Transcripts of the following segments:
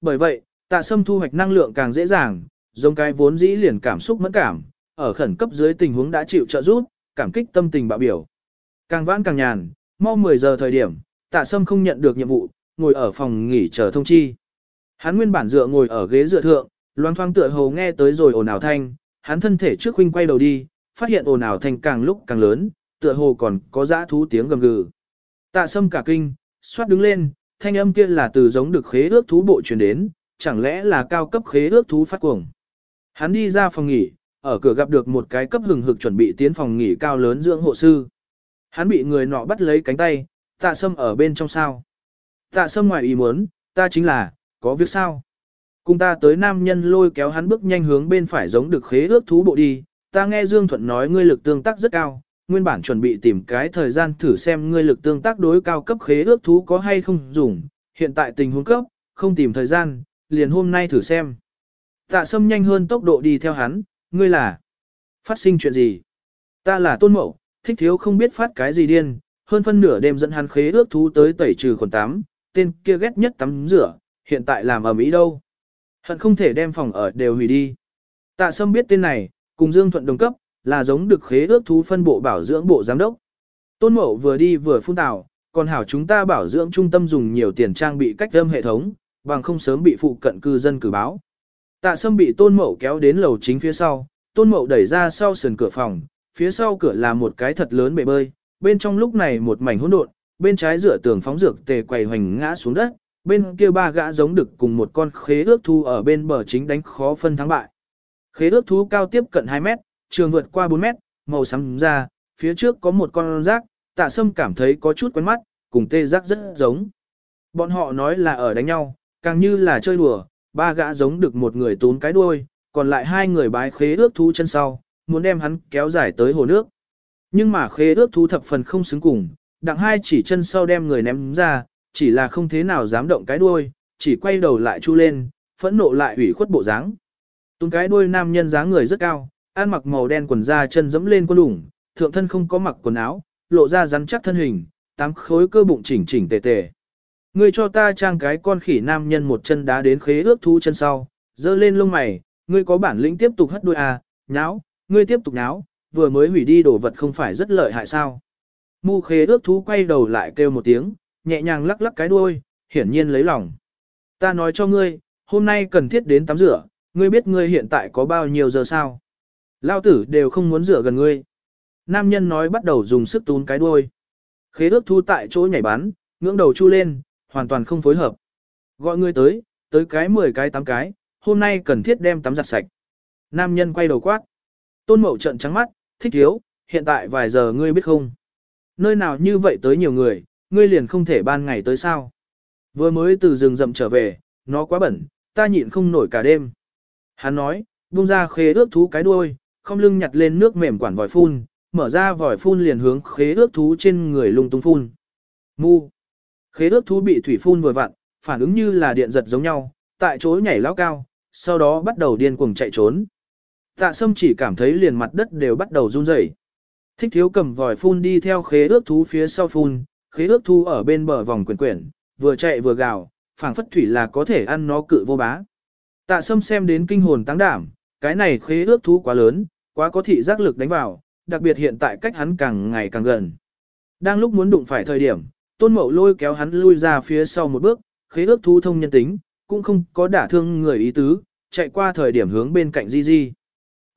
Bởi vậy, tạ sâm thu hoạch năng lượng càng dễ dàng, giống cái vốn dĩ liền cảm xúc mẫn cảm, ở khẩn cấp dưới tình huống đã chịu trợ giúp, cảm kích tâm tình bạo biểu. Càng vãn càng nhàn, mau 10 giờ thời điểm, tạ sâm không nhận được nhiệm vụ, ngồi ở phòng nghỉ chờ thông chi. Hắn nguyên bản dựa ngồi ở ghế dựa thượng, loang thoang tựa hồ nghe tới rồi ồn ào thanh, hắn thân thể trước huynh quay đầu đi, phát hiện ồn ào thanh càng lúc càng lớn, tựa hồ còn có dã thú tiếng gầm gừ. Tạ sâm cả kinh, xoát đứng lên, thanh âm kia là từ giống được khế ước thú bộ truyền đến, chẳng lẽ là cao cấp khế ước thú phát cuồng. Hắn đi ra phòng nghỉ, ở cửa gặp được một cái cấp hừng hực chuẩn bị tiến phòng nghỉ cao lớn dưỡng hộ sư. Hắn bị người nọ bắt lấy cánh tay, tạ sâm ở bên trong sao. Tạ sâm ngoài ý muốn, ta chính là, có việc sao? Cùng ta tới nam nhân lôi kéo hắn bước nhanh hướng bên phải giống được khế ước thú bộ đi, ta nghe Dương Thuận nói ngươi lực tương tác rất cao, nguyên bản chuẩn bị tìm cái thời gian thử xem ngươi lực tương tác đối cao cấp khế ước thú có hay không dùng, hiện tại tình huống cấp, không tìm thời gian, liền hôm nay thử xem. Tạ sâm nhanh hơn tốc độ đi theo hắn, ngươi là, phát sinh chuyện gì? Ta là tôn mậu, thích thiếu không biết phát cái gì điên, hơn phân nửa đêm dẫn hắn khế ước thú tới tẩy trừ khuẩn tắm, tên kia ghét nhất tắm rửa, hiện tại làm ở Mỹ đâu. Hận không thể đem phòng ở đều hủy đi. Tạ Sâm biết tên này, cùng Dương Thuận đồng cấp, là giống được khế ước thú phân bộ bảo dưỡng bộ giám đốc. Tôn Mậu vừa đi vừa phun tào, còn hảo chúng ta bảo dưỡng trung tâm dùng nhiều tiền trang bị cách âm hệ thống, bằng không sớm bị phụ cận cư dân cử báo. Tạ Sâm bị Tôn Mậu kéo đến lầu chính phía sau, Tôn Mậu đẩy ra sau sườn cửa phòng, phía sau cửa là một cái thật lớn bể bơi, bên trong lúc này một mảnh hỗn độn, bên trái dựa tường phóng dược tề quầy hoành ngã xuống đất, bên kia ba gã giống được cùng một con khế ước thú ở bên bờ chính đánh khó phân thắng bại. Khế ước thú cao tiếp cận 2 mét, trường vượt qua 4 mét, màu xám ra, phía trước có một con rác, tạ sâm cảm thấy có chút quen mắt, cùng tê rác rất giống. Bọn họ nói là ở đánh nhau, càng như là chơi đùa, ba gã giống được một người tốn cái đuôi, còn lại hai người bái khế ước thú chân sau, muốn đem hắn kéo dài tới hồ nước. Nhưng mà khế ước thú thập phần không xứng cùng, đặng hai chỉ chân sau đem người ném ra, chỉ là không thế nào dám động cái đuôi, chỉ quay đầu lại chu lên, phẫn nộ lại ủy khuất bộ dáng. Tốn cái đuôi nam nhân dáng người rất cao, ăn mặc màu đen quần da chân dẫm lên quân đủng, thượng thân không có mặc quần áo, lộ ra rắn chắc thân hình, tám khối cơ bụng chỉnh chỉnh tề tề. Ngươi cho ta trang cái con khỉ nam nhân một chân đá đến khế ước thú chân sau, dơ lên lông mày, ngươi có bản lĩnh tiếp tục hất đuôi à, nháo, ngươi tiếp tục nháo, vừa mới hủy đi đồ vật không phải rất lợi hại sao. Mu khế ước thú quay đầu lại kêu một tiếng, nhẹ nhàng lắc lắc cái đuôi, hiển nhiên lấy lòng. Ta nói cho ngươi, hôm nay cần thiết đến tắm rửa, ngươi biết ngươi hiện tại có bao nhiêu giờ sao? Lao tử đều không muốn rửa gần ngươi. Nam nhân nói bắt đầu dùng sức tún cái đuôi. Khế ước thu tại chỗ nhảy bắn, ngưỡng đầu chu lên, hoàn toàn không phối hợp. Gọi ngươi tới, tới cái 10 cái 8 cái, hôm nay cần thiết đem tắm giặt sạch. Nam nhân quay đầu quát. Tôn mậu trận trắng mắt, thích thiếu, hiện tại vài giờ ngươi biết không? Nơi nào như vậy tới nhiều người, ngươi liền không thể ban ngày tới sao. Vừa mới từ rừng rậm trở về, nó quá bẩn, ta nhịn không nổi cả đêm. Hắn nói, buông ra khế ước thú cái đuôi, không lưng nhặt lên nước mềm quản vòi phun, mở ra vòi phun liền hướng khế ước thú trên người lung tung phun. Mu. Khế ước thú bị thủy phun vừa vặn, phản ứng như là điện giật giống nhau, tại chỗ nhảy lao cao, sau đó bắt đầu điên cuồng chạy trốn. Tạ sâm chỉ cảm thấy liền mặt đất đều bắt đầu run rẩy. Thích thiếu cầm vòi phun đi theo khế ước thú phía sau phun, khế ước thú ở bên bờ vòng quyển quyển, vừa chạy vừa gào, phảng phất thủy là có thể ăn nó cự vô bá. Tạ sâm xem đến kinh hồn tăng đảm, cái này khế ước thú quá lớn, quá có thị giác lực đánh vào, đặc biệt hiện tại cách hắn càng ngày càng gần. Đang lúc muốn đụng phải thời điểm, tôn mậu lôi kéo hắn lui ra phía sau một bước, khế ước thú thông nhân tính, cũng không có đả thương người ý tứ, chạy qua thời điểm hướng bên cạnh Di Di.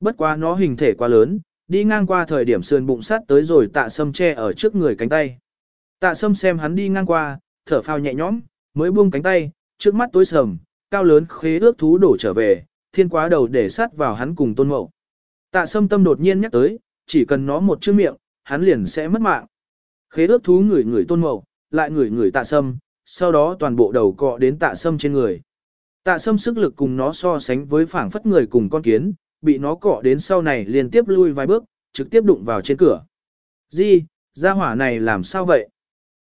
Bất quá nó hình thể quá lớn, đi ngang qua thời điểm sườn bụng sát tới rồi tạ sâm che ở trước người cánh tay. Tạ sâm xem hắn đi ngang qua, thở phào nhẹ nhõm, mới buông cánh tay, trước mắt tối sầm, cao lớn khế ước thú đổ trở về, thiên quá đầu để sát vào hắn cùng tôn mậu. Tạ sâm tâm đột nhiên nhắc tới, chỉ cần nó một chữ miệng, hắn liền sẽ mất mạng. Khế ước thú người người tôn mậu, lại người người tạ sâm, sau đó toàn bộ đầu cọ đến tạ sâm trên người. Tạ sâm sức lực cùng nó so sánh với phảng phất người cùng con kiến, bị nó cọ đến sau này liên tiếp lui vài bước, trực tiếp đụng vào trên cửa. Di, gia hỏa này làm sao vậy?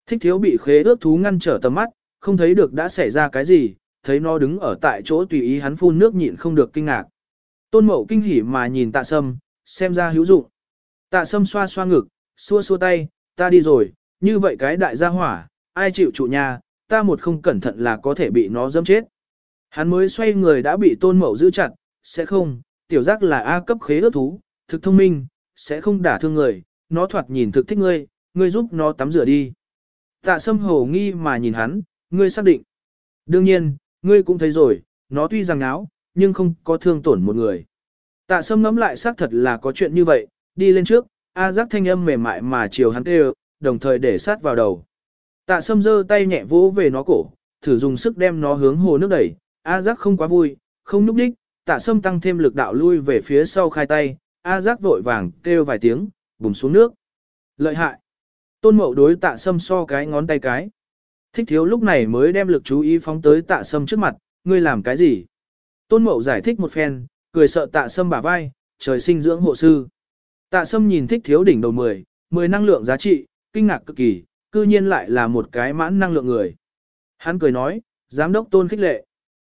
Thích thiếu bị khế ước thú ngăn trở tầm mắt, không thấy được đã xảy ra cái gì, thấy nó đứng ở tại chỗ tùy ý hắn phun nước nhịn không được kinh ngạc. Tôn mậu kinh hỉ mà nhìn tạ sâm, xem ra hữu dụng. Tạ sâm xoa xoa ngực, xua xua tay, ta đi rồi, như vậy cái đại gia hỏa, ai chịu trụ nhà, ta một không cẩn thận là có thể bị nó dâm chết. Hắn mới xoay người đã bị tôn mậu giữ chặt, sẽ không, tiểu giác là A cấp khế ước thú, thực thông minh, sẽ không đả thương người, nó thoạt nhìn thực thích ngươi, ngươi giúp nó tắm rửa đi. Tạ sâm hồ nghi mà nhìn hắn, ngươi xác định. Đương nhiên, ngươi cũng thấy rồi, nó tuy rằng áo, nhưng không có thương tổn một người. Tạ sâm ngẫm lại xác thật là có chuyện như vậy, đi lên trước, A giác thanh âm mềm mại mà chiều hắn kêu, đồng thời để sát vào đầu. Tạ sâm giơ tay nhẹ vỗ về nó cổ, thử dùng sức đem nó hướng hồ nước đẩy, A giác không quá vui, không núp đích, tạ sâm tăng thêm lực đạo lui về phía sau khai tay, A giác vội vàng kêu vài tiếng, bùm xuống nước. Lợi hại. Tôn mậu đối tạ sâm so cái ngón tay cái. Thích thiếu lúc này mới đem lực chú ý phóng tới tạ sâm trước mặt, ngươi làm cái gì? Tôn mậu giải thích một phen, cười sợ tạ sâm bả vai, trời sinh dưỡng hộ sư. Tạ sâm nhìn thích thiếu đỉnh đầu 10, 10 năng lượng giá trị, kinh ngạc cực kỳ, cư nhiên lại là một cái mãn năng lượng người. Hắn cười nói, giám đốc tôn khích lệ.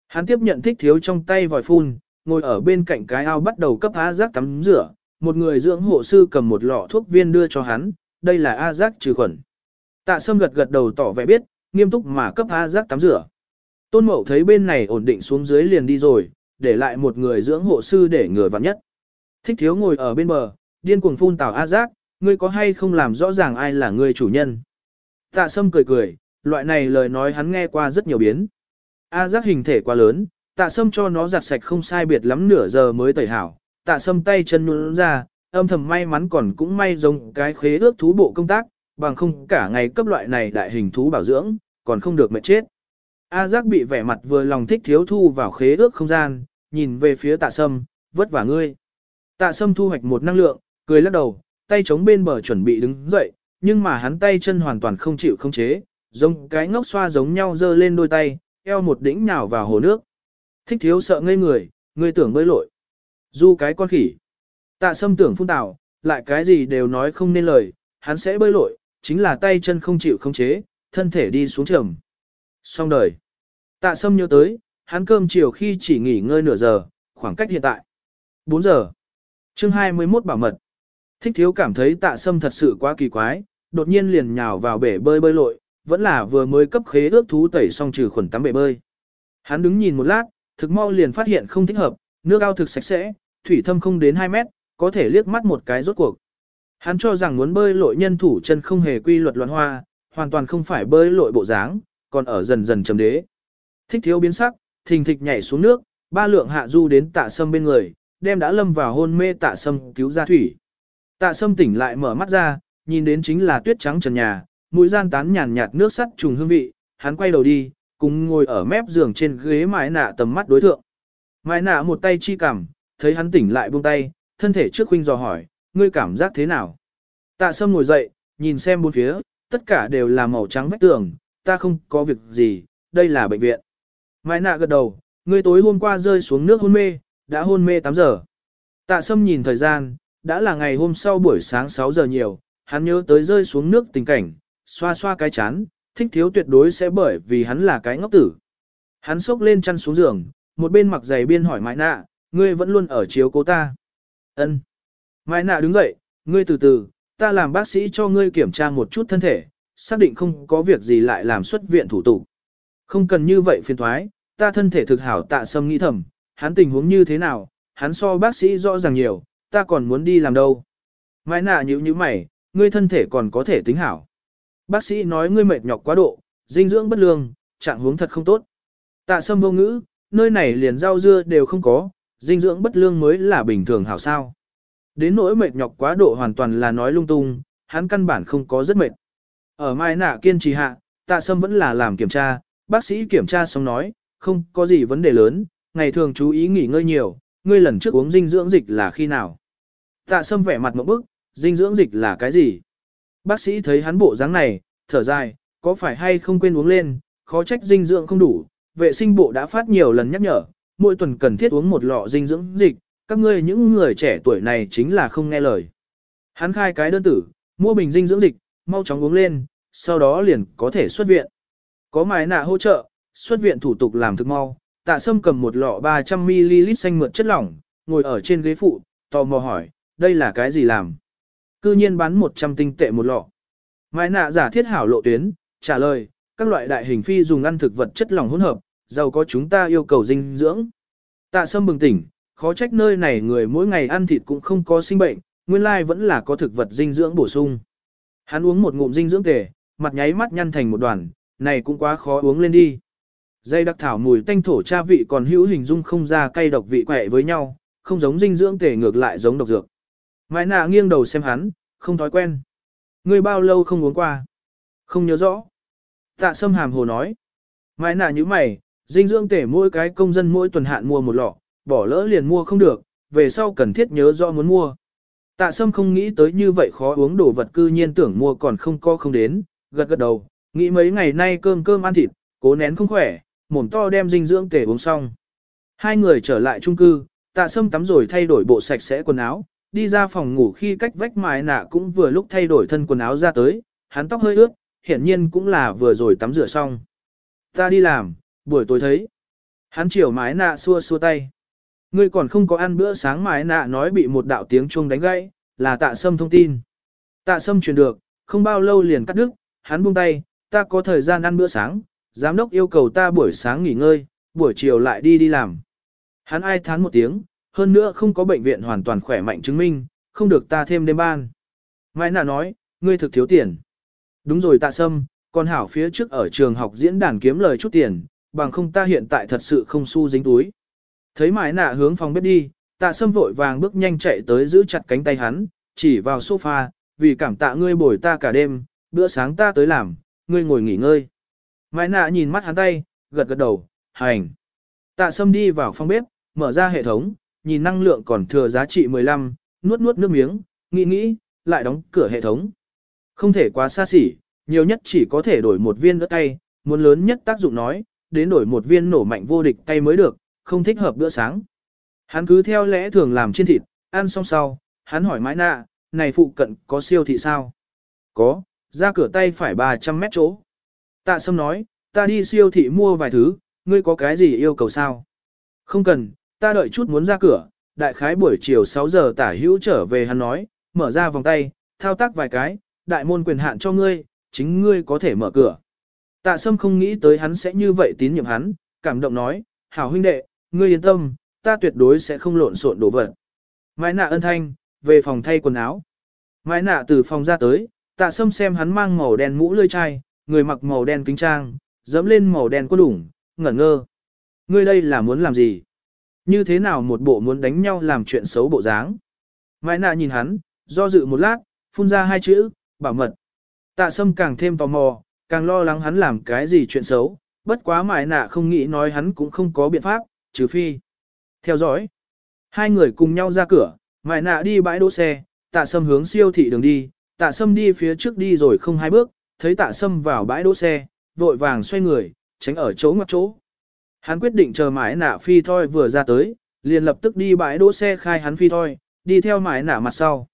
Hắn tiếp nhận thích thiếu trong tay vòi phun, ngồi ở bên cạnh cái ao bắt đầu cấp á giác tắm rửa, một người dưỡng hộ sư cầm một lọ thuốc viên đưa cho hắn, đây là A giác trừ khuẩn. Tạ sâm gật gật đầu tỏ vẻ biết, nghiêm túc mà cấp A giác tắm rửa. Tôn mậu thấy bên này ổn định xuống dưới liền đi rồi, để lại một người dưỡng hộ sư để người vặn nhất. Thích thiếu ngồi ở bên bờ, điên cuồng phun tào A giác, ngươi có hay không làm rõ ràng ai là người chủ nhân. Tạ sâm cười cười, loại này lời nói hắn nghe qua rất nhiều biến. A giác hình thể quá lớn, tạ sâm cho nó giặt sạch không sai biệt lắm nửa giờ mới tẩy hảo, tạ sâm tay chân nhún ra, âm thầm may mắn còn cũng may giống cái khế ước thú bộ công tác, bằng không cả ngày cấp loại này đại hình thú bảo dưỡng, còn không được mệt chết. A giác bị vẻ mặt vừa lòng thích thiếu thu vào khế ước không gian, nhìn về phía tạ sâm, vất vả ngươi. Tạ sâm thu hoạch một năng lượng, cười lắc đầu, tay chống bên bờ chuẩn bị đứng dậy, nhưng mà hắn tay chân hoàn toàn không chịu không chế, giống cái ngốc xoa giống nhau dơ lên đôi tay, eo một đỉnh nhào vào hồ nước. Thích thiếu sợ ngây người, ngươi tưởng bơi lội. Du cái con khỉ. Tạ sâm tưởng phun tảo, lại cái gì đều nói không nên lời, hắn sẽ bơi lội, chính là tay chân không chịu không chế, thân thể đi xuống trầm. Xong đời. Tạ sâm nhớ tới, hắn cơm chiều khi chỉ nghỉ ngơi nửa giờ, khoảng cách hiện tại. 4 giờ. chương 21 bảo mật. Thích thiếu cảm thấy tạ sâm thật sự quá kỳ quái, đột nhiên liền nhào vào bể bơi bơi lội, vẫn là vừa mới cấp khế ước thú tẩy xong trừ khuẩn tắm bể bơi. Hắn đứng nhìn một lát, thực mau liền phát hiện không thích hợp, nước ao thực sạch sẽ, thủy thâm không đến 2 mét, có thể liếc mắt một cái rốt cuộc. Hắn cho rằng muốn bơi lội nhân thủ chân không hề quy luật loạn hoa, hoàn toàn không phải bơi lội bộ dáng, còn ở dần dần chấm đế. Thích thiếu biến sắc, thình thịch nhảy xuống nước, ba lượng hạ du đến tạ sâm bên người, đem đã lâm vào hôn mê tạ sâm cứu ra thủy. Tạ sâm tỉnh lại mở mắt ra, nhìn đến chính là tuyết trắng trần nhà, mũi gian tán nhàn nhạt nước sắt trùng hương vị, hắn quay đầu đi, cùng ngồi ở mép giường trên ghế mái nạ tầm mắt đối thượng. Mái nạ một tay chi cằm, thấy hắn tỉnh lại buông tay, thân thể trước huynh dò hỏi, ngươi cảm giác thế nào? Tạ sâm ngồi dậy, nhìn xem bốn phía, tất cả đều là màu trắng vách tường, ta không có việc gì, đây là bệnh viện. Mai nạ gật đầu, ngươi tối hôm qua rơi xuống nước hôn mê, đã hôn mê 8 giờ. Tạ sâm nhìn thời gian, đã là ngày hôm sau buổi sáng 6 giờ nhiều, hắn nhớ tới rơi xuống nước tình cảnh, xoa xoa cái chán, thích thiếu tuyệt đối sẽ bởi vì hắn là cái ngốc tử. Hắn sốc lên chăn xuống giường, một bên mặc giày biên hỏi Mai nạ, ngươi vẫn luôn ở chiếu cố ta. Ân. Mai nạ đứng dậy, ngươi từ từ, ta làm bác sĩ cho ngươi kiểm tra một chút thân thể, xác định không có việc gì lại làm xuất viện thủ tục. Không cần như vậy phiền thoái, ta thân thể thực hảo tạ sâm nghĩ thầm, hắn tình huống như thế nào, hắn so bác sĩ rõ ràng nhiều, ta còn muốn đi làm đâu. Mai nạ nhíu như mày, ngươi thân thể còn có thể tính hảo. Bác sĩ nói ngươi mệt nhọc quá độ, dinh dưỡng bất lương, trạng huống thật không tốt. Tạ sâm vô ngữ, nơi này liền rau dưa đều không có, dinh dưỡng bất lương mới là bình thường hảo sao. Đến nỗi mệt nhọc quá độ hoàn toàn là nói lung tung, hắn căn bản không có rất mệt. Ở mai nạ kiên trì hạ, tạ sâm vẫn là làm kiểm tra, bác sĩ kiểm tra xong nói, không có gì vấn đề lớn, ngày thường chú ý nghỉ ngơi nhiều, ngươi lần trước uống dinh dưỡng dịch là khi nào. Tạ sâm vẻ mặt một bức, dinh dưỡng dịch là cái gì? Bác sĩ thấy hắn bộ dáng này, thở dài, có phải hay không quên uống lên, khó trách dinh dưỡng không đủ, vệ sinh bộ đã phát nhiều lần nhắc nhở, mỗi tuần cần thiết uống một lọ dinh dưỡng dịch, các ngươi những người trẻ tuổi này chính là không nghe lời. Hắn khai cái đơn tử, mua bình dinh dưỡng dịch, mau chóng uống lên, sau đó liền có thể xuất viện. Có mái nạ hỗ trợ, xuất viện thủ tục làm thực mau, tạ sâm cầm một lọ 300ml xanh mượt chất lỏng, ngồi ở trên ghế phụ, tò mò hỏi, đây là cái gì làm? Cư nhiên bán 100 tinh tệ một lọ. Mái nạ giả thiết hảo lộ tuyến, trả lời, các loại đại hình phi dùng ăn thực vật chất lỏng hỗn hợp, giàu có chúng ta yêu cầu dinh dưỡng. Tạ sâm bừng tỉnh, khó trách nơi này người mỗi ngày ăn thịt cũng không có sinh bệnh, nguyên lai vẫn là có thực vật dinh dưỡng bổ sung. Hắn uống một ngụm dinh dưỡng tề, mặt nháy mắt nhăn thành một đoàn, này cũng quá khó uống lên đi. Dây đặc thảo mùi tanh thổ cha vị còn hữu hình dung không ra cay độc vị quẹ với nhau, không giống dinh dưỡng tề ngược lại giống độc dược. Mai nạ nghiêng đầu xem hắn, không thói quen. Ngươi bao lâu không uống qua? Không nhớ rõ. Tạ sâm hàm hồ nói. Mai nạ như mày, dinh dưỡng tể mỗi cái công dân mỗi tuần hạn mua một lọ, bỏ lỡ liền mua không được, về sau cần thiết nhớ rõ muốn mua. Tạ sâm không nghĩ tới như vậy khó uống đồ vật cư nhiên tưởng mua còn không có không đến, gật gật đầu, nghĩ mấy ngày nay cơm cơm ăn thịt, cố nén không khỏe, mồm to đem dinh dưỡng tể uống xong. Hai người trở lại chung cư, tạ sâm tắm rồi thay đổi bộ sạch sẽ quần áo, đi ra phòng ngủ khi cách vách mái nạ cũng vừa lúc thay đổi thân quần áo ra tới, hắn tóc hơi ướt, hiển nhiên cũng là vừa rồi tắm rửa xong. Ta đi làm, buổi tối thấy. Hắn chiều mái nạ xua xua tay. Ngươi còn không có ăn bữa sáng mái nạ nói bị một đạo tiếng chuông đánh gãy, là tạ sâm thông tin. Tạ sâm truyền được, không bao lâu liền cắt đứt, hắn buông tay, ta có thời gian ăn bữa sáng, giám đốc yêu cầu ta buổi sáng nghỉ ngơi, buổi chiều lại đi đi làm. Hắn ai thán một tiếng, hơn nữa không có bệnh viện hoàn toàn khỏe mạnh chứng minh, không được ta thêm đêm ban. Mai nạ nói, ngươi thực thiếu tiền. Đúng rồi tạ sâm, còn hảo phía trước ở trường học diễn đàn kiếm lời chút tiền, bằng không ta hiện tại thật sự không xu dính túi. Thấy mãi nạ hướng phòng bếp đi, tạ sâm vội vàng bước nhanh chạy tới giữ chặt cánh tay hắn, chỉ vào sofa, vì cảm tạ ngươi bồi ta cả đêm, bữa sáng ta tới làm, ngươi ngồi nghỉ ngơi. Mãi nạ nhìn mắt hắn tay, gật gật đầu, hành. Tạ sâm đi vào phòng bếp, mở ra hệ thống, nhìn năng lượng còn thừa giá trị 15, nuốt nuốt nước miếng, nghĩ nghĩ, lại đóng cửa hệ thống. Không thể quá xa xỉ, nhiều nhất chỉ có thể đổi một viên ớt tay, muốn lớn nhất tác dụng nói, đến đổi một viên nổ mạnh vô địch tay mới được, không thích hợp bữa sáng. Hắn cứ theo lẽ thường làm trên thịt, ăn xong sau, hắn hỏi mãi nạ, này phụ cận có siêu thị sao? Có, ra cửa tay phải 300 mét chỗ. Tạ Sâm nói, ta đi siêu thị mua vài thứ, ngươi có cái gì yêu cầu sao? Không cần, ta đợi chút muốn ra cửa, đại khái buổi chiều 6 giờ tả hữu trở về hắn nói, mở ra vòng tay, thao tác vài cái, đại môn quyền hạn cho ngươi, chính ngươi có thể mở cửa. Tạ Sâm không nghĩ tới hắn sẽ như vậy tín nhiệm hắn, cảm động nói, hảo huynh đệ, ngươi yên tâm, ta tuyệt đối sẽ không lộn xộn đồ vật. Mai nạ ân thanh, về phòng thay quần áo. Mai nạ từ phòng ra tới, tạ Sâm xem hắn mang màu đen mũ lươi chai, người mặc màu đen kính trang, dẫm lên màu đen quân ủng, ngẩn ngơ. Ngươi đây là muốn làm gì? Như thế nào một bộ muốn đánh nhau làm chuyện xấu bộ dáng? Mai nạ nhìn hắn, do dự một lát, phun ra hai chữ, bảo mật. Tạ sâm càng thêm tò mò, càng lo lắng hắn làm cái gì chuyện xấu, bất quá mại nạ không nghĩ nói hắn cũng không có biện pháp, trừ phi. Theo dõi, hai người cùng nhau ra cửa, mại nạ đi bãi đỗ xe, tạ sâm hướng siêu thị đường đi, tạ sâm đi phía trước đi rồi không hai bước, thấy tạ sâm vào bãi đỗ xe, vội vàng xoay người, tránh ở chỗ ngoặc chỗ. Hắn quyết định chờ mãi nạ phi thoi vừa ra tới, liền lập tức đi bãi đỗ xe khai hắn phi thoi, đi theo mãi nạ mặt sau.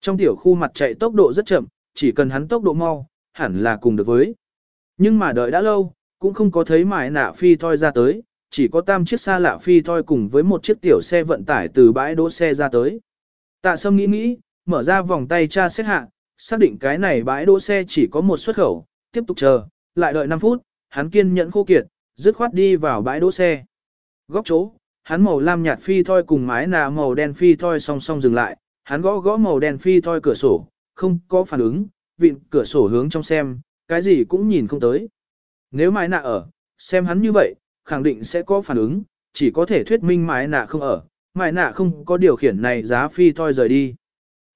Trong tiểu khu mặt chạy tốc độ rất chậm, chỉ cần hắn tốc độ mau, hẳn là cùng được với. Nhưng mà đợi đã lâu, cũng không có thấy mãi nạ phi thoi ra tới, chỉ có tam chiếc xa lạ phi thoi cùng với một chiếc tiểu xe vận tải từ bãi đỗ xe ra tới. Tạ sâm nghĩ nghĩ, mở ra vòng tay tra xét hạ, xác định cái này bãi đỗ xe chỉ có một xuất khẩu, tiếp tục chờ, lại đợi 5 phút, hắn kiên nhẫn khô kiệt, dứt khoát đi vào bãi đỗ xe. Góc chỗ, hắn màu lam nhạt phi thoi cùng mái nà màu đen phi thoi song song dừng lại, hắn gõ gõ màu đen phi thoi cửa sổ, không có phản ứng, vịn cửa sổ hướng trong xem, cái gì cũng nhìn không tới. Nếu mái nạ ở, xem hắn như vậy, khẳng định sẽ có phản ứng, chỉ có thể thuyết minh mái nạ không ở, mái nạ không có điều khiển này giá phi thoi rời đi.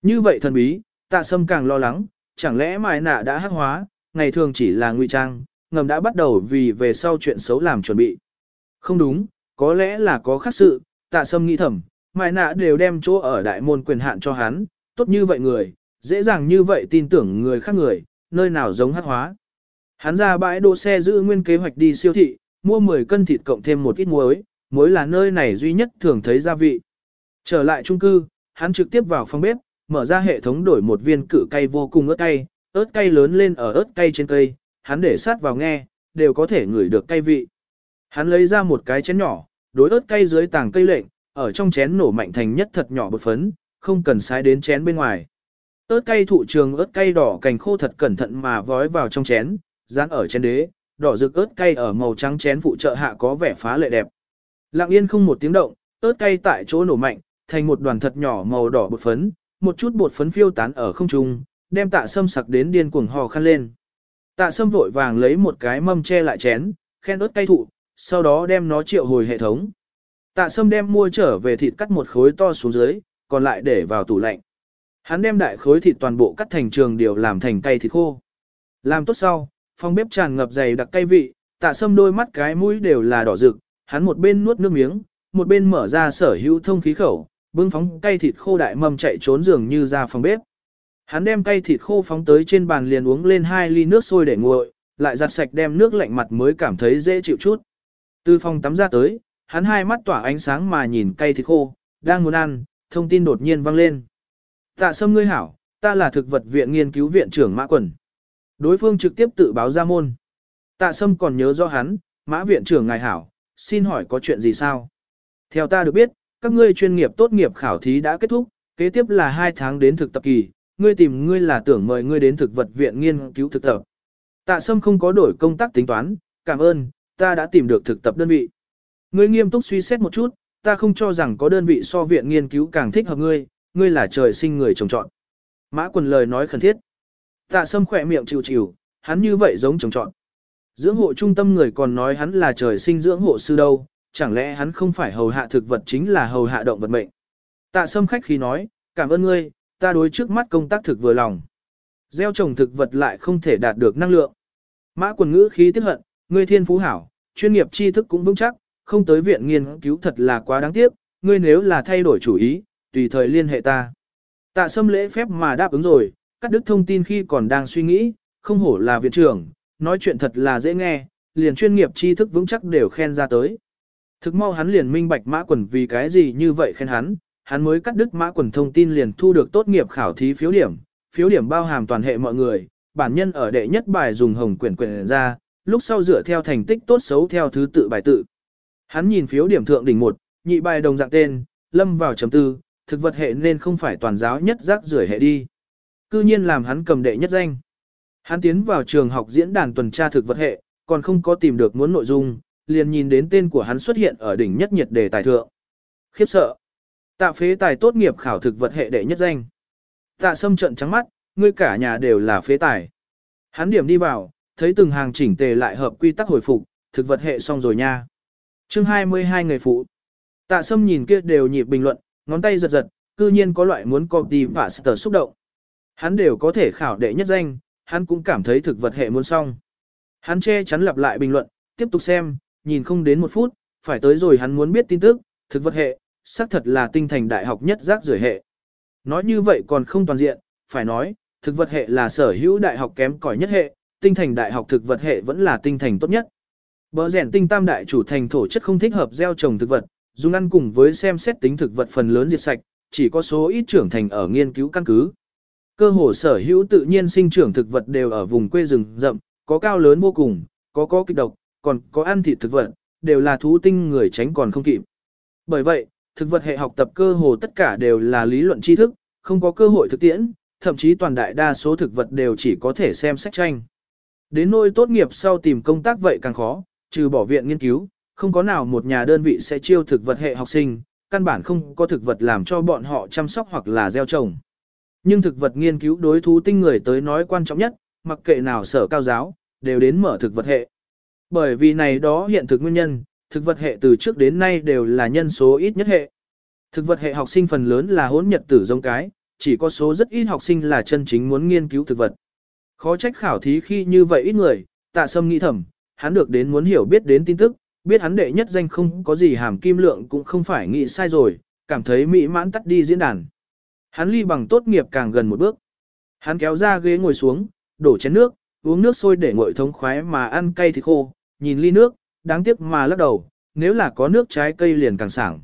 Như vậy thần bí, tạ sâm càng lo lắng, chẳng lẽ mái nạ đã hắc hóa, ngày thường chỉ là ngụy trang, ngầm đã bắt đầu vì về sau chuyện xấu làm chuẩn bị. Không đúng, có lẽ là có khác sự, tạ sâm nghĩ thầm, mại nạ đều đem chỗ ở đại môn quyền hạn cho hắn, tốt như vậy người, dễ dàng như vậy tin tưởng người khác người, nơi nào giống hắc hóa. Hắn ra bãi đỗ xe giữ nguyên kế hoạch đi siêu thị, mua 10 cân thịt cộng thêm một ít muối, muối là nơi này duy nhất thường thấy gia vị. Trở lại trung cư, hắn trực tiếp vào phòng bếp, mở ra hệ thống đổi một viên cử cay vô cùng ớt cay, ớt cay lớn lên ở ớt cay trên cây, hắn để sát vào nghe, đều có thể ngửi được cay vị. Hắn lấy ra một cái chén nhỏ, đối ớt cay dưới tàng cây lệnh, ở trong chén nổ mạnh thành nhất thật nhỏ bột phấn, không cần sai đến chén bên ngoài. ớt cay thụ trường ớt cay đỏ cành khô thật cẩn thận mà vói vào trong chén, dán ở chén đế, đỏ rực ớt cay ở màu trắng chén phụ trợ hạ có vẻ phá lệ đẹp. Lặng yên không một tiếng động, ớt cay tại chỗ nổ mạnh, thành một đoàn thật nhỏ màu đỏ bột phấn, một chút bột phấn phiêu tán ở không trung, đem tạ sâm sặc đến điên cuồng hò khăn lên. Tạ sâm vội vàng lấy một cái mâm che lại chén, khen ớt cay thụ, sau đó đem nó triệu hồi hệ thống. Tạ sâm đem mua trở về thịt cắt một khối to xuống dưới, còn lại để vào tủ lạnh. Hắn đem đại khối thịt toàn bộ cắt thành trường điều làm thành cay thịt khô. Làm tốt sau, phòng bếp tràn ngập dày đặc cay vị, tạ sâm đôi mắt cái mũi đều là đỏ rực, hắn một bên nuốt nước miếng, một bên mở ra sở hữu thông khí khẩu, bưng phóng cay thịt khô đại mầm chạy trốn dường như ra phòng bếp. Hắn đem cay thịt khô phóng tới trên bàn liền uống lên hai ly nước sôi để nguội, lại giặt sạch đem nước lạnh mặt mới cảm thấy dễ chịu chút. Từ phòng tắm ra tới, hắn hai mắt tỏa ánh sáng mà nhìn cay thịt khô, đang muốn ăn, thông tin đột nhiên vang lên. Tạ sâm ngươi hảo, ta là thực vật viện nghiên cứu viện trưởng Mã Quần. Đối phương trực tiếp tự báo ra môn. Tạ sâm còn nhớ rõ hắn, Mã viện trưởng ngài hảo, xin hỏi có chuyện gì sao? Theo ta được biết, các ngươi chuyên nghiệp tốt nghiệp khảo thí đã kết thúc, kế tiếp là 2 tháng đến thực tập kỳ, ngươi tìm ngươi là tưởng mời ngươi đến thực vật viện nghiên cứu thực tập. Tạ Sâm không có đổi công tác tính toán, cảm ơn, ta đã tìm được thực tập đơn vị. Ngươi nghiêm túc suy xét một chút, ta không cho rằng có đơn vị so viện nghiên cứu càng thích hợp ngươi, ngươi là trời sinh người trồng trọt. Mã quần lời nói khẩn thiết. Tạ Sâm khỏe miệng chịu chịu, hắn như vậy giống trồng trọn. Dưỡng hộ trung tâm người còn nói hắn là trời sinh dưỡng hộ sư đâu, chẳng lẽ hắn không phải hầu hạ thực vật chính là hầu hạ động vật mệnh. Tạ Sâm khách khi nói, cảm ơn ngươi, ta đối trước mắt công tác thực vừa lòng. Gieo trồng thực vật lại không thể đạt được năng lượng. Mã quần ngữ khí tiếc hận, ngươi thiên phú hảo, chuyên nghiệp tri thức cũng vững chắc, không tới viện nghiên cứu thật là quá đáng tiếc, ngươi nếu là thay đổi chủ ý, tùy thời liên hệ ta. Tạ sâm lễ phép mà đáp ứng rồi, cắt đứt thông tin khi còn đang suy nghĩ, không hổ là viện trưởng, nói chuyện thật là dễ nghe, liền chuyên nghiệp tri thức vững chắc đều khen ra tới. Thực mau hắn liền minh bạch mã quần vì cái gì như vậy khen hắn, hắn mới cắt đứt mã quần thông tin liền thu được tốt nghiệp khảo thí phiếu điểm, phiếu điểm bao hàm toàn hệ mọi người, bản nhân ở đệ nhất bài dùng hồng quyển quyển ra, lúc sau dựa theo thành tích tốt xấu theo thứ tự bài tự. Hắn nhìn phiếu điểm thượng đỉnh một, nhị bài đồng dạng tên, lâm vào chấm tư, thực vật hệ nên không phải toàn giáo nhất rác rưởi hệ đi. Cư nhiên làm hắn cầm đệ nhất danh. Hắn tiến vào trường học diễn đàn tuần tra thực vật hệ, còn không có tìm được muốn nội dung, liền nhìn đến tên của hắn xuất hiện ở đỉnh nhất nhiệt đề tài thượng. Khiếp sợ. Tạ phế tài tốt nghiệp khảo thực vật hệ đệ nhất danh. Tạ sâm trận trắng mắt, ngươi cả nhà đều là phế tài. Hắn điểm đi vào, thấy từng hàng chỉnh tề lại hợp quy tắc hồi phục, thực vật hệ xong rồi nha. chương 22 người phụ. Tạ sâm nhìn kia đều nhịp bình luận, ngón tay giật giật, cư nhiên có loại muốn copy và sở xúc động. Hắn đều có thể khảo đệ nhất danh, hắn cũng cảm thấy thực vật hệ muốn xong. Hắn che chắn lặp lại bình luận, tiếp tục xem, nhìn không đến một phút, phải tới rồi hắn muốn biết tin tức, thực vật hệ, xác thật là tinh thành đại học nhất rác rưởi hệ. Nói như vậy còn không toàn diện, phải nói, thực vật hệ là sở hữu đại học kém cỏi nhất hệ, tinh thành đại học thực vật hệ vẫn là tinh thành tốt nhất. Bờ rèn tinh tam đại chủ thành thổ chất không thích hợp gieo trồng thực vật, dùng ăn cùng với xem xét tính thực vật phần lớn diệt sạch, chỉ có số ít trưởng thành ở nghiên cứu căn cứ. Cơ hồ sở hữu tự nhiên sinh trưởng thực vật đều ở vùng quê rừng rậm, có cao lớn vô cùng, có có kịch độc, còn có ăn thịt thực vật, đều là thú tinh người tránh còn không kịp. Bởi vậy, thực vật hệ học tập cơ hồ tất cả đều là lý luận tri thức, không có cơ hội thực tiễn, thậm chí toàn đại đa số thực vật đều chỉ có thể xem sách tranh. Đến nôi tốt nghiệp sau tìm công tác vậy càng khó, trừ bỏ viện nghiên cứu, không có nào một nhà đơn vị sẽ chiêu thực vật hệ học sinh, căn bản không có thực vật làm cho bọn họ chăm sóc hoặc là gieo trồng. Nhưng thực vật nghiên cứu đối thú tinh người tới nói quan trọng nhất, mặc kệ nào sở cao giáo, đều đến mở thực vật hệ. Bởi vì này đó hiện thực nguyên nhân, thực vật hệ từ trước đến nay đều là nhân số ít nhất hệ. Thực vật hệ học sinh phần lớn là hỗn nhật tử giống cái, chỉ có số rất ít học sinh là chân chính muốn nghiên cứu thực vật. Khó trách khảo thí khi như vậy ít người, tạ sâm nghĩ thầm, hắn được đến muốn hiểu biết đến tin tức, biết hắn đệ nhất danh không có gì hàm kim lượng cũng không phải nghĩ sai rồi, cảm thấy mỹ mãn tắt đi diễn đàn. Hắn ly bằng tốt nghiệp càng gần một bước. Hắn kéo ra ghế ngồi xuống, đổ chén nước, uống nước sôi để nguội thống khoái mà ăn cay thịt khô, nhìn ly nước, đáng tiếc mà lắc đầu, nếu là có nước trái cây liền càng sảng.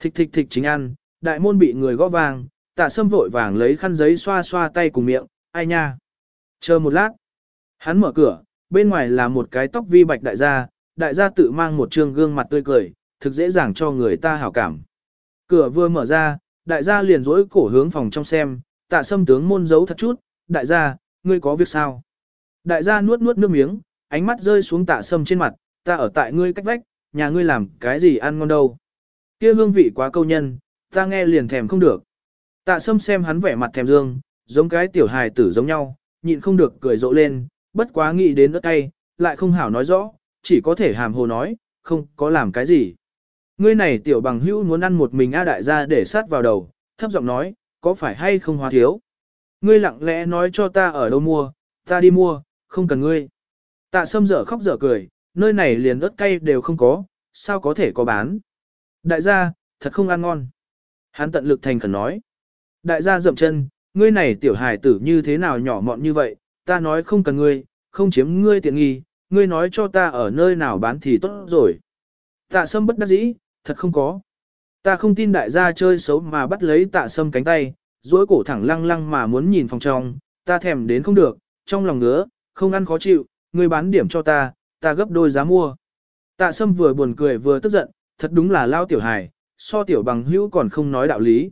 Thịch thịch thịch chính ăn, đại môn bị người gõ vàng, tạ sâm vội vàng lấy khăn giấy xoa xoa tay cùng miệng, ai nha. Chờ một lát, hắn mở cửa, bên ngoài là một cái tóc vi bạch đại gia, đại gia tự mang một trương gương mặt tươi cười, thực dễ dàng cho người ta hảo cảm. Cửa vừa mở ra, đại gia liền rỗi cổ hướng phòng trong xem, tạ sâm tướng môn giấu thật chút, đại gia, ngươi có việc sao? Đại gia nuốt nuốt nước miếng, ánh mắt rơi xuống tạ sâm trên mặt, ta ở tại ngươi cách vách, nhà ngươi làm cái gì ăn ngon đâu. Kia hương vị quá câu nhân, ta nghe liền thèm không được. Tạ sâm xem hắn vẻ mặt thèm dương, giống cái tiểu hài tử giống nhau, nhịn không được cười rộ lên, bất quá nghĩ đến ớt cay, lại không hảo nói rõ, chỉ có thể hàm hồ nói, không có làm cái gì. Ngươi này tiểu bằng hữu muốn ăn một mình A đại gia để sát vào đầu, thấp giọng nói, có phải hay không hóa thiếu? Ngươi lặng lẽ nói cho ta ở đâu mua, ta đi mua, không cần ngươi. Tạ sâm dở khóc dở cười, nơi này liền ớt cay đều không có, sao có thể có bán. Đại gia, thật không ăn ngon. Hắn tận lực thành khẩn nói. Đại gia dậm chân, ngươi này tiểu hài tử như thế nào nhỏ mọn như vậy, ta nói không cần ngươi, không chiếm ngươi tiện nghi, ngươi nói cho ta ở nơi nào bán thì tốt rồi. Tạ sâm bất đắc dĩ, thật không có. Ta không tin đại gia chơi xấu mà bắt lấy tạ sâm cánh tay, duỗi cổ thẳng lăng lăng mà muốn nhìn phòng trong, ta thèm đến không được, trong lòng ngứa, không ăn khó chịu, ngươi bán điểm cho ta, ta gấp đôi giá mua. Tạ sâm vừa buồn cười vừa tức giận, thật đúng là lao tiểu hài, so tiểu bằng hữu còn không nói đạo lý.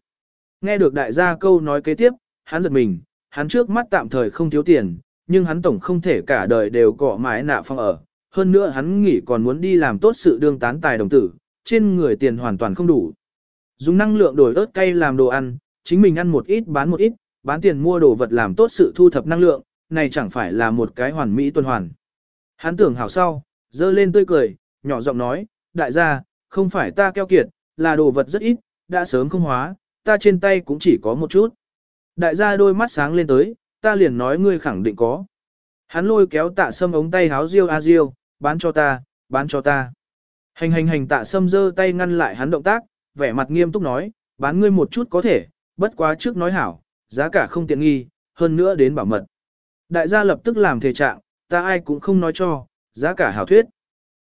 Nghe được đại gia câu nói kế tiếp, hắn giật mình, hắn trước mắt tạm thời không thiếu tiền, nhưng hắn tổng không thể cả đời đều cọ mái nạ phong ở. Hơn nữa hắn nghĩ còn muốn đi làm tốt sự đương tán tài đồng tử, trên người tiền hoàn toàn không đủ. Dùng năng lượng đổi ớt cay làm đồ ăn, chính mình ăn một ít bán một ít, bán tiền mua đồ vật làm tốt sự thu thập năng lượng, này chẳng phải là một cái hoàn mỹ tuần hoàn. Hắn tưởng hảo sau, dơ lên tươi cười, nhỏ giọng nói, đại gia, không phải ta keo kiệt, là đồ vật rất ít, đã sớm không hóa, ta trên tay cũng chỉ có một chút. Đại gia đôi mắt sáng lên tới, ta liền nói ngươi khẳng định có. Hắn lôi kéo tạ sâm ống tay háo riêu a riêu, bán cho ta, bán cho ta. Hành hành hành tạ sâm giơ tay ngăn lại hắn động tác, vẻ mặt nghiêm túc nói, bán ngươi một chút có thể, bất quá trước nói hảo, giá cả không tiện nghi, hơn nữa đến bảo mật. Đại gia lập tức làm thể trạng, ta ai cũng không nói cho, giá cả hảo thuyết.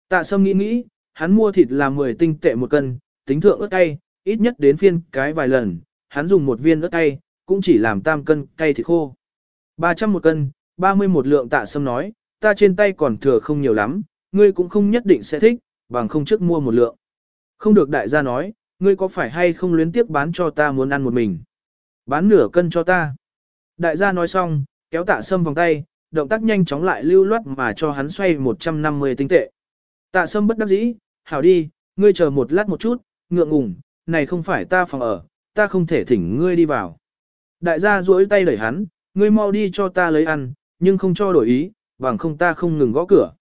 Tạ sâm nghĩ nghĩ, hắn mua thịt là 10 tinh tệ một cân, tính thượng ớt cay, ít nhất đến phiên cái vài lần, hắn dùng một viên ớt cay, cũng chỉ làm tam cân cay thịt khô. 300 một cân, 31 lượng tạ sâm nói, ta trên tay còn thừa không nhiều lắm, ngươi cũng không nhất định sẽ thích, bằng không trước mua một lượng. Không được đại gia nói, ngươi có phải hay không luyến tiếp bán cho ta muốn ăn một mình. Bán nửa cân cho ta. Đại gia nói xong, kéo tạ sâm vòng tay, động tác nhanh chóng lại lưu loát mà cho hắn xoay 150 tinh tệ. Tạ sâm bất đắc dĩ, hảo đi, ngươi chờ một lát một chút, ngượng ngùng, này không phải ta phòng ở, ta không thể thỉnh ngươi đi vào. Đại gia duỗi tay đẩy hắn, ngươi mau đi cho ta lấy ăn, nhưng không cho đổi ý, bằng không ta không ngừng gõ cửa.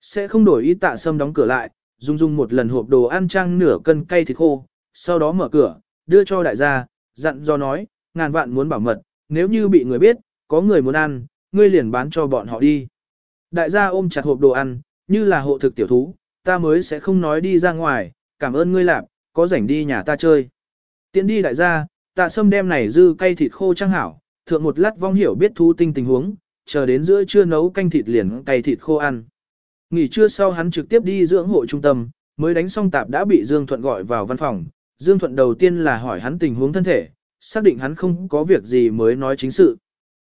Sẽ không đổi ý tạ sâm đóng cửa lại, dùng dùng một lần hộp đồ ăn trang nửa cân cay thịt khô, sau đó mở cửa, đưa cho đại gia, dặn do nói, ngàn vạn muốn bảo mật, nếu như bị người biết, có người muốn ăn, ngươi liền bán cho bọn họ đi. Đại gia ôm chặt hộp đồ ăn, như là hộ thực tiểu thú, ta mới sẽ không nói đi ra ngoài, cảm ơn ngươi lạp, có rảnh đi nhà ta chơi. Tiến đi đại gia, tạ sâm đem này dư cay thịt khô trang hảo, thượng một lát vong hiểu biết thu tinh tình huống, chờ đến giữa trưa nấu canh thịt liền cay thịt khô ăn. Nghỉ trưa sau hắn trực tiếp đi dưỡng hộ trung tâm, mới đánh xong tạp đã bị Dương Thuận gọi vào văn phòng. Dương Thuận đầu tiên là hỏi hắn tình huống thân thể, xác định hắn không có việc gì mới nói chính sự.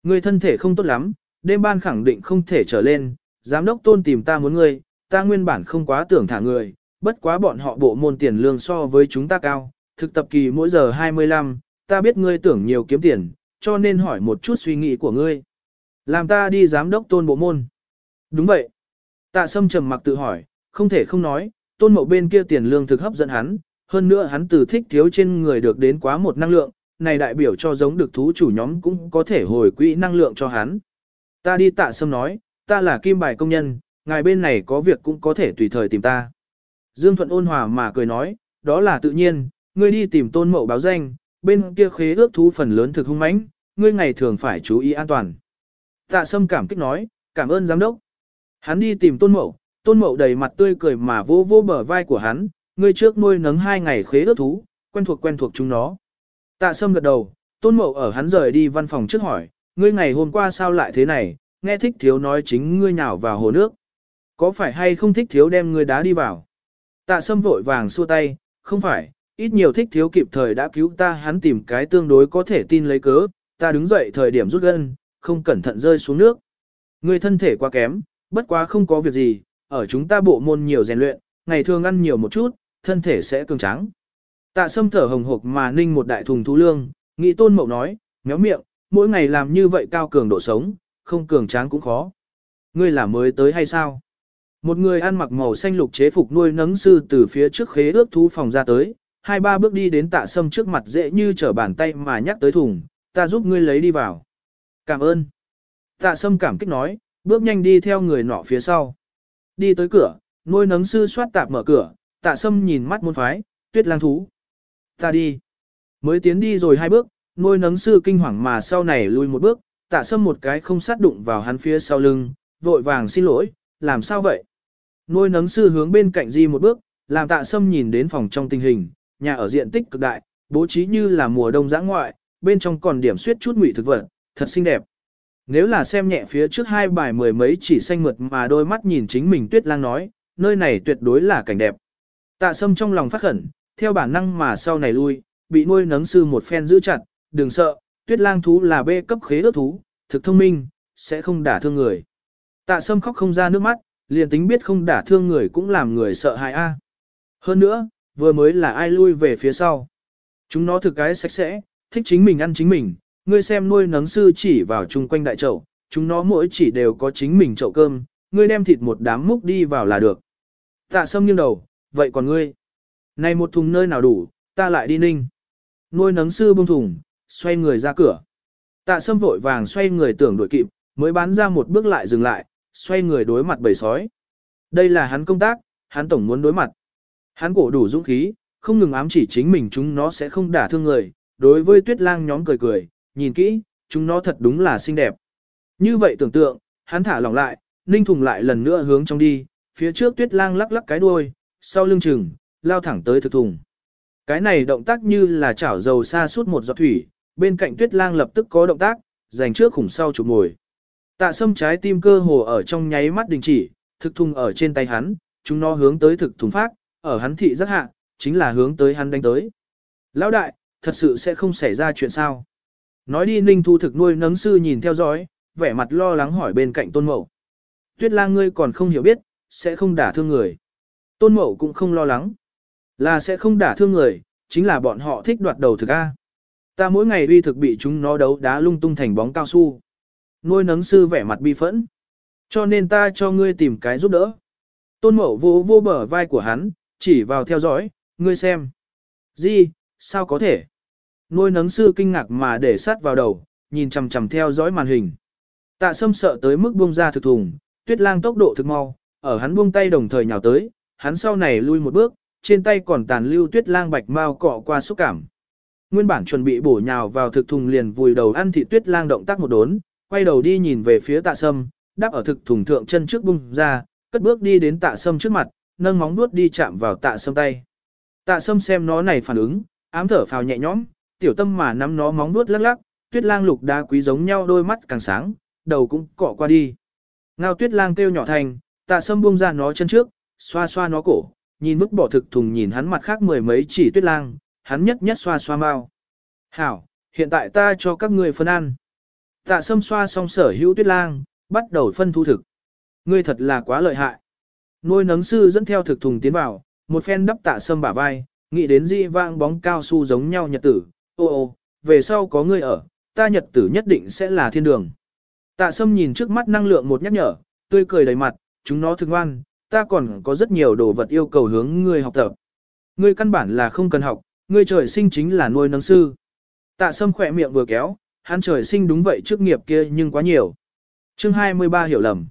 Người thân thể không tốt lắm, đêm ban khẳng định không thể trở lên, giám đốc tôn tìm ta muốn ngươi, ta nguyên bản không quá tưởng thả người, bất quá bọn họ bộ môn tiền lương so với chúng ta cao, thực tập kỳ mỗi giờ 25, ta biết ngươi tưởng nhiều kiếm tiền, cho nên hỏi một chút suy nghĩ của ngươi. Làm ta đi giám đốc tôn bộ môn. Đúng vậy. Tạ sâm trầm mặc tự hỏi, không thể không nói, tôn mộ bên kia tiền lương thực hấp dẫn hắn, hơn nữa hắn từ thích thiếu trên người được đến quá một năng lượng, này đại biểu cho giống được thú chủ nhóm cũng có thể hồi quỹ năng lượng cho hắn. Ta đi tạ sâm nói, ta là kim bài công nhân, ngài bên này có việc cũng có thể tùy thời tìm ta. Dương Thuận ôn hòa mà cười nói, đó là tự nhiên, ngươi đi tìm tôn mộ báo danh, bên kia khế ước thú phần lớn thực hung mãnh, ngươi ngày thường phải chú ý an toàn. Tạ sâm cảm kích nói, cảm ơn giám đốc. Hắn đi tìm tôn mậu, tôn mậu đầy mặt tươi cười mà vô vô bờ vai của hắn, ngươi trước nuôi nấng hai ngày khế ước thú, quen thuộc quen thuộc chúng nó. Tạ sâm gật đầu, tôn mậu ở hắn rời đi văn phòng trước hỏi, ngươi ngày hôm qua sao lại thế này, nghe thích thiếu nói chính ngươi nhào vào hồ nước. Có phải hay không thích thiếu đem ngươi đá đi vào? Tạ sâm vội vàng xua tay, không phải, ít nhiều thích thiếu kịp thời đã cứu ta hắn tìm cái tương đối có thể tin lấy cớ, ta đứng dậy thời điểm rút gân, không cẩn thận rơi xuống nước. Ngươi thân thể quá kém, bất quá không có việc gì, ở chúng ta bộ môn nhiều rèn luyện, ngày thường ăn nhiều một chút, thân thể sẽ cường tráng. Tạ sâm thở hồng hộc mà ninh một đại thùng thú lương, nghĩ tôn mậu nói, méo miệng, mỗi ngày làm như vậy cao cường độ sống, không cường tráng cũng khó. ngươi là mới tới hay sao? Một người ăn mặc màu xanh lục chế phục nuôi nấng sư từ phía trước khế ước thú phòng ra tới, hai ba bước đi đến tạ sâm trước mặt dễ như trở bàn tay mà nhắc tới thùng, ta giúp ngươi lấy đi vào. Cảm ơn. Tạ sâm cảm kích nói, bước nhanh đi theo người nọ phía sau. Đi tới cửa, nuôi nấng sư soát tạp mở cửa, tạ sâm nhìn mắt môn phái, tuyết lang thú. Ta đi. Mới tiến đi rồi hai bước, nuôi nấng sư kinh hoàng mà sau này lùi một bước, tạ sâm một cái không sát đụng vào hắn phía sau lưng, vội vàng xin lỗi, làm sao vậy? Nuôi nấng sư hướng bên cạnh di một bước, làm tạ sâm nhìn đến phòng trong tình hình, nhà ở diện tích cực đại, bố trí như là mùa đông giã ngoại, bên trong còn điểm suyết chút ngụy thực vật, thật xinh đẹp. Nếu là xem nhẹ phía trước hai bài mười mấy chỉ xanh mượt mà đôi mắt nhìn chính mình tuyết lang nói, nơi này tuyệt đối là cảnh đẹp. Tạ sâm trong lòng phát khẩn, theo bản năng mà sau này lui, bị nuôi nấng sư một phen giữ chặt, đừng sợ, tuyết lang thú là bê cấp khế ước thú, thực thông minh, sẽ không đả thương người. Tạ sâm khóc không ra nước mắt, liền tính biết không đả thương người cũng làm người sợ hãi a. Hơn nữa, vừa mới là ai lui về phía sau. Chúng nó thực cái sạch sẽ, thích chính mình ăn chính mình, ngươi xem nuôi nấng sư chỉ vào chung quanh đại chậu, chúng nó mỗi chỉ đều có chính mình chậu cơm, ngươi đem thịt một đám múc đi vào là được. Tạ sâm nghiêng đầu, vậy còn ngươi? Này một thùng nơi nào đủ, ta lại đi ninh. Nuôi nấng sư bông thùng, xoay người ra cửa. Tạ sâm vội vàng xoay người tưởng đuổi kịp, mới bán ra một bước lại dừng lại, xoay người đối mặt bầy sói. Đây là hắn công tác, hắn tổng muốn đối mặt. Hắn cổ đủ dũng khí, không ngừng ám chỉ chính mình chúng nó sẽ không đả thương người, đối với tuyết lang nhóm cười cười, nhìn kỹ, chúng nó thật đúng là xinh đẹp. Như vậy tưởng tượng, hắn thả lỏng lại, ninh thùng lại lần nữa hướng trong đi, phía trước tuyết lang lắc lắc cái đuôi, sau lưng chừng, lao thẳng tới thực thùng. Cái này động tác như là chảo dầu xa suốt một giọt thủy, bên cạnh tuyết lang lập tức có động tác, dành trước khủng sau chụp ngồi. Tạ sâm trái tim cơ hồ ở trong nháy mắt đình chỉ, thực thùng ở trên tay hắn, chúng nó hướng tới thực thùng phát, ở hắn thị rất hạ, chính là hướng tới hắn đánh tới. Lão đại, thật sự sẽ không xảy ra chuyện sao? Nói đi ninh thu thực nuôi nấng sư nhìn theo dõi, vẻ mặt lo lắng hỏi bên cạnh tôn mậu. Tuyết lang ngươi còn không hiểu biết, sẽ không đả thương người. Tôn mậu cũng không lo lắng. Là sẽ không đả thương người, chính là bọn họ thích đoạt đầu thực A. Ta mỗi ngày uy thực bị chúng nó đấu đá lung tung thành bóng cao su. Nuôi nấng sư vẻ mặt bi phẫn. Cho nên ta cho ngươi tìm cái giúp đỡ. Tôn mậu vô vô bờ vai của hắn, chỉ vào theo dõi, ngươi xem. Gì, sao có thể? Nuôi nấng sư kinh ngạc mà để sát vào đầu, nhìn chằm chằm theo dõi màn hình. Tạ sâm sợ tới mức buông ra thực thùng, tuyết lang tốc độ thực mau, ở hắn buông tay đồng thời nhào tới, hắn sau này lui một bước, trên tay còn tàn lưu tuyết lang bạch mau cọ qua xúc cảm. Nguyên bản chuẩn bị bổ nhào vào thực thùng liền vùi đầu ăn thịt tuyết lang động tác một đốn, quay đầu đi nhìn về phía tạ sâm, đáp ở thực thùng thượng chân trước bung ra, cất bước đi đến tạ sâm trước mặt, nâng móng vuốt đi chạm vào tạ sâm tay. Tạ sâm xem nó này phản ứng, ám thở phào nhẹ nhõm, tiểu tâm mà nắm nó móng vuốt lắc lắc, tuyết lang lục đá quý giống nhau đôi mắt càng sáng, đầu cũng cọ qua đi. Ngao tuyết lang kêu nhỏ thành, tạ sâm buông ra nó chân trước, xoa xoa nó cổ, nhìn mức bỏ thực thùng nhìn hắn mặt khác mười mấy chỉ tuyết lang, hắn nhất nhất xoa xoa mau. Hảo, hiện tại ta cho các ngươi phân ăn. Tạ sâm xoa xong sở hữu tuyết lang, bắt đầu phân thu thực. Ngươi thật là quá lợi hại. Nuôi nấng sư dẫn theo thực thùng tiến vào, một phen đắp tạ sâm bả vai, nghĩ đến di vang bóng cao su giống nhau nhật tử. Ô ô, về sau có ngươi ở, ta nhật tử nhất định sẽ là thiên đường. Tạ sâm nhìn trước mắt năng lượng một nhắc nhở, tươi cười đầy mặt, chúng nó thương ngoan, ta còn có rất nhiều đồ vật yêu cầu hướng ngươi học tập. Ngươi căn bản là không cần học, ngươi trời sinh chính là nuôi nấng sư. Tạ sâm khỏe miệng vừa kéo, hắn trời sinh đúng vậy trước nghiệp kia nhưng quá nhiều. Chương 23 hiểu lầm.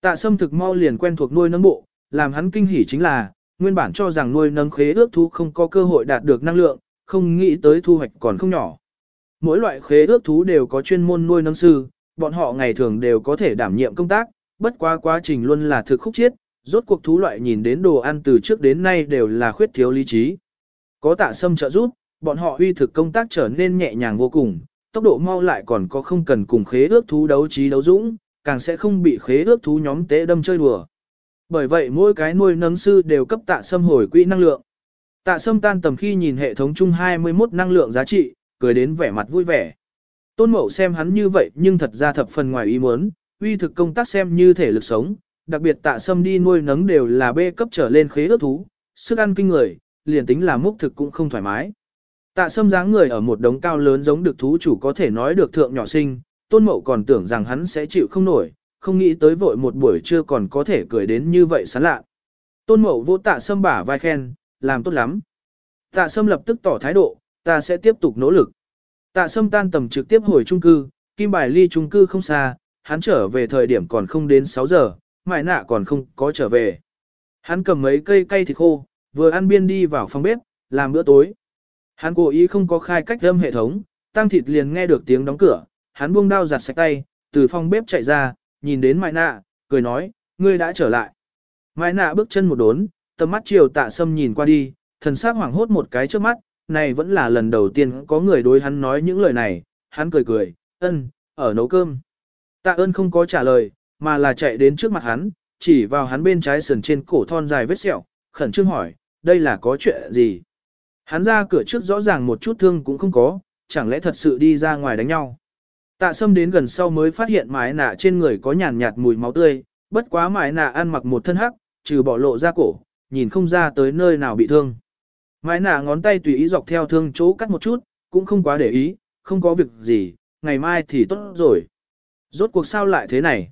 Tạ sâm thực mau liền quen thuộc nuôi nấng bộ, làm hắn kinh hỉ chính là, nguyên bản cho rằng nuôi nấng khế ước thú không có cơ hội đạt được năng lượng, không nghĩ tới thu hoạch còn không nhỏ. Mỗi loại khế ước thú đều có chuyên môn nuôi nấng sư, bọn họ ngày thường đều có thể đảm nhiệm công tác, bất quá quá trình luôn là thực khúc chiết, rốt cuộc thú loại nhìn đến đồ ăn từ trước đến nay đều là khuyết thiếu lý trí. Có tạ sâm trợ giúp, bọn họ huy thực công tác trở nên nhẹ nhàng vô cùng, tốc độ mau lại còn có không cần cùng khế ước thú đấu trí đấu dũng, càng sẽ không bị khế ước thú nhóm tế đâm chơi đùa. Bởi vậy mỗi cái nuôi nấng sư đều cấp tạ sâm hồi quỹ năng lượng. Tạ sâm tan tầm khi nhìn hệ thống chung 21 năng lượng giá trị, cười đến vẻ mặt vui vẻ. Tôn mậu xem hắn như vậy nhưng thật ra thập phần ngoài ý muốn, uy thực công tác xem như thể lực sống, đặc biệt tạ sâm đi nuôi nấng đều là bê cấp trở lên khế ước thú, sức ăn kinh người, liền tính là múc thực cũng không thoải mái. Tạ sâm dáng người ở một đống cao lớn giống được thú chủ có thể nói được thượng nhỏ sinh, tôn mậu còn tưởng rằng hắn sẽ chịu không nổi, không nghĩ tới vội một buổi trưa còn có thể cười đến như vậy sán lạ. Tôn mậu vô tạ sâm bả vai khen, làm tốt lắm. Tạ sâm lập tức tỏ thái độ, ta sẽ tiếp tục nỗ lực. Tạ sâm tan tầm trực tiếp hồi trung cư, kim bài ly trung cư không xa, hắn trở về thời điểm còn không đến 6 giờ, mại nạ còn không có trở về. Hắn cầm mấy cây cây thịt khô, vừa ăn biên đi vào phòng bếp, làm bữa tối. Hắn cố ý không có khai cách âm hệ thống, tăng thịt liền nghe được tiếng đóng cửa, hắn buông đao giặt sạch tay, từ phòng bếp chạy ra, nhìn đến mại nạ, cười nói, ngươi đã trở lại. Mại nạ bước chân một đốn, tầm mắt chiều tạ sâm nhìn qua đi, thần sắc hoảng hốt một cái trước mắt, này vẫn là lần đầu tiên có người đối hắn nói những lời này, hắn cười cười, ân, ở nấu cơm. Tạ ơn không có trả lời, mà là chạy đến trước mặt hắn, chỉ vào hắn bên trái sườn trên cổ thon dài vết sẹo, khẩn trương hỏi, đây là có chuyện gì? Hắn ra cửa trước rõ ràng một chút thương cũng không có, chẳng lẽ thật sự đi ra ngoài đánh nhau. Tạ sâm đến gần sau mới phát hiện mái nạ trên người có nhàn nhạt mùi máu tươi, bất quá mái nạ ăn mặc một thân hắc, trừ bỏ lộ ra cổ, nhìn không ra tới nơi nào bị thương. mãi nạ ngón tay tùy ý dọc theo thương chỗ cắt một chút, cũng không quá để ý, không có việc gì, ngày mai thì tốt rồi. Rốt cuộc sao lại thế này?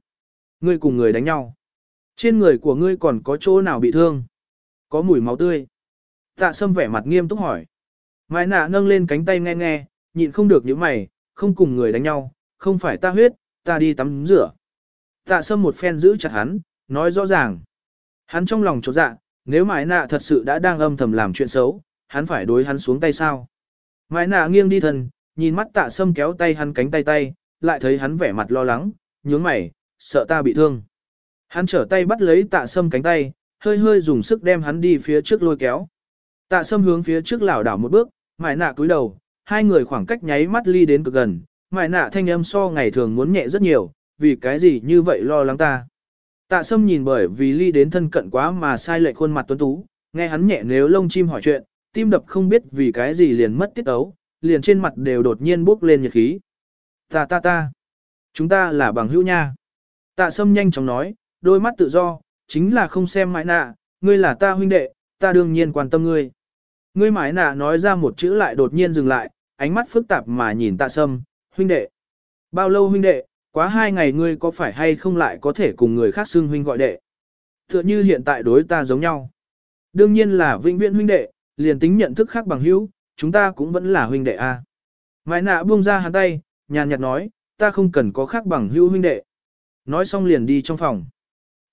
Ngươi cùng người đánh nhau. Trên người của ngươi còn có chỗ nào bị thương? Có mùi máu tươi. Tạ sâm vẻ mặt nghiêm túc hỏi. Mai nạ nâng lên cánh tay nghe nghe, nhịn không được những mày, không cùng người đánh nhau, không phải ta huyết, ta đi tắm rửa. Tạ sâm một phen giữ chặt hắn, nói rõ ràng. Hắn trong lòng chột dạ, nếu Mai nạ thật sự đã đang âm thầm làm chuyện xấu, hắn phải đối hắn xuống tay sao. Mai nạ nghiêng đi thân, nhìn mắt tạ sâm kéo tay hắn cánh tay tay, lại thấy hắn vẻ mặt lo lắng, nhướng mày, sợ ta bị thương. Hắn trở tay bắt lấy tạ sâm cánh tay, hơi hơi dùng sức đem hắn đi phía trước lôi kéo. Tạ sâm hướng phía trước lảo đảo một bước, mải nạ cúi đầu, hai người khoảng cách nháy mắt ly đến cực gần, mải nạ thanh âm so ngày thường muốn nhẹ rất nhiều, vì cái gì như vậy lo lắng ta. Tạ sâm nhìn bởi vì ly đến thân cận quá mà sai lệch khuôn mặt tuấn tú, nghe hắn nhẹ nếu lông chim hỏi chuyện, tim đập không biết vì cái gì liền mất tiết ấu, liền trên mặt đều đột nhiên bốc lên nhiệt khí. Ta ta ta, chúng ta là bằng hữu nha. Tạ sâm nhanh chóng nói, đôi mắt tự do, chính là không xem mãi nạ, ngươi là ta huynh đệ, ta đương nhiên quan tâm ngươi. Ngươi mãi nạ nói ra một chữ lại đột nhiên dừng lại, ánh mắt phức tạp mà nhìn tạ sâm, huynh đệ. Bao lâu huynh đệ, quá hai ngày ngươi có phải hay không lại có thể cùng người khác xưng huynh gọi đệ. Tựa như hiện tại đối ta giống nhau. Đương nhiên là vĩnh viễn huynh đệ, liền tính nhận thức khác bằng hữu, chúng ta cũng vẫn là huynh đệ a. Mai nạ buông ra hắn tay, nhàn nhạt nói, ta không cần có khác bằng hữu huynh đệ. Nói xong liền đi trong phòng.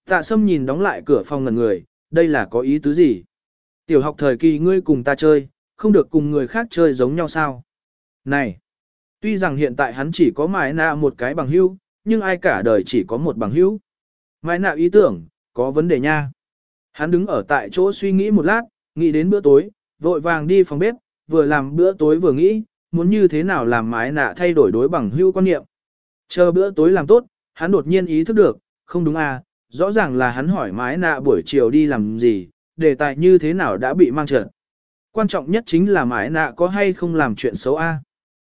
Tạ sâm nhìn đóng lại cửa phòng ngần người, đây là có ý tứ gì? Tiểu học thời kỳ ngươi cùng ta chơi, không được cùng người khác chơi giống nhau sao? Này! Tuy rằng hiện tại hắn chỉ có mái nạ một cái bằng hữu, nhưng ai cả đời chỉ có một bằng hữu. Mái nạ ý tưởng, có vấn đề nha. Hắn đứng ở tại chỗ suy nghĩ một lát, nghĩ đến bữa tối, vội vàng đi phòng bếp, vừa làm bữa tối vừa nghĩ, muốn như thế nào làm mái nạ thay đổi đối bằng hữu quan niệm. Chờ bữa tối làm tốt, hắn đột nhiên ý thức được, không đúng à, rõ ràng là hắn hỏi mái nạ buổi chiều đi làm gì, đề tài như thế nào đã bị mang trợn. Quan trọng nhất chính là mái nạ có hay không làm chuyện xấu a.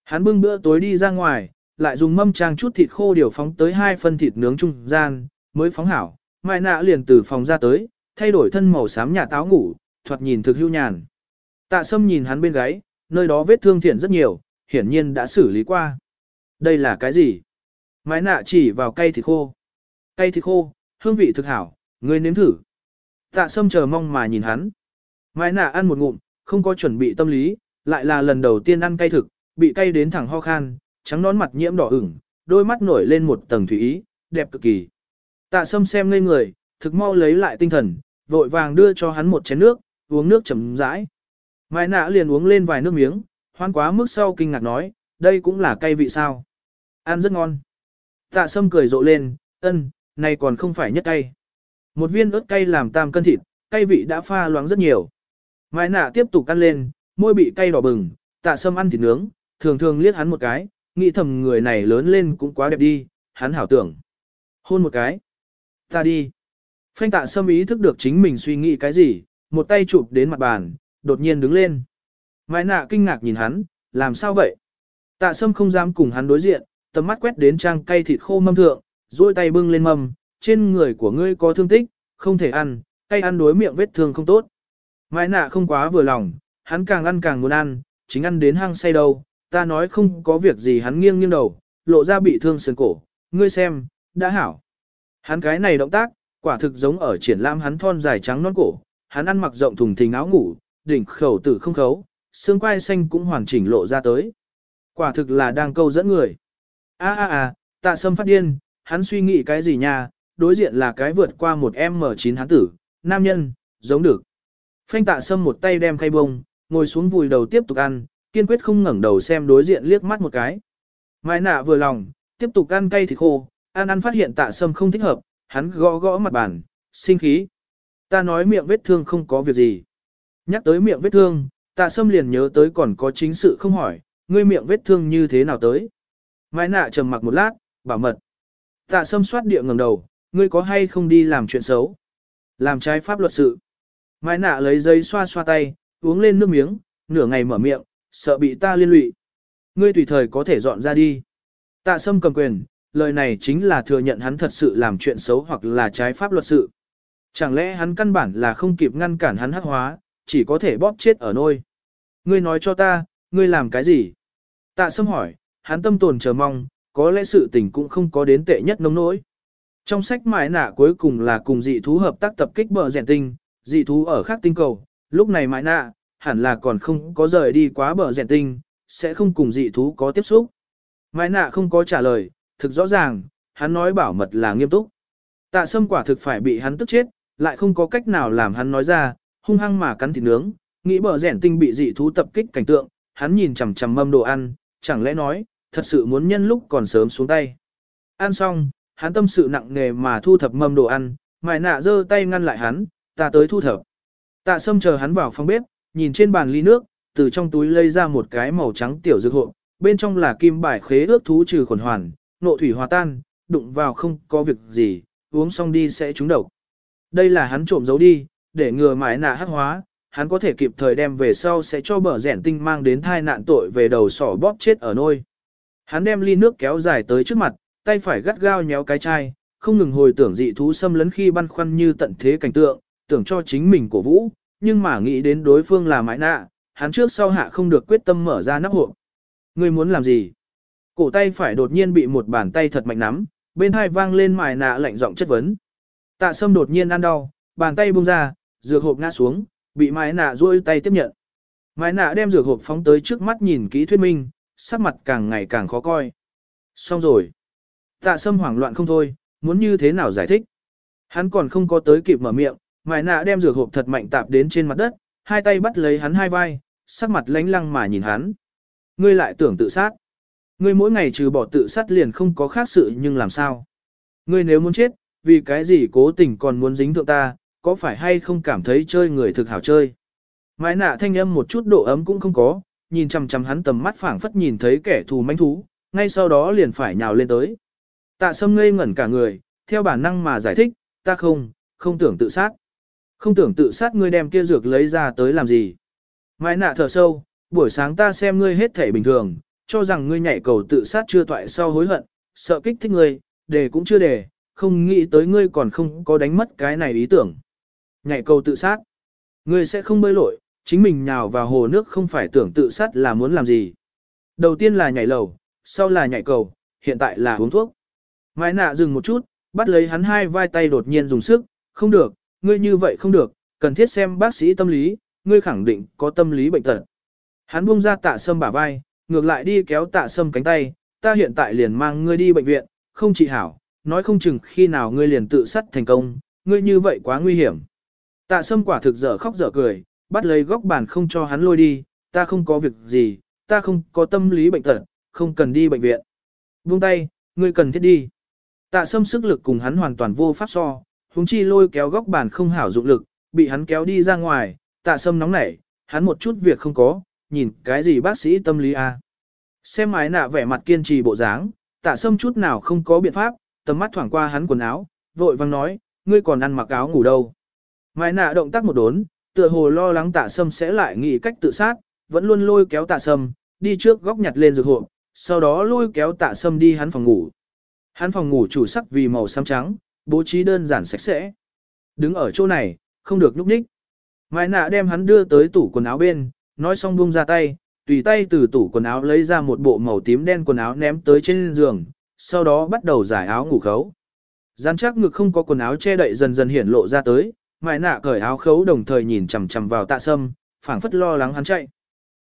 Hắn bưng bữa tối đi ra ngoài, lại dùng mâm trang chút thịt khô điều phóng tới hai phân thịt nướng trung gian, mới phóng hảo, Mai nạ liền từ phòng ra tới, thay đổi thân màu xám nhà táo ngủ, thoạt nhìn thực hưu nhàn. Tạ sâm nhìn hắn bên gáy, nơi đó vết thương thiện rất nhiều, hiển nhiên đã xử lý qua. Đây là cái gì? Mai nạ chỉ vào cây thịt khô. Cây thịt khô, hương vị thực hảo, ngươi nếm thử. Tạ sâm chờ mong mà nhìn hắn. Mai nạ ăn một ngụm, không có chuẩn bị tâm lý, lại là lần đầu tiên ăn cây thực, bị cay đến thẳng ho khan, trắng nón mặt nhiễm đỏ ửng, đôi mắt nổi lên một tầng thủy ý, đẹp cực kỳ. Tạ sâm xem ngây người, thực mau lấy lại tinh thần, vội vàng đưa cho hắn một chén nước, uống nước chậm rãi. Mai nạ liền uống lên vài nước miếng, hoan quá mức sau kinh ngạc nói, đây cũng là cay vị sao. Ăn rất ngon. Tạ sâm cười rộ lên, ân, này còn không phải nhất cay. Một viên ớt cay làm tam cân thịt, cay vị đã pha loãng rất nhiều. Mai nạ tiếp tục ăn lên, môi bị cay đỏ bừng, tạ sâm ăn thịt nướng, thường thường liếc hắn một cái, nghĩ thầm người này lớn lên cũng quá đẹp đi, hắn hảo tưởng. Hôn một cái. Ta đi. Phanh tạ sâm ý thức được chính mình suy nghĩ cái gì, một tay chụp đến mặt bàn, đột nhiên đứng lên. Mai nạ kinh ngạc nhìn hắn, làm sao vậy? Tạ sâm không dám cùng hắn đối diện, tầm mắt quét đến trang cây thịt khô mâm thượng, duỗi tay bưng lên mâm, trên người của ngươi có thương tích, không thể ăn, cây ăn đối miệng vết thương không tốt. Mai nạ không quá vừa lòng, hắn càng ăn càng muốn ăn, chính ăn đến hang say đâu, ta nói không có việc gì hắn nghiêng nghiêng đầu, lộ ra bị thương sườn cổ, ngươi xem, đã hảo. Hắn cái này động tác, quả thực giống ở triển lãm hắn thon dài trắng non cổ, hắn ăn mặc rộng thùng thình áo ngủ, đỉnh khẩu tử không khấu, xương quai xanh cũng hoàn chỉnh lộ ra tới. Quả thực là đang câu dẫn người. A a a, tạ sâm phát điên, hắn suy nghĩ cái gì nha, đối diện là cái vượt qua một M9 hắn tử, nam nhân, giống được. Phanh tạ sâm một tay đem khay bông, ngồi xuống vùi đầu tiếp tục ăn, kiên quyết không ngẩng đầu xem đối diện liếc mắt một cái. Mai nạ vừa lòng, tiếp tục ăn cay thịt khô, ăn ăn phát hiện tạ sâm không thích hợp, hắn gõ gõ mặt bàn, sinh khí. Ta nói miệng vết thương không có việc gì. Nhắc tới miệng vết thương, tạ sâm liền nhớ tới còn có chính sự không hỏi, ngươi miệng vết thương như thế nào tới. Mai nạ trầm mặc một lát, bảo mật. Tạ sâm soát địa ngẩng đầu, ngươi có hay không đi làm chuyện xấu? Làm trái pháp luật sự. Mai nạ lấy giấy xoa xoa tay, uống lên nước miếng, nửa ngày mở miệng, sợ bị ta liên lụy. Ngươi tùy thời có thể dọn ra đi. Tạ sâm cầm quyền, lời này chính là thừa nhận hắn thật sự làm chuyện xấu hoặc là trái pháp luật sự. Chẳng lẽ hắn căn bản là không kịp ngăn cản hắn hắc hóa, chỉ có thể bóp chết ở nôi. Ngươi nói cho ta, ngươi làm cái gì? Tạ sâm hỏi, hắn tâm tồn chờ mong, có lẽ sự tình cũng không có đến tệ nhất nông nỗi. Trong sách mãi nạ cuối cùng là cùng dị thú hợp tác tập kích bờ rèn tinh, dị thú ở khác tinh cầu, lúc này mãi nạ, hẳn là còn không có rời đi quá bờ rèn tinh, sẽ không cùng dị thú có tiếp xúc. Mãi nạ không có trả lời, thực rõ ràng, hắn nói bảo mật là nghiêm túc. Tạ sâm quả thực phải bị hắn tức chết, lại không có cách nào làm hắn nói ra, hung hăng mà cắn thịt nướng, nghĩ bờ rèn tinh bị dị thú tập kích cảnh tượng, hắn nhìn chằm chằm mâm đồ ăn, chẳng lẽ nói, thật sự muốn nhân lúc còn sớm xuống tay. Ăn xong, hắn tâm sự nặng nề mà thu thập mâm đồ ăn, mại nạ giơ tay ngăn lại hắn, ta tới thu thập. Tạ sâm chờ hắn vào phòng bếp, nhìn trên bàn ly nước, từ trong túi lấy ra một cái màu trắng tiểu dược hộp, bên trong là kim bài khế ước thú trừ khuẩn hoàn, nộ thủy hòa tan, đụng vào không có việc gì, uống xong đi sẽ trúng độc. Đây là hắn trộm giấu đi, để ngừa mãi nạ hắc hóa, hắn có thể kịp thời đem về sau sẽ cho bờ rẻn tinh mang đến thai nạn tội về đầu sỏ bóp chết ở nôi. Hắn đem ly nước kéo dài tới trước mặt, tay phải gắt gao nhéo cái chai, không ngừng hồi tưởng dị thú xâm lấn khi băn khoăn như tận thế cảnh tượng, tưởng cho chính mình cổ vũ, nhưng mà nghĩ đến đối phương là mãi nạ, hắn trước sau hạ không được quyết tâm mở ra nắp hộp. Ngươi muốn làm gì? Cổ tay phải đột nhiên bị một bàn tay thật mạnh nắm, bên hai vang lên mài nạ lạnh giọng chất vấn. Tạ sâm đột nhiên ăn đau, bàn tay buông ra, dược hộp ngã xuống, bị mái nạ duỗi tay tiếp nhận. Mái nạ đem dược hộp phóng tới trước mắt nhìn kỹ thuyết minh, sắc mặt càng ngày càng khó coi. Xong rồi. Tạ sâm hoảng loạn không thôi, muốn như thế nào giải thích. Hắn còn không có tới kịp mở miệng, mái nạ đem dược hộp thật mạnh tạp đến trên mặt đất, hai tay bắt lấy hắn hai vai, sắc mặt lánh lăng mà nhìn hắn. Ngươi lại tưởng tự sát. Ngươi mỗi ngày trừ bỏ tự sát liền không có khác sự nhưng làm sao. Ngươi nếu muốn chết, vì cái gì cố tình còn muốn dính thượng ta, có phải hay không cảm thấy chơi người thực hảo chơi. Mãi nạ thanh âm một chút độ ấm cũng không có, nhìn chằm chằm hắn tầm mắt phảng phất nhìn thấy kẻ thù manh thú, ngay sau đó liền phải nhào lên tới. Tạ sâm ngây ngẩn cả người, theo bản năng mà giải thích, ta không, không tưởng tự sát. Không tưởng tự sát ngươi đem kia dược lấy ra tới làm gì. Mai nạ thở sâu, buổi sáng ta xem ngươi hết thể bình thường, cho rằng ngươi nhảy cầu tự sát chưa toại sau hối hận, sợ kích thích ngươi, đề cũng chưa đề, không nghĩ tới ngươi còn không có đánh mất cái này ý tưởng. Nhảy cầu tự sát. Ngươi sẽ không bơi lội, chính mình nhào vào hồ nước không phải tưởng tự sát là muốn làm gì. Đầu tiên là nhảy lầu, sau là nhảy cầu, hiện tại là uống thuốc. Mai nạ dừng một chút, bắt lấy hắn hai vai tay đột nhiên dùng sức, không được, ngươi như vậy không được, cần thiết xem bác sĩ tâm lý, ngươi khẳng định có tâm lý bệnh tật. Hắn buông ra tạ sâm bả vai, ngược lại đi kéo tạ sâm cánh tay, ta hiện tại liền mang ngươi đi bệnh viện, không trị hảo, nói không chừng khi nào ngươi liền tự sát thành công, ngươi như vậy quá nguy hiểm. Tạ sâm quả thực dở khóc dở cười, bắt lấy góc bàn không cho hắn lôi đi, ta không có việc gì, ta không có tâm lý bệnh tật, không cần đi bệnh viện. Buông tay, ngươi cần thiết đi. Tạ sâm sức lực cùng hắn hoàn toàn vô pháp so, huống chi lôi kéo góc bàn không hảo dụng lực, bị hắn kéo đi ra ngoài, tạ sâm nóng nảy, hắn một chút việc không có, nhìn cái gì bác sĩ tâm lý a à? Xem mái nạ vẻ mặt kiên trì bộ dáng, tạ sâm chút nào không có biện pháp, tầm mắt thoảng qua hắn quần áo, vội vang nói, ngươi còn ăn mặc áo ngủ đâu. Mai nạ động tác một đốn, tựa hồ lo lắng tạ sâm sẽ lại nghĩ cách tự sát, vẫn luôn lôi kéo tạ sâm, đi trước góc nhặt lên dược hộ, sau đó lôi kéo tạ sâm đi hắn phòng ngủ. Hắn phòng ngủ chủ sắc vì màu xám trắng, bố trí đơn giản sạch sẽ. Đứng ở chỗ này, không được nhúc nhích. Mai nạ đem hắn đưa tới tủ quần áo bên, nói xong buông ra tay, tùy tay từ tủ quần áo lấy ra một bộ màu tím đen quần áo ném tới trên giường, sau đó bắt đầu giải áo ngủ khấu. Rắn chắc ngực không có quần áo che đậy dần dần hiển lộ ra tới, Mai nạ cởi áo khấu đồng thời nhìn chằm chằm vào tạ sâm, phảng phất lo lắng hắn chạy.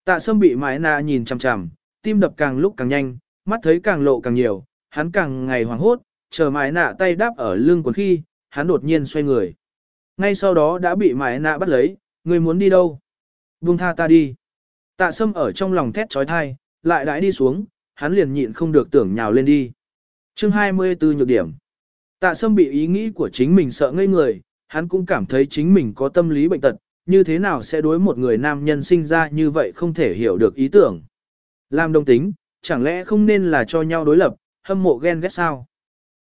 Tạ sâm bị Mai nạ nhìn chằm chằm, tim đập càng lúc càng nhanh, mắt thấy càng lộ càng nhiều, hắn càng ngày hoảng hốt, chờ mái nạ tay đáp ở lưng quần khi, hắn đột nhiên xoay người. Ngay sau đó đã bị mái nạ bắt lấy, người muốn đi đâu? Buông tha ta đi. Tạ sâm ở trong lòng thét trói thai, lại đãi đi xuống, hắn liền nhịn không được tưởng nhào lên đi. chương 24 nhược điểm. Tạ sâm bị ý nghĩ của chính mình sợ ngây người, hắn cũng cảm thấy chính mình có tâm lý bệnh tật, như thế nào sẽ đối một người nam nhân sinh ra như vậy không thể hiểu được ý tưởng. Làm đồng tính, chẳng lẽ không nên là cho nhau đối lập, hâm mộ ghen ghét sao?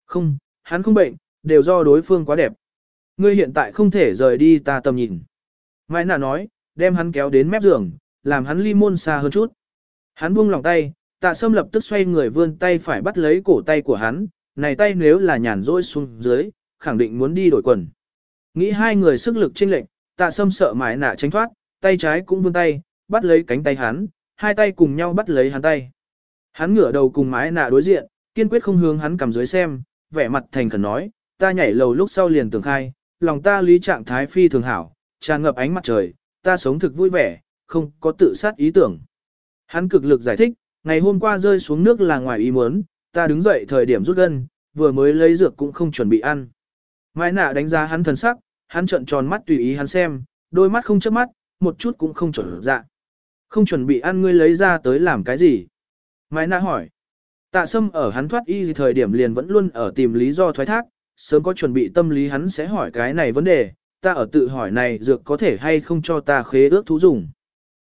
Không, hắn không bệnh, đều do đối phương quá đẹp. Ngươi hiện tại không thể rời đi ta tầm nhìn. Mai nạ nói, đem hắn kéo đến mép giường, làm hắn ly môn xa hơn chút. Hắn buông lòng tay, tạ sâm lập tức xoay người vươn tay phải bắt lấy cổ tay của hắn, này tay nếu là nhàn rỗi xuống dưới, khẳng định muốn đi đổi quần. Nghĩ hai người sức lực chênh lệch, tạ sâm sợ mãi nạ tránh thoát, tay trái cũng vươn tay, bắt lấy cánh tay hắn, hai tay cùng nhau bắt lấy hắn tay. Hắn ngửa đầu cùng mái nạ đối diện, kiên quyết không hướng hắn cầm dưới xem, vẻ mặt thành khẩn nói, ta nhảy lầu lúc sau liền tưởng khai, lòng ta lý trạng thái phi thường hảo, tràn ngập ánh mặt trời, ta sống thực vui vẻ, không có tự sát ý tưởng. Hắn cực lực giải thích, ngày hôm qua rơi xuống nước là ngoài ý muốn, ta đứng dậy thời điểm rút gân, vừa mới lấy dược cũng không chuẩn bị ăn. Mai nạ đánh giá hắn thần sắc, hắn trợn tròn mắt tùy ý hắn xem, đôi mắt không chớp mắt, một chút cũng không chuẩn dạ. Không chuẩn bị ăn ngươi lấy ra tới làm cái gì? Mai nạ hỏi. Tạ sâm ở hắn thoát y gì thời điểm liền vẫn luôn ở tìm lý do thoái thác, sớm có chuẩn bị tâm lý hắn sẽ hỏi cái này vấn đề, ta ở tự hỏi này dược có thể hay không cho ta khế ước thú dùng.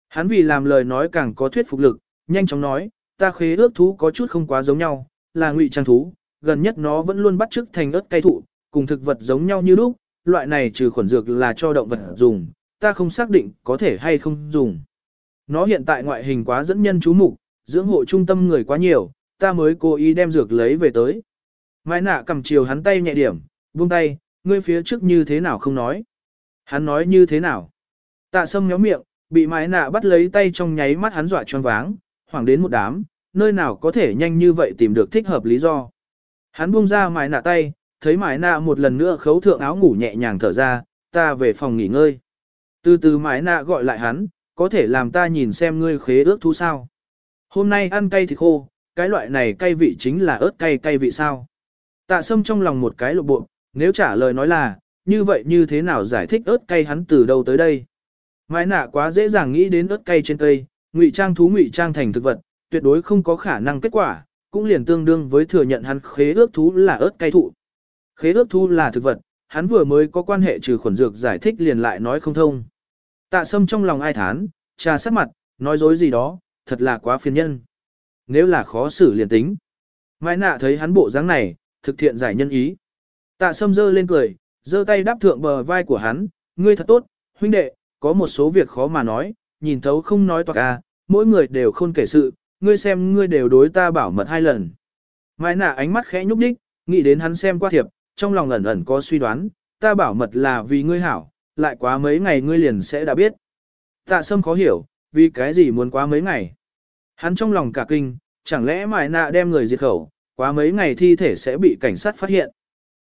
Hắn vì làm lời nói càng có thuyết phục lực, nhanh chóng nói, ta khế ước thú có chút không quá giống nhau, là ngụy trang thú, gần nhất nó vẫn luôn bắt chước thành ớt cây thụ, cùng thực vật giống nhau như lúc, loại này trừ khuẩn dược là cho động vật dùng, ta không xác định có thể hay không dùng. Nó hiện tại ngoại hình quá dẫn nhân chú mục, dưỡng hộ trung tâm người quá nhiều, ta mới cố ý đem dược lấy về tới. Mai nạ cầm chiều hắn tay nhẹ điểm, buông tay, ngươi phía trước như thế nào không nói. Hắn nói như thế nào. Tạ sâm nhó miệng, bị Mai nạ bắt lấy tay trong nháy mắt hắn dọa choáng váng, hoảng đến một đám, nơi nào có thể nhanh như vậy tìm được thích hợp lý do. Hắn buông ra Mai nạ tay, thấy Mai nạ một lần nữa khấu thượng áo ngủ nhẹ nhàng thở ra, ta về phòng nghỉ ngơi. Từ từ Mai nạ gọi lại hắn, có thể làm ta nhìn xem ngươi khế ước thú sao. Hôm nay ăn cay thịt khô, cái loại này cay vị chính là ớt cay cay vị sao. Tạ sâm trong lòng một cái lộ bộ, nếu trả lời nói là, như vậy như thế nào giải thích ớt cay hắn từ đâu tới đây. Mãi nạ quá dễ dàng nghĩ đến ớt cay trên cây, ngụy trang thú ngụy trang thành thực vật, tuyệt đối không có khả năng kết quả, cũng liền tương đương với thừa nhận hắn khế ước thú là ớt cay thụ. Khế ước thú là thực vật, hắn vừa mới có quan hệ trừ khuẩn dược giải thích liền lại nói không thông. Tạ sâm trong lòng ai thán, trà sát mặt, nói dối gì đó, thật là quá phiền nhân. Nếu là khó xử liền tính. Mai nạ thấy hắn bộ dáng này, thực thiện giải nhân ý. Tạ sâm dơ lên cười, dơ tay đáp thượng bờ vai của hắn, ngươi thật tốt, huynh đệ, có một số việc khó mà nói, nhìn thấu không nói toạc à, mỗi người đều không kể sự, ngươi xem ngươi đều đối ta bảo mật hai lần. Mai nạ ánh mắt khẽ nhúc đích, nghĩ đến hắn xem qua thiệp, trong lòng ẩn ẩn có suy đoán, ta bảo mật là vì ngươi hảo, lại quá mấy ngày ngươi liền sẽ đã biết. Tạ sâm khó hiểu, vì cái gì muốn quá mấy ngày. Hắn trong lòng cả kinh, chẳng lẽ Mai nạ đem người diệt khẩu, quá mấy ngày thi thể sẽ bị cảnh sát phát hiện.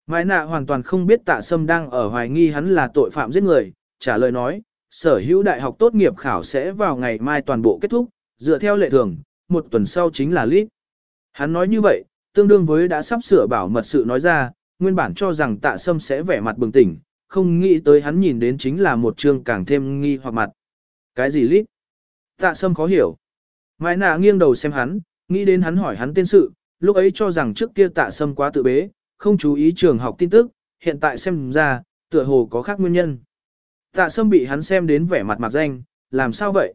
Mai nạ hoàn toàn không biết tạ sâm đang ở hoài nghi hắn là tội phạm giết người, trả lời nói, sở hữu đại học tốt nghiệp khảo sẽ vào ngày mai toàn bộ kết thúc, dựa theo lệ thường, một tuần sau chính là lít. Hắn nói như vậy, tương đương với đã sắp sửa bảo mật sự nói ra, nguyên bản cho rằng tạ sâm sẽ vẻ mặt bừng tỉnh, không nghĩ tới hắn nhìn đến chính là một chương càng thêm nghi hoặc mặt. Cái gì lít? Tạ sâm khó hiểu. Mai nạ nghiêng đầu xem hắn, nghĩ đến hắn hỏi hắn tên sự, lúc ấy cho rằng trước kia tạ sâm quá tự bế, không chú ý trường học tin tức, hiện tại xem ra, tựa hồ có khác nguyên nhân. Tạ sâm bị hắn xem đến vẻ mặt mặt danh, làm sao vậy?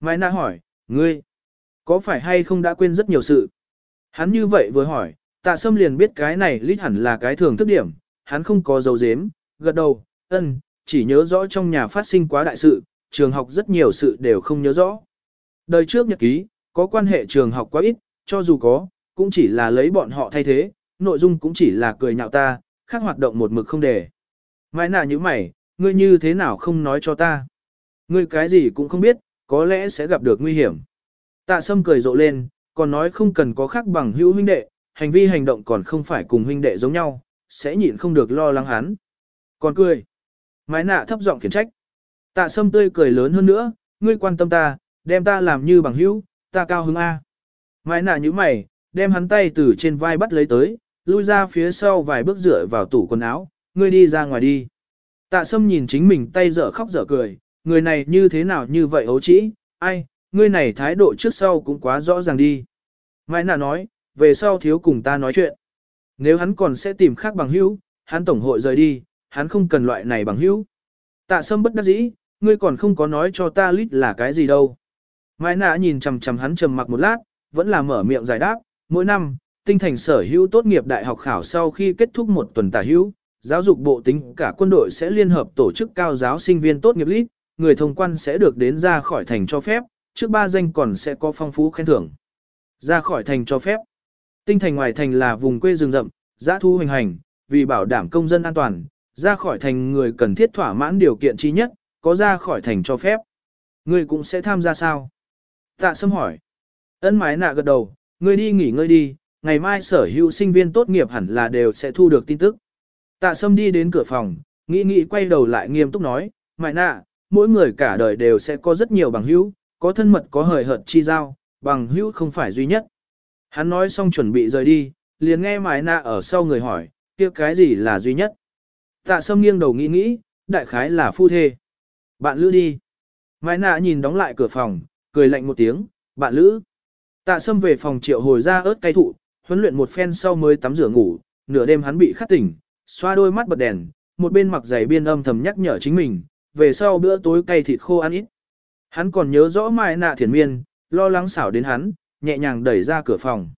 Mai nạ hỏi, ngươi, có phải hay không đã quên rất nhiều sự? Hắn như vậy vừa hỏi, tạ sâm liền biết cái này lít hẳn là cái thường thức điểm, hắn không có dấu dếm, gật đầu, ân, chỉ nhớ rõ trong nhà phát sinh quá đại sự, trường học rất nhiều sự đều không nhớ rõ. Đời trước nhật ký, có quan hệ trường học quá ít, cho dù có, cũng chỉ là lấy bọn họ thay thế, nội dung cũng chỉ là cười nhạo ta, khác hoạt động một mực không để. Mai nà như mày, ngươi như thế nào không nói cho ta? Ngươi cái gì cũng không biết, có lẽ sẽ gặp được nguy hiểm. Tạ sâm cười rộ lên, còn nói không cần có khác bằng hữu huynh đệ, hành vi hành động còn không phải cùng huynh đệ giống nhau, sẽ nhịn không được lo lắng hắn. Còn cười. Mái nạ thấp giọng khiển trách. Tạ sâm tươi cười lớn hơn nữa, ngươi quan tâm ta, đem ta làm như bằng hữu, ta cao hứng A. Mai nạ như mày, đem hắn tay từ trên vai bắt lấy tới, lui ra phía sau vài bước dựa vào tủ quần áo, ngươi đi ra ngoài đi. Tạ sâm nhìn chính mình tay dở khóc dở cười, người này như thế nào như vậy ấu trĩ, ai, ngươi này thái độ trước sau cũng quá rõ ràng đi. Mai nạ nói, về sau thiếu cùng ta nói chuyện. Nếu hắn còn sẽ tìm khác bằng hữu, hắn tổng hội rời đi, hắn không cần loại này bằng hữu. Tạ sâm bất đắc dĩ, ngươi còn không có nói cho ta lít là cái gì đâu. Mai nạ nhìn chằm chằm hắn trầm mặc một lát, vẫn là mở miệng giải đáp, mỗi năm, tinh thành sở hữu tốt nghiệp đại học khảo sau khi kết thúc một tuần tả hữu, giáo dục bộ tính cả quân đội sẽ liên hợp tổ chức cao giáo sinh viên tốt nghiệp lít, người thông quan sẽ được đến ra khỏi thành cho phép, trước ba danh còn sẽ có phong phú khen thưởng. Ra khỏi thành cho phép. Tinh thành ngoài thành là vùng quê rừng rậm, giã thu hoành hành, vì bảo đảm công dân an toàn, ra khỏi thành người cần thiết thỏa mãn điều kiện chi nhất, có ra khỏi thành cho phép. Người cũng sẽ tham gia sao? Tạ Sâm hỏi. Ân mái nạ gật đầu, người đi nghỉ ngơi đi, ngày mai sở hữu sinh viên tốt nghiệp hẳn là đều sẽ thu được tin tức. Tạ Sâm đi đến cửa phòng, nghĩ nghĩ quay đầu lại nghiêm túc nói, mại nạ, mỗi người cả đời đều sẽ có rất nhiều bằng hữu, có thân mật có hời hợt chi giao, bằng hữu không phải duy nhất. Hắn nói xong chuẩn bị rời đi, liền nghe mại nạ ở sau người hỏi, kia cái gì là duy nhất. Tạ Sâm nghiêng đầu nghĩ nghĩ, đại khái là phu thê. Bạn lữ đi. Mại nạ nhìn đóng lại cửa phòng, cười lạnh một tiếng, bạn lữ. Tạ Sâm về phòng triệu hồi ra ớt cây thụ, huấn luyện một phen sau mới tắm rửa ngủ, nửa đêm hắn bị khát tỉnh, xoa đôi mắt bật đèn, một bên mặc giày biên âm thầm nhắc nhở chính mình, về sau bữa tối cay thịt khô ăn ít. Hắn còn nhớ rõ mai nạ thiền miên, lo lắng xảo đến hắn, nhẹ nhàng đẩy ra cửa phòng.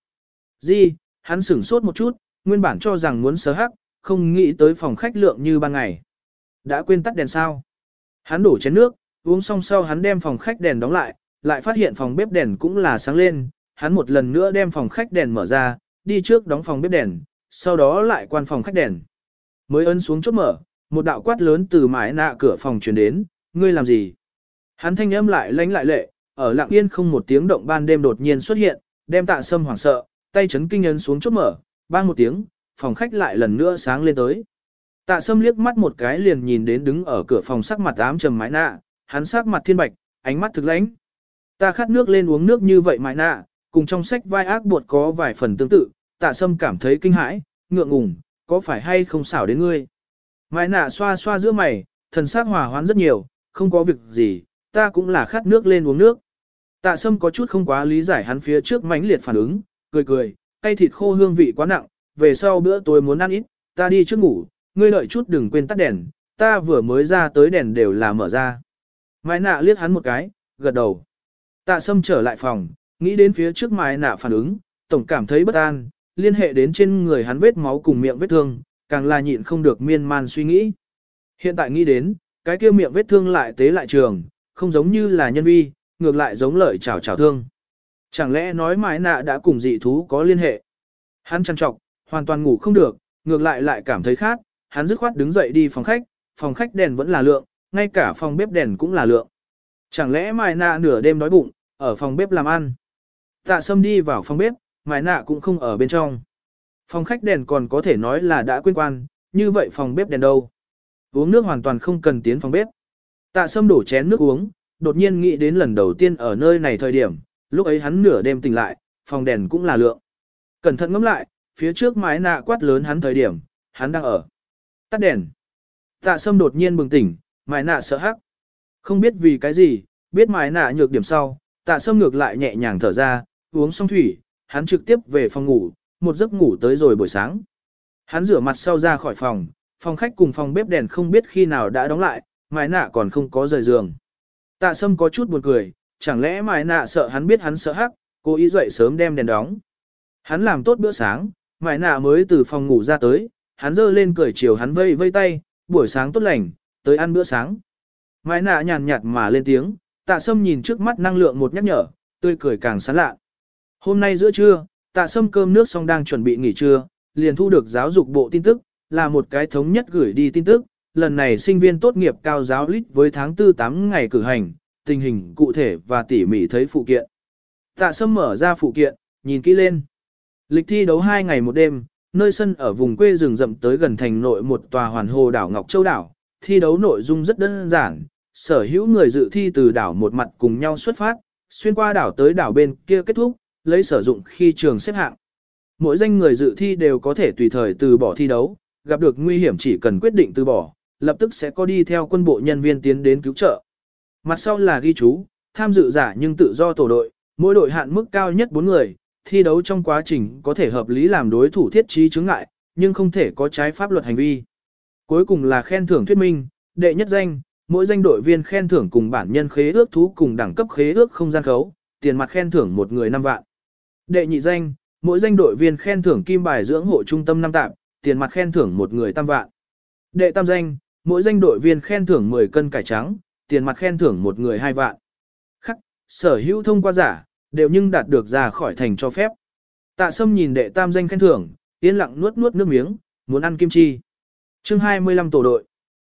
Di, hắn sửng sốt một chút, nguyên bản cho rằng muốn sớ hắc, không nghĩ tới phòng khách lượng như ban ngày. Đã quên tắt đèn sao? Hắn đổ chén nước, uống xong sau hắn đem phòng khách đèn đóng lại, lại phát hiện phòng bếp đèn cũng là sáng lên, hắn một lần nữa đem phòng khách đèn mở ra, đi trước đóng phòng bếp đèn, sau đó lại quan phòng khách đèn. Mới ấn xuống chốt mở, một đạo quát lớn từ mái nạ cửa phòng truyền đến, ngươi làm gì? Hắn thanh âm lại lánh lại lệ, ở lặng yên không một tiếng động ban đêm đột nhiên xuất hiện, đem tạ sâm hoảng sợ, tay chấn kinh ấn xuống chốt mở, bang một tiếng, phòng khách lại lần nữa sáng lên tới. Tạ sâm liếc mắt một cái liền nhìn đến đứng ở cửa phòng sắc mặt ám trầm mái nạ, hắn sắc mặt thiên bạch, ánh mắt thực lãnh. Ta khát nước lên uống nước như vậy mãi nạ, cùng trong sách vai ác buộc có vài phần tương tự, tạ sâm cảm thấy kinh hãi, ngượng ngùng, có phải hay không xảo đến ngươi? Mãi nạ xoa xoa giữa mày, thần sắc hòa hoãn rất nhiều, không có việc gì, ta cũng là khát nước lên uống nước. Tạ sâm có chút không quá lý giải hắn phía trước mãnh liệt phản ứng, cười cười, cay thịt khô hương vị quá nặng, về sau bữa tối muốn ăn ít, ta đi trước ngủ, ngươi đợi chút đừng quên tắt đèn, ta vừa mới ra tới đèn đều là mở ra. Mai nạ liếc hắn một cái, gật đầu. Tạ sâm trở lại phòng, nghĩ đến phía trước mai nạ phản ứng, tổng cảm thấy bất an, liên hệ đến trên người hắn vết máu cùng miệng vết thương, càng là nhịn không được miên man suy nghĩ. Hiện tại nghĩ đến, cái kia miệng vết thương lại tế lại trường, không giống như là nhân vi, ngược lại giống lợi chảo chảo thương. Chẳng lẽ nói mái nạ đã cùng dị thú có liên hệ? Hắn chăn trọc, hoàn toàn ngủ không được, ngược lại lại cảm thấy khát, hắn dứt khoát đứng dậy đi phòng khách, phòng khách đèn vẫn là lượng, ngay cả phòng bếp đèn cũng là lượng. Chẳng lẽ mái nạ nửa đêm đói bụng, ở phòng bếp làm ăn? Tạ sâm đi vào phòng bếp, mài nạ cũng không ở bên trong. Phòng khách đèn còn có thể nói là đã quên quan, như vậy phòng bếp đèn đâu. Uống nước hoàn toàn không cần tiến phòng bếp. Tạ sâm đổ chén nước uống, đột nhiên nghĩ đến lần đầu tiên ở nơi này thời điểm, lúc ấy hắn nửa đêm tỉnh lại, phòng đèn cũng là lượng. Cẩn thận ngắm lại, phía trước mái nạ quát lớn hắn thời điểm, hắn đang ở. Tắt đèn. Tạ sâm đột nhiên bừng tỉnh, mái nạ sợ hắc. Không biết vì cái gì, biết mái nạ nhược điểm sau, tạ sâm ngược lại nhẹ nhàng thở ra, uống xong thủy, hắn trực tiếp về phòng ngủ, một giấc ngủ tới rồi buổi sáng. Hắn rửa mặt sau ra khỏi phòng, phòng khách cùng phòng bếp đèn không biết khi nào đã đóng lại, mái nạ còn không có rời giường. Tạ sâm có chút buồn cười, chẳng lẽ mái nạ sợ hắn biết hắn sợ hắc, cố ý dậy sớm đem đèn đóng. Hắn làm tốt bữa sáng, mái nạ mới từ phòng ngủ ra tới, hắn dơ lên cười chiều hắn vây vây tay, buổi sáng tốt lành, tới ăn bữa sáng. Mái nạ nhàn nhạt mà lên tiếng, tạ sâm nhìn trước mắt năng lượng một nhắc nhở, tươi cười càng sán lạ. Hôm nay giữa trưa, tạ sâm cơm nước xong đang chuẩn bị nghỉ trưa, liền thu được giáo dục bộ tin tức, là một cái thống nhất gửi đi tin tức, lần này sinh viên tốt nghiệp cao giáo lít với tháng 4 8 ngày cử hành, tình hình cụ thể và tỉ mỉ thấy phụ kiện. Tạ sâm mở ra phụ kiện, nhìn kỹ lên. Lịch thi đấu 2 ngày một đêm, nơi sân ở vùng quê rừng rậm tới gần thành nội một tòa hoàn hồ đảo Ngọc Châu đảo, thi đấu nội dung rất đơn giản, sở hữu người dự thi từ đảo một mặt cùng nhau xuất phát, xuyên qua đảo tới đảo bên kia kết thúc, lấy sử dụng khi trường xếp hạng. Mỗi danh người dự thi đều có thể tùy thời từ bỏ thi đấu, gặp được nguy hiểm chỉ cần quyết định từ bỏ, lập tức sẽ có đi theo quân bộ nhân viên tiến đến cứu trợ. Mặt sau là ghi chú, tham dự giả nhưng tự do tổ đội, mỗi đội hạn mức cao nhất 4 người, thi đấu trong quá trình có thể hợp lý làm đối thủ thiết trí chứng ngại, nhưng không thể có trái pháp luật hành vi. Cuối cùng là khen thưởng thuyết minh, đệ nhất danh, mỗi danh đội viên khen thưởng cùng bản nhân khế ước thú cùng đẳng cấp khế ước không gian khấu, tiền mặt khen thưởng một người 5 vạn. Đệ nhị danh, mỗi danh đội viên khen thưởng kim bài dưỡng hộ trung tâm 5 tạm, tiền mặt khen thưởng một người tam vạn. Đệ tam danh, mỗi danh đội viên khen thưởng 10 cân cải trắng, tiền mặt khen thưởng một người 2 vạn. Khắc, sở hữu thông qua giả, đều nhưng đạt được ra khỏi thành cho phép. Tạ Sâm nhìn đệ tam danh khen thưởng, yên lặng nuốt nuốt nước miếng, muốn ăn kim chi. Chương 25 tổ đội.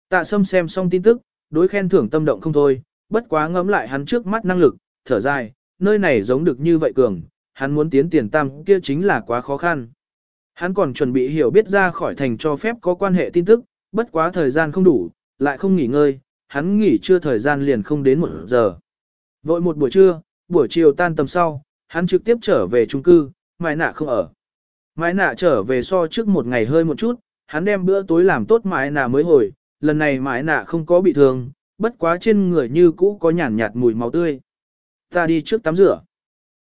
Tạ Sâm xem xong tin tức, đối khen thưởng tâm động không thôi, bất quá ngẫm lại hắn trước mắt năng lực, thở dài, nơi này giống được như vậy cường, hắn muốn tiến tiền tam kia chính là quá khó khăn. Hắn còn chuẩn bị hiểu biết ra khỏi thành cho phép có quan hệ tin tức, bất quá thời gian không đủ, lại không nghỉ ngơi, hắn nghỉ trưa thời gian liền không đến một giờ. Vội một buổi trưa, buổi chiều tan tầm sau, hắn trực tiếp trở về trung cư, mãi nạ không ở. Mãi nạ trở về so trước một ngày hơi một chút, hắn đem bữa tối làm tốt mãi nạ mới hồi, lần này mãi nạ không có bị thương, bất quá trên người như cũ có nhàn nhạt mùi máu tươi. Ta đi trước tắm rửa.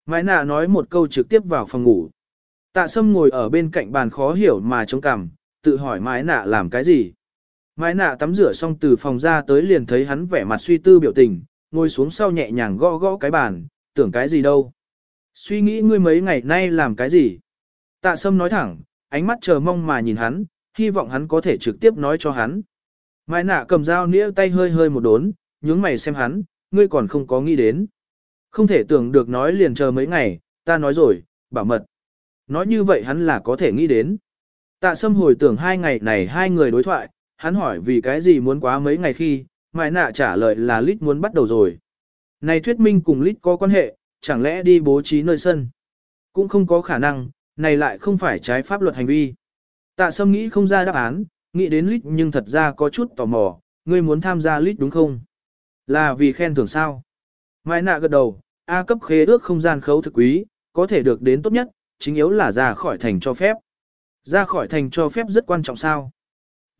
Mãi nạ nói một câu trực tiếp vào phòng ngủ. Tạ sâm ngồi ở bên cạnh bàn khó hiểu mà chống cằm, tự hỏi mãi nạ làm cái gì. Mãi nạ tắm rửa xong từ phòng ra tới liền thấy hắn vẻ mặt suy tư biểu tình, ngồi xuống sau nhẹ nhàng gõ gõ cái bàn, tưởng cái gì đâu. Suy nghĩ ngươi mấy ngày nay làm cái gì. Tạ sâm nói thẳng, ánh mắt chờ mong mà nhìn hắn, hy vọng hắn có thể trực tiếp nói cho hắn. Mai nạ cầm dao nĩa tay hơi hơi một đốn, nhướng mày xem hắn, ngươi còn không có nghĩ đến. Không thể tưởng được nói liền chờ mấy ngày, ta nói rồi, bảo mật. Nói như vậy hắn là có thể nghĩ đến. Tạ sâm hồi tưởng hai ngày này hai người đối thoại, hắn hỏi vì cái gì muốn quá mấy ngày khi, mai nạ trả lời là lít muốn bắt đầu rồi. Này thuyết minh cùng lít có quan hệ, chẳng lẽ đi bố trí nơi sân. Cũng không có khả năng, này lại không phải trái pháp luật hành vi. Tạ sâm nghĩ không ra đáp án, nghĩ đến lít nhưng thật ra có chút tò mò, ngươi muốn tham gia lít đúng không? Là vì khen thưởng sao? Mai nạ gật đầu, A cấp khế ước không gian khấu thực quý, có thể được đến tốt nhất, chính yếu là ra khỏi thành cho phép. Ra khỏi thành cho phép rất quan trọng sao?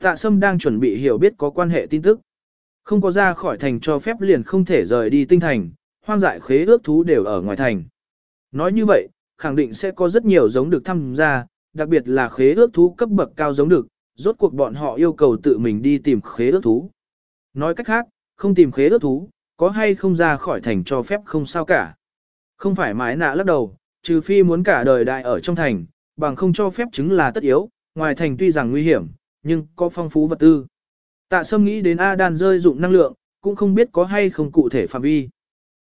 Tạ Sâm đang chuẩn bị hiểu biết có quan hệ tin tức. Không có ra khỏi thành cho phép liền không thể rời đi tinh thành, hoang dại khế ước thú đều ở ngoài thành. Nói như vậy, khẳng định sẽ có rất nhiều giống được tham gia, đặc biệt là khế ước thú cấp bậc cao giống được, rốt cuộc bọn họ yêu cầu tự mình đi tìm khế ước thú. Nói cách khác, không tìm khế ước thú, có hay không ra khỏi thành cho phép không sao cả. Không phải mãi nạ lắc đầu, trừ phi muốn cả đời đại ở trong thành, bằng không cho phép chứng là tất yếu, ngoài thành tuy rằng nguy hiểm, nhưng có phong phú vật tư. Tạ Sâm nghĩ đến A Đan rơi dụng năng lượng, cũng không biết có hay không cụ thể phạm vi.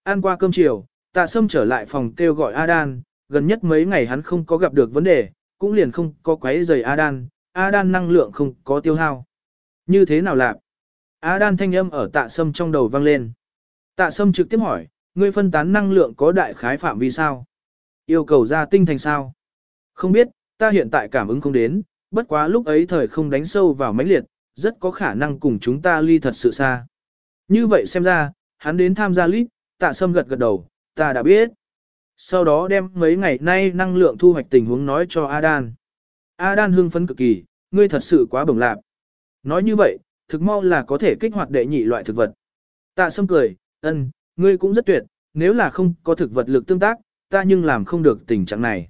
Ăn qua cơm chiều, Tạ Sâm trở lại phòng kêu gọi A Đan, gần nhất mấy ngày hắn không có gặp được vấn đề, cũng liền không có quấy rầy A Đan, A Đan năng lượng không có tiêu hao. Như thế nào lạc? A Đan thanh âm ở Tạ Sâm trong đầu vang lên. Tạ Sâm trực tiếp hỏi, ngươi phân tán năng lượng có đại khái phạm vi sao? Yêu cầu ra tinh thành sao? Không biết, ta hiện tại cảm ứng không đến, bất quá lúc ấy thời không đánh sâu vào mãnh liệt, rất có khả năng cùng chúng ta ly thật sự xa. Như vậy xem ra, hắn đến tham gia lít, tạ sâm gật gật đầu, ta đã biết. Sau đó đem mấy ngày nay năng lượng thu hoạch tình huống nói cho Adan. Adan hưng phấn cực kỳ, ngươi thật sự quá bổng lạc. Nói như vậy, thực mau là có thể kích hoạt đệ nhị loại thực vật. Tạ sâm cười, ân, ngươi cũng rất tuyệt, nếu là không có thực vật lực tương tác, ta nhưng làm không được tình trạng này.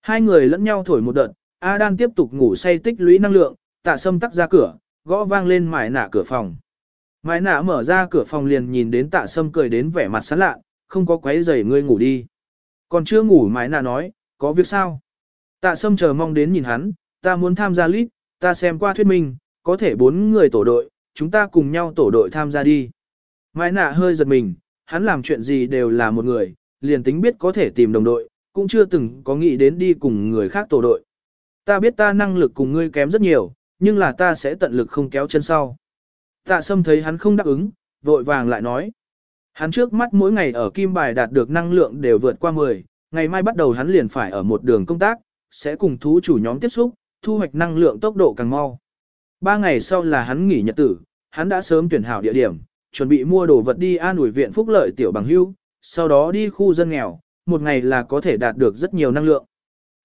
Hai người lẫn nhau thổi một đợt, Adan tiếp tục ngủ say tích lũy năng lượng, tạ sâm tắt ra cửa, gõ vang lên mải nạ cửa phòng. Mái nạ mở ra cửa phòng liền nhìn đến tạ sâm cười đến vẻ mặt sán lạ, không có quấy giày ngươi ngủ đi. Còn chưa ngủ mái nạ nói, có việc sao? Tạ sâm chờ mong đến nhìn hắn, ta muốn tham gia lít, ta xem qua thuyết minh, có thể bốn người tổ đội, chúng ta cùng nhau tổ đội tham gia đi. Mai nạ hơi giật mình, hắn làm chuyện gì đều là một người, liền tính biết có thể tìm đồng đội, cũng chưa từng có nghĩ đến đi cùng người khác tổ đội. Ta biết ta năng lực cùng ngươi kém rất nhiều, nhưng là ta sẽ tận lực không kéo chân sau. Tạ sâm thấy hắn không đáp ứng, vội vàng lại nói. Hắn trước mắt mỗi ngày ở kim bài đạt được năng lượng đều vượt qua 10, ngày mai bắt đầu hắn liền phải ở một đường công tác, sẽ cùng thú chủ nhóm tiếp xúc, thu hoạch năng lượng tốc độ càng mau. Ba ngày sau là hắn nghỉ nhật tử, hắn đã sớm tuyển hảo địa điểm, chuẩn bị mua đồ vật đi an ủi viện phúc lợi tiểu bằng hưu, sau đó đi khu dân nghèo, một ngày là có thể đạt được rất nhiều năng lượng.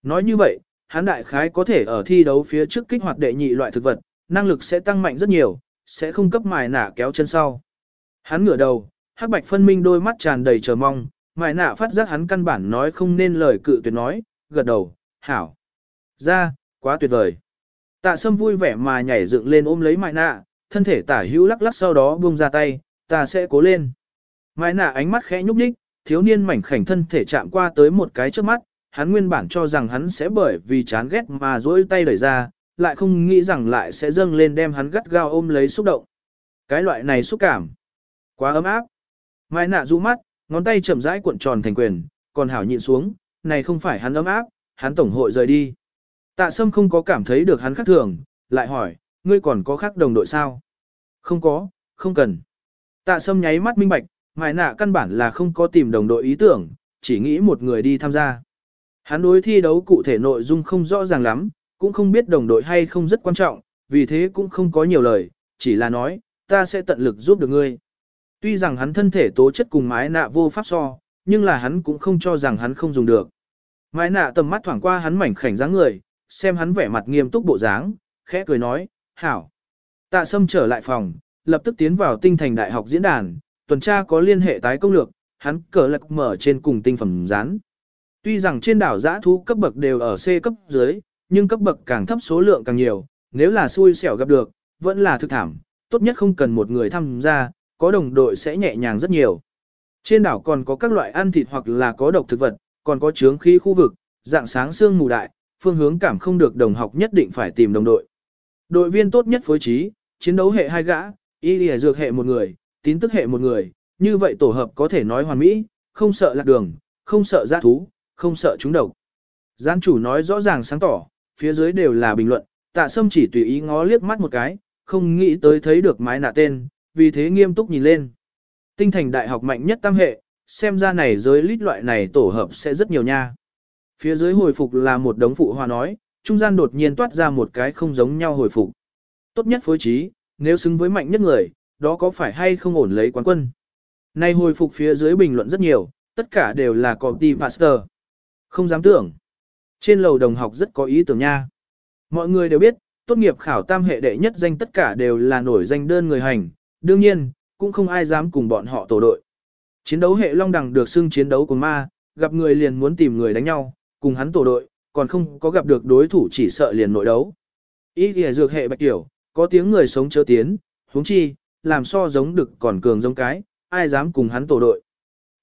Nói như vậy, hắn đại khái có thể ở thi đấu phía trước kích hoạt đệ nhị loại thực vật, năng lực sẽ tăng mạnh rất nhiều, sẽ không cấp mài nả kéo chân sau. Hắn ngửa đầu, hắc bạch phân minh đôi mắt tràn đầy chờ mong, mài nả phát giác hắn căn bản nói không nên lời cự tuyệt nói, gật đầu, hảo. Ra, quá tuyệt vời. Tạ sâm vui vẻ mà nhảy dựng lên ôm lấy mại nạ, thân thể tả hữu lắc lắc sau đó buông ra tay, ta sẽ cố lên. Mại nạ ánh mắt khẽ nhúc nhích, thiếu niên mảnh khảnh thân thể chạm qua tới một cái trước mắt, hắn nguyên bản cho rằng hắn sẽ bởi vì chán ghét mà dỗi tay đẩy ra, lại không nghĩ rằng lại sẽ dâng lên đem hắn gắt gao ôm lấy xúc động. Cái loại này xúc cảm, quá ấm áp. Mai nạ du mắt, ngón tay chậm rãi cuộn tròn thành quyền, còn hảo nhịn xuống, này không phải hắn ấm áp, hắn tổng hội rời đi. Tạ sâm không có cảm thấy được hắn khác thường, lại hỏi, ngươi còn có khác đồng đội sao? Không có, không cần. Tạ sâm nháy mắt minh bạch, mài nạ căn bản là không có tìm đồng đội ý tưởng, chỉ nghĩ một người đi tham gia. Hắn đối thi đấu cụ thể nội dung không rõ ràng lắm, cũng không biết đồng đội hay không rất quan trọng, vì thế cũng không có nhiều lời, chỉ là nói, ta sẽ tận lực giúp được ngươi. Tuy rằng hắn thân thể tố chất cùng mái nạ vô pháp so, nhưng là hắn cũng không cho rằng hắn không dùng được. Mái nạ tầm mắt thoảng qua hắn mảnh khảnh dáng người, xem hắn vẻ mặt nghiêm túc bộ dáng, khẽ cười nói, hảo. Tạ sâm trở lại phòng, lập tức tiến vào tinh thành đại học diễn đàn, tuần tra có liên hệ tái công lược, hắn cờ lật mở trên cùng tinh phẩm rán. Tuy rằng trên đảo giã thú cấp bậc đều ở C cấp dưới, nhưng cấp bậc càng thấp số lượng càng nhiều, nếu là xui xẻo gặp được, vẫn là thực thảm, tốt nhất không cần một người tham gia, có đồng đội sẽ nhẹ nhàng rất nhiều. Trên đảo còn có các loại ăn thịt hoặc là có độc thực vật, còn có chướng khí khu vực, dạng sáng sương mù đại, phương hướng cảm không được đồng học nhất định phải tìm đồng đội. Đội viên tốt nhất phối trí, chiến đấu hệ hai gã, y lìa dược hệ một người, tín tức hệ một người, như vậy tổ hợp có thể nói hoàn mỹ, không sợ lạc đường, không sợ giã thú, không sợ chúng độc. Gián chủ nói rõ ràng sáng tỏ, phía dưới đều là bình luận, tạ sâm chỉ tùy ý ngó liếc mắt một cái, không nghĩ tới thấy được mái nạ tên, vì thế nghiêm túc nhìn lên. Tinh thành đại học mạnh nhất tam hệ, xem ra này giới lít loại này tổ hợp sẽ rất nhiều nha. Phía dưới hồi phục là một đống phụ hoa nói, trung gian đột nhiên toát ra một cái không giống nhau hồi phục. Tốt nhất phối trí, nếu xứng với mạnh nhất người, đó có phải hay không ổn lấy quán quân. Nay hồi phục phía dưới bình luận rất nhiều, tất cả đều là copy pastor. Không dám tưởng. Trên lầu đồng học rất có ý tưởng nha. Mọi người đều biết, tốt nghiệp khảo tam hệ đệ nhất danh tất cả đều là nổi danh đơn người hành, đương nhiên, cũng không ai dám cùng bọn họ tổ đội. Chiến đấu hệ long đẳng được xưng chiến đấu của ma, gặp người liền muốn tìm người đánh nhau, cùng hắn tổ đội, còn không có gặp được đối thủ chỉ sợ liền nội đấu. Ý thì dược hệ bạch tiểu, có tiếng người sống chớ tiến, huống chi, làm so giống được còn cường giống cái, ai dám cùng hắn tổ đội.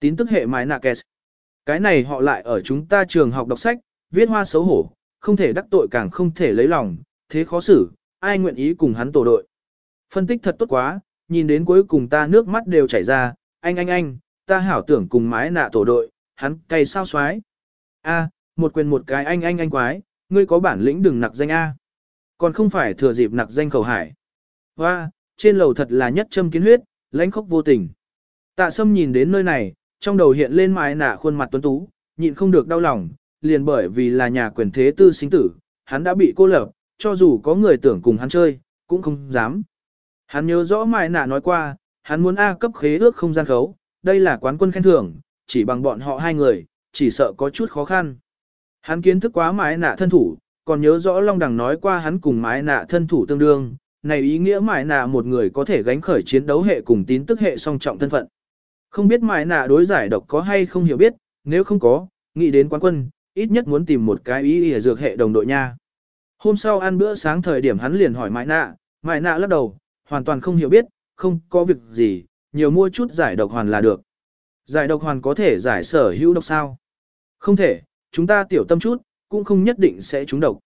Tín tức hệ mái nạ kẹt. Cái này họ lại ở chúng ta trường học đọc sách, viết hoa xấu hổ, không thể đắc tội càng không thể lấy lòng, thế khó xử, ai nguyện ý cùng hắn tổ đội. Phân tích thật tốt quá, nhìn đến cuối cùng ta nước mắt đều chảy ra, anh anh anh, ta hảo tưởng cùng mái nạ tổ đội, hắn cay sao xoái. A, một quyền một cái anh anh anh quái, ngươi có bản lĩnh đừng nặc danh A. Còn không phải thừa dịp nặc danh khẩu hải. Hoa, trên lầu thật là nhất châm kiến huyết, lãnh khốc vô tình. Tạ sâm nhìn đến nơi này, trong đầu hiện lên mái nạ khuôn mặt tuấn tú, nhịn không được đau lòng, liền bởi vì là nhà quyền thế tư sinh tử, hắn đã bị cô lập, cho dù có người tưởng cùng hắn chơi, cũng không dám. Hắn nhớ rõ mại nạ nói qua, hắn muốn A cấp khế ước không gian khấu, đây là quán quân khen thưởng, chỉ bằng bọn họ hai người, chỉ sợ có chút khó khăn. Hắn kiến thức quá mái nạ thân thủ, còn nhớ rõ Long Đằng nói qua hắn cùng mái nạ thân thủ tương đương, này ý nghĩa mái nạ một người có thể gánh khởi chiến đấu hệ cùng tín tức hệ song trọng thân phận. Không biết mái nạ đối giải độc có hay không hiểu biết, nếu không có, nghĩ đến quán quân, ít nhất muốn tìm một cái ý ỉa dược hệ đồng đội nha. Hôm sau ăn bữa sáng thời điểm hắn liền hỏi mái nạ, mái nạ lắc đầu, hoàn toàn không hiểu biết, không có việc gì, nhiều mua chút giải độc hoàn là được. Giải độc hoàn có thể giải sở hữu độc sao? Không thể, chúng ta tiểu tâm chút, cũng không nhất định sẽ trúng độc.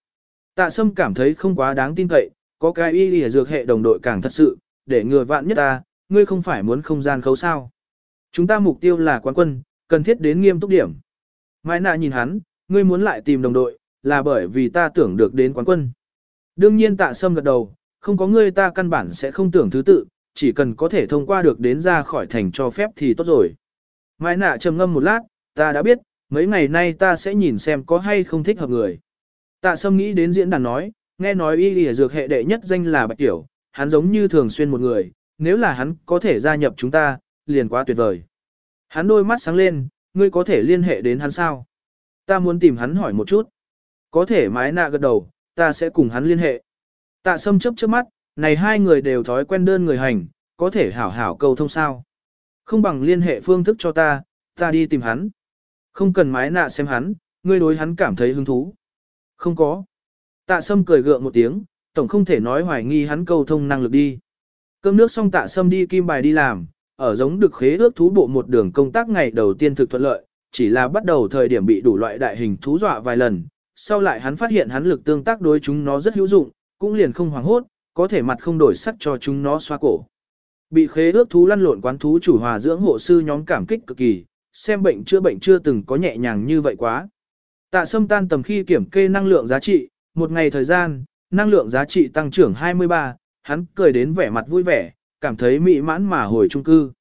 Tạ Sâm cảm thấy không quá đáng tin cậy, có cái y lìa dược hệ đồng đội càng thật sự, để ngừa vạn nhất ta, ngươi không phải muốn không gian khấu sao. Chúng ta mục tiêu là quán quân, cần thiết đến nghiêm túc điểm. Mai nạ nhìn hắn, ngươi muốn lại tìm đồng đội, là bởi vì ta tưởng được đến quán quân. Đương nhiên tạ sâm gật đầu, không có ngươi ta căn bản sẽ không tưởng thứ tự, chỉ cần có thể thông qua được đến ra khỏi thành cho phép thì tốt rồi. Mai nạ trầm ngâm một lát, ta đã biết, mấy ngày nay ta sẽ nhìn xem có hay không thích hợp người. Tạ Sâm nghĩ đến diễn đàn nói, nghe nói y lìa dược hệ đệ nhất danh là Bạch Tiểu, hắn giống như thường xuyên một người, nếu là hắn có thể gia nhập chúng ta, liền quá tuyệt vời. Hắn đôi mắt sáng lên, ngươi có thể liên hệ đến hắn sao? Ta muốn tìm hắn hỏi một chút. Có thể mái nạ gật đầu, ta sẽ cùng hắn liên hệ. Tạ Sâm chấp chớp mắt, này hai người đều thói quen đơn người hành, có thể hảo hảo câu thông sao. Không bằng liên hệ phương thức cho ta, ta đi tìm hắn. Không cần mái nạ xem hắn, ngươi đối hắn cảm thấy hứng thú. Không có. Tạ Sâm cười gượng một tiếng, tổng không thể nói hoài nghi hắn câu thông năng lực đi. Cơm nước xong Tạ Sâm đi kim bài đi làm, ở giống được khế ước thú bộ một đường công tác ngày đầu tiên thực thuận lợi, chỉ là bắt đầu thời điểm bị đủ loại đại hình thú dọa vài lần, sau lại hắn phát hiện hắn lực tương tác đối chúng nó rất hữu dụng, cũng liền không hoảng hốt, có thể mặt không đổi sắc cho chúng nó xoa cổ. Bị khế ước thú lăn lộn quán thú chủ hòa dưỡng hộ sư nhóm cảm kích cực kỳ, xem bệnh chữa bệnh chưa từng có nhẹ nhàng như vậy quá. Tạ sâm tan tầm khi kiểm kê năng lượng giá trị, một ngày thời gian, năng lượng giá trị tăng trưởng 23, hắn cười đến vẻ mặt vui vẻ, cảm thấy mỹ mãn mà hồi trung cư.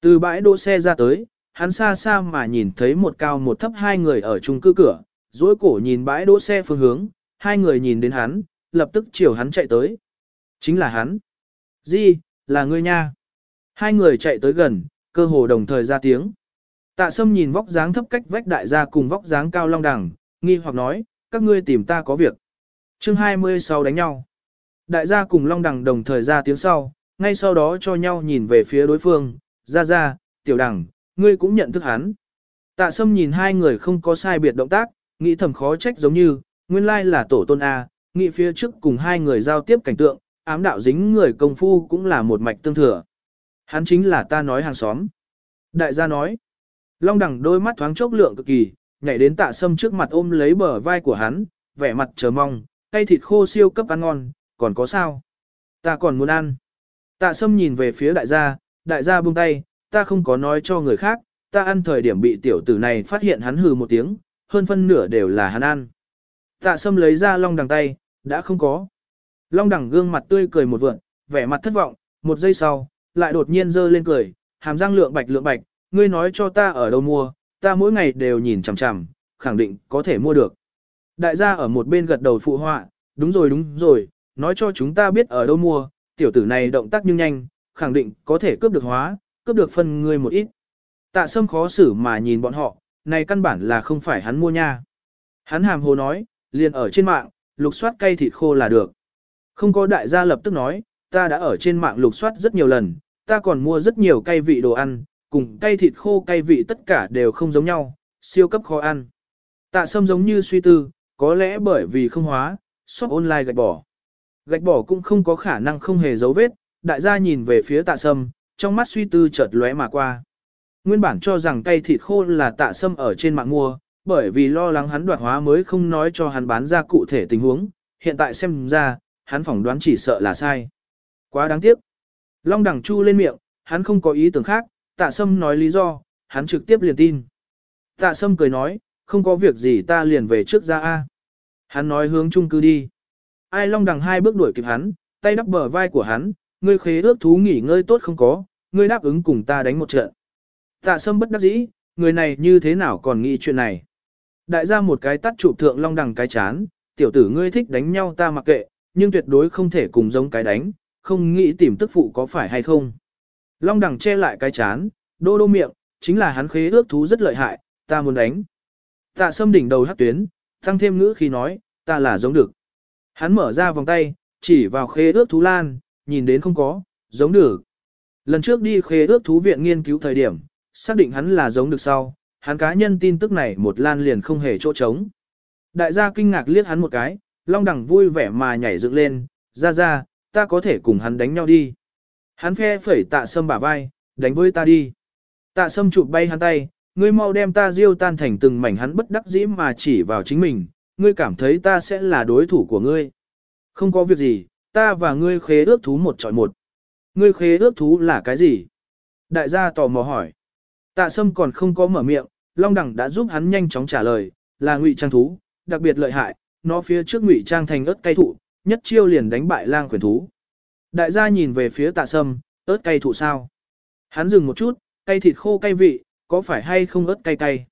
Từ bãi đỗ xe ra tới, hắn xa xa mà nhìn thấy một cao một thấp hai người ở trung cư cửa, dối cổ nhìn bãi đỗ xe phương hướng, hai người nhìn đến hắn, lập tức chiều hắn chạy tới. Chính là hắn. Di, là ngươi nha. Hai người chạy tới gần, cơ hồ đồng thời ra tiếng. Tạ sâm nhìn vóc dáng thấp cách vách đại gia cùng vóc dáng cao long đẳng, nghi hoặc nói, các ngươi tìm ta có việc. chương 20 sau đánh nhau. Đại gia cùng long đẳng đồng thời ra tiếng sau, ngay sau đó cho nhau nhìn về phía đối phương, ra ra, tiểu đẳng, ngươi cũng nhận thức hắn. Tạ sâm nhìn hai người không có sai biệt động tác, nghĩ thầm khó trách giống như, nguyên lai là tổ tôn A, nghĩ phía trước cùng hai người giao tiếp cảnh tượng, ám đạo dính người công phu cũng là một mạch tương thừa. Hắn chính là ta nói hàng xóm. Đại gia nói, long đẳng đôi mắt thoáng chốc lượng cực kỳ, nhảy đến tạ sâm trước mặt ôm lấy bờ vai của hắn, vẻ mặt chờ mong, cây thịt khô siêu cấp ăn ngon, còn có sao? Ta còn muốn ăn. Tạ sâm nhìn về phía đại gia, đại gia buông tay, ta không có nói cho người khác, ta ăn thời điểm bị tiểu tử này phát hiện hắn hừ một tiếng, hơn phân nửa đều là hắn ăn. Tạ sâm lấy ra long đằng tay, đã không có. Long đẳng gương mặt tươi cười một vượn, vẻ mặt thất vọng, một giây sau, lại đột nhiên dơ lên cười, hàm răng lượng bạch lượng bạch, ngươi nói cho ta ở đâu mua, ta mỗi ngày đều nhìn chằm chằm, khẳng định có thể mua được. Đại gia ở một bên gật đầu phụ họa, đúng rồi đúng rồi, nói cho chúng ta biết ở đâu mua, tiểu tử này động tác nhưng nhanh, khẳng định có thể cướp được hóa, cướp được phân ngươi một ít. Tạ sâm khó xử mà nhìn bọn họ, này căn bản là không phải hắn mua nha. Hắn hàm hồ nói, liền ở trên mạng, lục soát cây thịt khô là được. Không có đại gia lập tức nói, ta đã ở trên mạng lục soát rất nhiều lần, ta còn mua rất nhiều cay vị đồ ăn, cùng cay thịt khô cay vị tất cả đều không giống nhau, siêu cấp khó ăn. Tạ sâm giống như suy tư, có lẽ bởi vì không hóa, shop online gạch bỏ. Gạch bỏ cũng không có khả năng không hề dấu vết, đại gia nhìn về phía tạ sâm, trong mắt suy tư chợt lóe mà qua. Nguyên bản cho rằng cay thịt khô là tạ sâm ở trên mạng mua, bởi vì lo lắng hắn đoạt hóa mới không nói cho hắn bán ra cụ thể tình huống, hiện tại xem ra, hắn phỏng đoán chỉ sợ là sai. Quá đáng tiếc. Long đẳng chu lên miệng, hắn không có ý tưởng khác, tạ sâm nói lý do, hắn trực tiếp liền tin. Tạ sâm cười nói, không có việc gì ta liền về trước ra A. Hắn nói hướng chung cư đi. Ai long đằng hai bước đuổi kịp hắn, tay đắp bờ vai của hắn, ngươi khế ước thú nghỉ ngơi tốt không có, ngươi đáp ứng cùng ta đánh một trận. Tạ sâm bất đắc dĩ, người này như thế nào còn nghĩ chuyện này. Đại gia một cái tắt chụp thượng long đằng cái chán, tiểu tử ngươi thích đánh nhau ta mặc kệ, nhưng tuyệt đối không thể cùng giống cái đánh, không nghĩ tìm tức phụ có phải hay không. Long đằng che lại cái chán, đô đô miệng, chính là hắn khế ước thú rất lợi hại, ta muốn đánh. Tạ sâm đỉnh đầu hát tuyến, tăng thêm ngữ khi nói, ta là giống được. Hắn mở ra vòng tay, chỉ vào khế ước thú lan, nhìn đến không có, giống được. Lần trước đi khế ước thú viện nghiên cứu thời điểm, xác định hắn là giống được sau, hắn cá nhân tin tức này một lan liền không hề chỗ trống. Đại gia kinh ngạc liếc hắn một cái, long đẳng vui vẻ mà nhảy dựng lên, ra ra, ta có thể cùng hắn đánh nhau đi. Hắn phe phẩy tạ sâm bả vai, đánh với ta đi. Tạ sâm chụp bay hắn tay, ngươi mau đem ta diêu tan thành từng mảnh hắn bất đắc dĩ mà chỉ vào chính mình, ngươi cảm thấy ta sẽ là đối thủ của ngươi. Không có việc gì, ta và ngươi khế ước thú một chọi một. Ngươi khế ước thú là cái gì? Đại gia tò mò hỏi. Tạ sâm còn không có mở miệng, Long Đẳng đã giúp hắn nhanh chóng trả lời, là ngụy trang thú, đặc biệt lợi hại, nó phía trước ngụy trang thành ớt cây thụ, nhất chiêu liền đánh bại lang quyền thú. Đại gia nhìn về phía tạ sâm, ớt cây thụ sao? Hắn dừng một chút, cây thịt khô cay vị, có phải hay không ớt cay cay?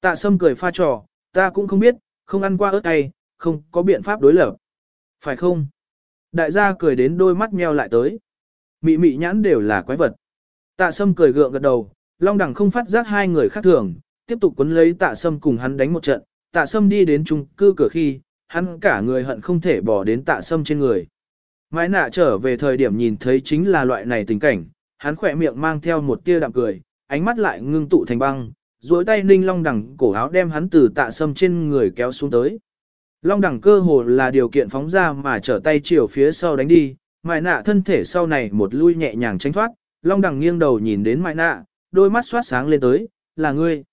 Tạ sâm cười pha trò, ta cũng không biết, không ăn qua ớt cay, không có biện pháp đối lập. Phải không? Đại gia cười đến đôi mắt meo lại tới. Mị mị nhãn đều là quái vật. Tạ sâm cười gượng gật đầu, long đẳng không phát giác hai người khác thường, tiếp tục quấn lấy tạ sâm cùng hắn đánh một trận. Tạ sâm đi đến trung cư cửa khi, hắn cả người hận không thể bỏ đến tạ sâm trên người. Mãi nạ trở về thời điểm nhìn thấy chính là loại này tình cảnh, hắn khỏe miệng mang theo một tia đạm cười, ánh mắt lại ngưng tụ thành băng, duỗi tay ninh long đẳng cổ áo đem hắn từ tạ sâm trên người kéo xuống tới. Long đẳng cơ hồ là điều kiện phóng ra mà trở tay chiều phía sau đánh đi, mại nạ thân thể sau này một lui nhẹ nhàng tránh thoát, long đẳng nghiêng đầu nhìn đến mại nạ, đôi mắt xoát sáng lên tới, là ngươi.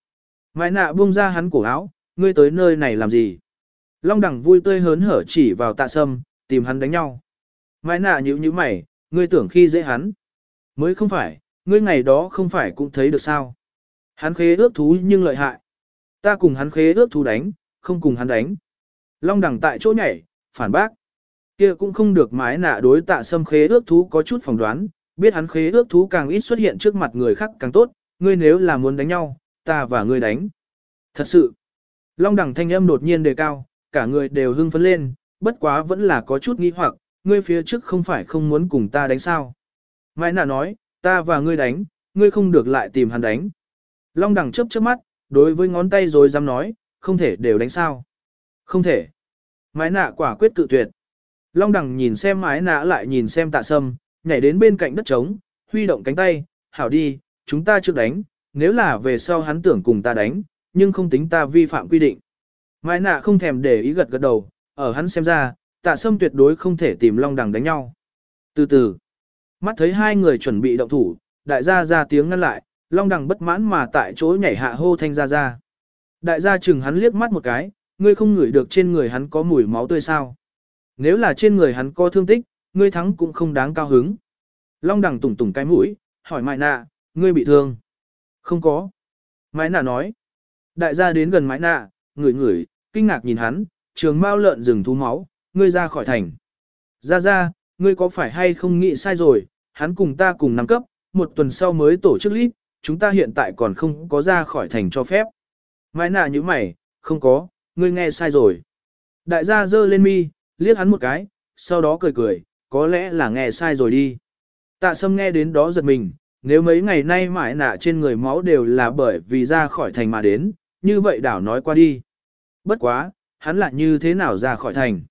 Mại nạ buông ra hắn cổ áo, ngươi tới nơi này làm gì? Long đẳng vui tươi hớn hở chỉ vào tạ sâm, tìm hắn đánh nhau. Mai nạ nhữ nhíu mày, ngươi tưởng khi dễ hắn. Mới không phải, ngươi ngày đó không phải cũng thấy được sao. Hắn khế ước thú nhưng lợi hại. Ta cùng hắn khế ước thú đánh, không cùng hắn đánh. Long đẳng tại chỗ nhảy, phản bác. kia cũng không được mái nạ đối tạ sâm khế ước thú có chút phỏng đoán, biết hắn khế ước thú càng ít xuất hiện trước mặt người khác càng tốt, ngươi nếu là muốn đánh nhau, ta và ngươi đánh. Thật sự, Long đẳng thanh âm đột nhiên đề cao, cả người đều hưng phấn lên, bất quá vẫn là có chút nghi hoặc, ngươi phía trước không phải không muốn cùng ta đánh sao. Mai nạ nói, ta và ngươi đánh, ngươi không được lại tìm hắn đánh. Long đẳng chớp chớp mắt, đối với ngón tay rồi dám nói, không thể đều đánh sao. Không thể. Mai nạ quả quyết cự tuyệt. Long đẳng nhìn xem mái nạ lại nhìn xem tạ sâm, nhảy đến bên cạnh đất trống, huy động cánh tay, hảo đi, chúng ta trước đánh, nếu là về sau hắn tưởng cùng ta đánh, nhưng không tính ta vi phạm quy định. Mai nạ không thèm để ý gật gật đầu, ở hắn xem ra, tạ sâm tuyệt đối không thể tìm long đẳng đánh nhau. Từ từ, mắt thấy hai người chuẩn bị động thủ, đại gia ra tiếng ngăn lại, long đẳng bất mãn mà tại chỗ nhảy hạ hô thanh ra ra. Đại gia chừng hắn liếc mắt một cái, ngươi không ngửi được trên người hắn có mùi máu tươi sao. Nếu là trên người hắn có thương tích, ngươi thắng cũng không đáng cao hứng. Long đẳng tùng tùng cái mũi, hỏi Mai nạ, ngươi bị thương. Không có. Mai nạ nói. Đại gia đến gần Mai nạ, ngửi ngửi, kinh ngạc nhìn hắn, trường mao lợn rừng thú máu, ngươi ra khỏi thành. Ra ra, ngươi có phải hay không nghĩ sai rồi, hắn cùng ta cùng năm cấp, một tuần sau mới tổ chức lít, chúng ta hiện tại còn không có ra khỏi thành cho phép. Mai nạ như mày, không có, ngươi nghe sai rồi. Đại gia giơ lên mi, liếc hắn một cái, sau đó cười cười, có lẽ là nghe sai rồi đi. Tạ sâm nghe đến đó giật mình, nếu mấy ngày nay mãi nạ trên người máu đều là bởi vì ra khỏi thành mà đến, như vậy đảo nói qua đi. Bất quá, hắn lại như thế nào ra khỏi thành?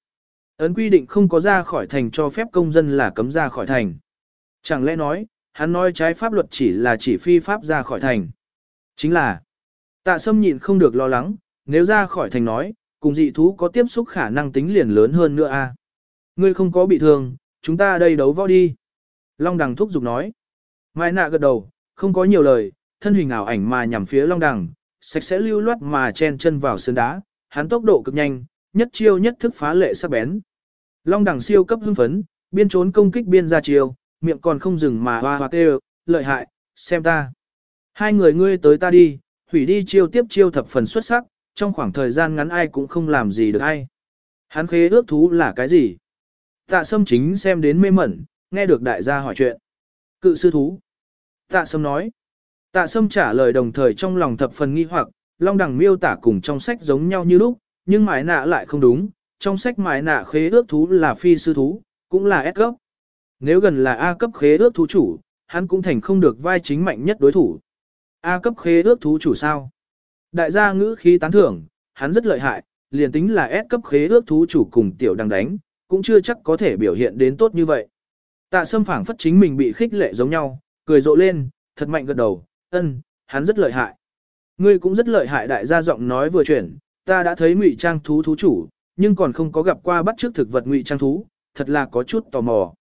Ấn quy định không có ra khỏi thành cho phép công dân là cấm ra khỏi thành. Chẳng lẽ nói, hắn nói trái pháp luật chỉ là chỉ phi pháp ra khỏi thành. Chính là, tạ sâm nhịn không được lo lắng, nếu ra khỏi thành nói, cùng dị thú có tiếp xúc khả năng tính liền lớn hơn nữa a. Ngươi không có bị thương, chúng ta đây đấu võ đi. Long đằng thúc giục nói. Mai nạ gật đầu, không có nhiều lời, thân hình ảo ảnh mà nhằm phía long đằng, sạch sẽ lưu loát mà chen chân vào sơn đá, hắn tốc độ cực nhanh, nhất chiêu nhất thức phá lệ sắc bén. Long đẳng siêu cấp hưng phấn, biên trốn công kích biên ra chiêu, miệng còn không dừng mà hoa hoa kêu, lợi hại, xem ta. Hai người ngươi tới ta đi, hủy đi chiêu tiếp chiêu thập phần xuất sắc, trong khoảng thời gian ngắn ai cũng không làm gì được ai. Hắn khế ước thú là cái gì? Tạ sâm chính xem đến mê mẩn, nghe được đại gia hỏi chuyện. Cự sư thú. Tạ sâm nói. Tạ sâm trả lời đồng thời trong lòng thập phần nghi hoặc, long đẳng miêu tả cùng trong sách giống nhau như lúc, nhưng mái nạ lại không đúng. Trong sách mái nạ khế ước thú là phi sư thú, cũng là S cấp. Nếu gần là A cấp khế ước thú chủ, hắn cũng thành không được vai chính mạnh nhất đối thủ. A cấp khế ước thú chủ sao? Đại gia ngữ khí tán thưởng, hắn rất lợi hại, liền tính là S cấp khế ước thú chủ cùng tiểu đằng đánh, cũng chưa chắc có thể biểu hiện đến tốt như vậy. Tạ sâm phảng phất chính mình bị khích lệ giống nhau, cười rộ lên, thật mạnh gật đầu, ân, hắn rất lợi hại. Ngươi cũng rất lợi hại đại gia giọng nói vừa chuyển, ta đã thấy ngụy trang thú thú chủ, nhưng còn không có gặp qua bắt trước thực vật ngụy trang thú, thật là có chút tò mò.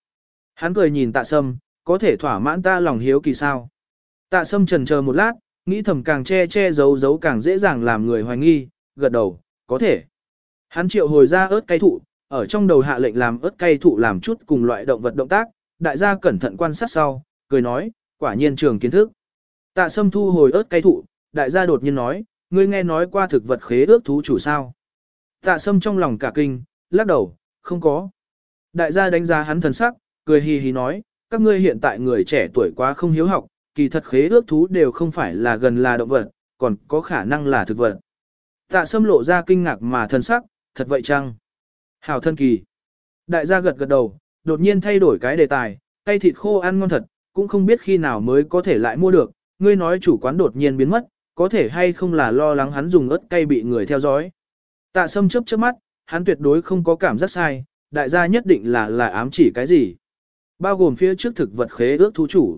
Hắn cười nhìn tạ sâm, có thể thỏa mãn ta lòng hiếu kỳ sao. Tạ sâm trần chờ một lát, nghĩ thầm càng che che giấu giấu càng dễ dàng làm người hoài nghi, gật đầu, có thể. Hắn triệu hồi ra ớt cây thụ, ở trong đầu hạ lệnh làm ớt cây thụ làm chút cùng loại động vật động tác, đại gia cẩn thận quan sát sau, cười nói, quả nhiên trường kiến thức. Tạ sâm thu hồi ớt cây thụ, đại gia đột nhiên nói, ngươi nghe nói qua thực vật khế ước thú chủ sao. Tạ sâm trong lòng cả kinh, lắc đầu, không có. Đại gia đánh giá hắn thần sắc, cười hì hì nói, các ngươi hiện tại người trẻ tuổi quá không hiếu học, kỳ thật khế ước thú đều không phải là gần là động vật, còn có khả năng là thực vật. Tạ sâm lộ ra kinh ngạc mà thần sắc, thật vậy chăng? Hảo thân kỳ. Đại gia gật gật đầu, đột nhiên thay đổi cái đề tài, cây thịt khô ăn ngon thật, cũng không biết khi nào mới có thể lại mua được, ngươi nói chủ quán đột nhiên biến mất, có thể hay không là lo lắng hắn dùng ớt cay bị người theo dõi. Tạ sâm chớp chớp mắt, hắn tuyệt đối không có cảm giác sai, đại gia nhất định là là ám chỉ cái gì. Bao gồm phía trước thực vật khế ước thú chủ.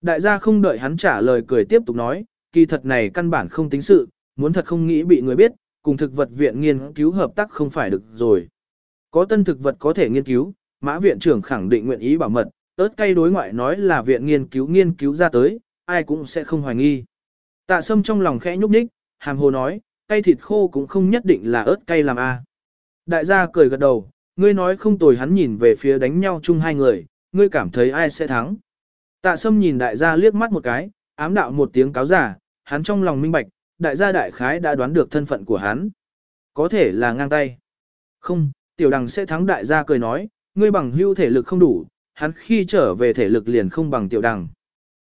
Đại gia không đợi hắn trả lời cười tiếp tục nói, kỳ thật này căn bản không tính sự, muốn thật không nghĩ bị người biết, cùng thực vật viện nghiên cứu hợp tác không phải được rồi. Có tân thực vật có thể nghiên cứu, mã viện trưởng khẳng định nguyện ý bảo mật, ớt cay đối ngoại nói là viện nghiên cứu nghiên cứu ra tới, ai cũng sẽ không hoài nghi. Tạ sâm trong lòng khẽ nhúc nhích, hàm hồ nói, cay thịt khô cũng không nhất định là ớt cay làm a. Đại gia cười gật đầu, ngươi nói không tồi hắn nhìn về phía đánh nhau chung hai người, ngươi cảm thấy ai sẽ thắng. Tạ sâm nhìn đại gia liếc mắt một cái, ám đạo một tiếng cáo giả, hắn trong lòng minh bạch, đại gia đại khái đã đoán được thân phận của hắn. Có thể là ngang tay. Không, tiểu đằng sẽ thắng đại gia cười nói, ngươi bằng hưu thể lực không đủ, hắn khi trở về thể lực liền không bằng tiểu đằng.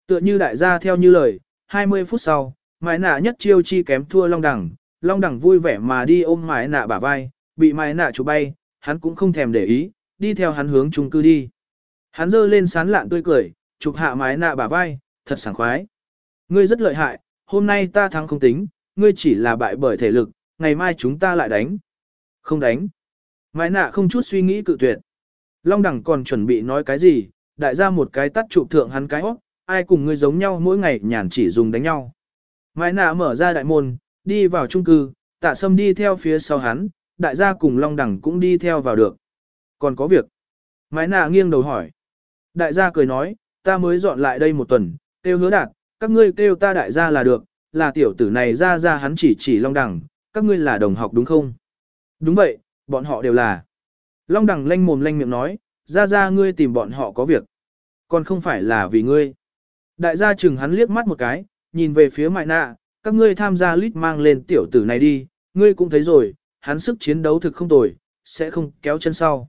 Tựa như đại gia theo như lời, 20 phút sau, mái nạ nhất chiêu chi kém thua long đằng, long đằng vui vẻ mà đi ôm mái nạ bả vai, bị mái nạ chụp bay, hắn cũng không thèm để ý, đi theo hắn hướng chung cư đi. Hắn giơ lên sán lạn tươi cười, chụp hạ mái nạ bả vai, thật sảng khoái. Ngươi rất lợi hại, hôm nay ta thắng không tính, ngươi chỉ là bại bởi thể lực, ngày mai chúng ta lại đánh. Không đánh. Mái nạ không chút suy nghĩ cự tuyệt. Long đẳng còn chuẩn bị nói cái gì, đại ra một cái tắt chụp thượng hắn cái óc, ai cùng ngươi giống nhau mỗi ngày nhàn chỉ dùng đánh nhau. Mai nạ mở ra đại môn, đi vào trung cư, tạ sâm đi theo phía sau hắn, đại gia cùng long đẳng cũng đi theo vào được. Còn có việc. Mai nạ nghiêng đầu hỏi. Đại gia cười nói, ta mới dọn lại đây một tuần, kêu hứa đạt, các ngươi kêu ta đại gia là được, là tiểu tử này ra ra hắn chỉ chỉ long đẳng, các ngươi là đồng học đúng không? Đúng vậy, bọn họ đều là. Long đẳng lanh mồm lanh miệng nói, ra ra ngươi tìm bọn họ có việc. Còn không phải là vì ngươi. Đại gia chừng hắn liếc mắt một cái, nhìn về phía mại nạ, các ngươi tham gia lít mang lên tiểu tử này đi, ngươi cũng thấy rồi, hắn sức chiến đấu thực không tồi, sẽ không kéo chân sau.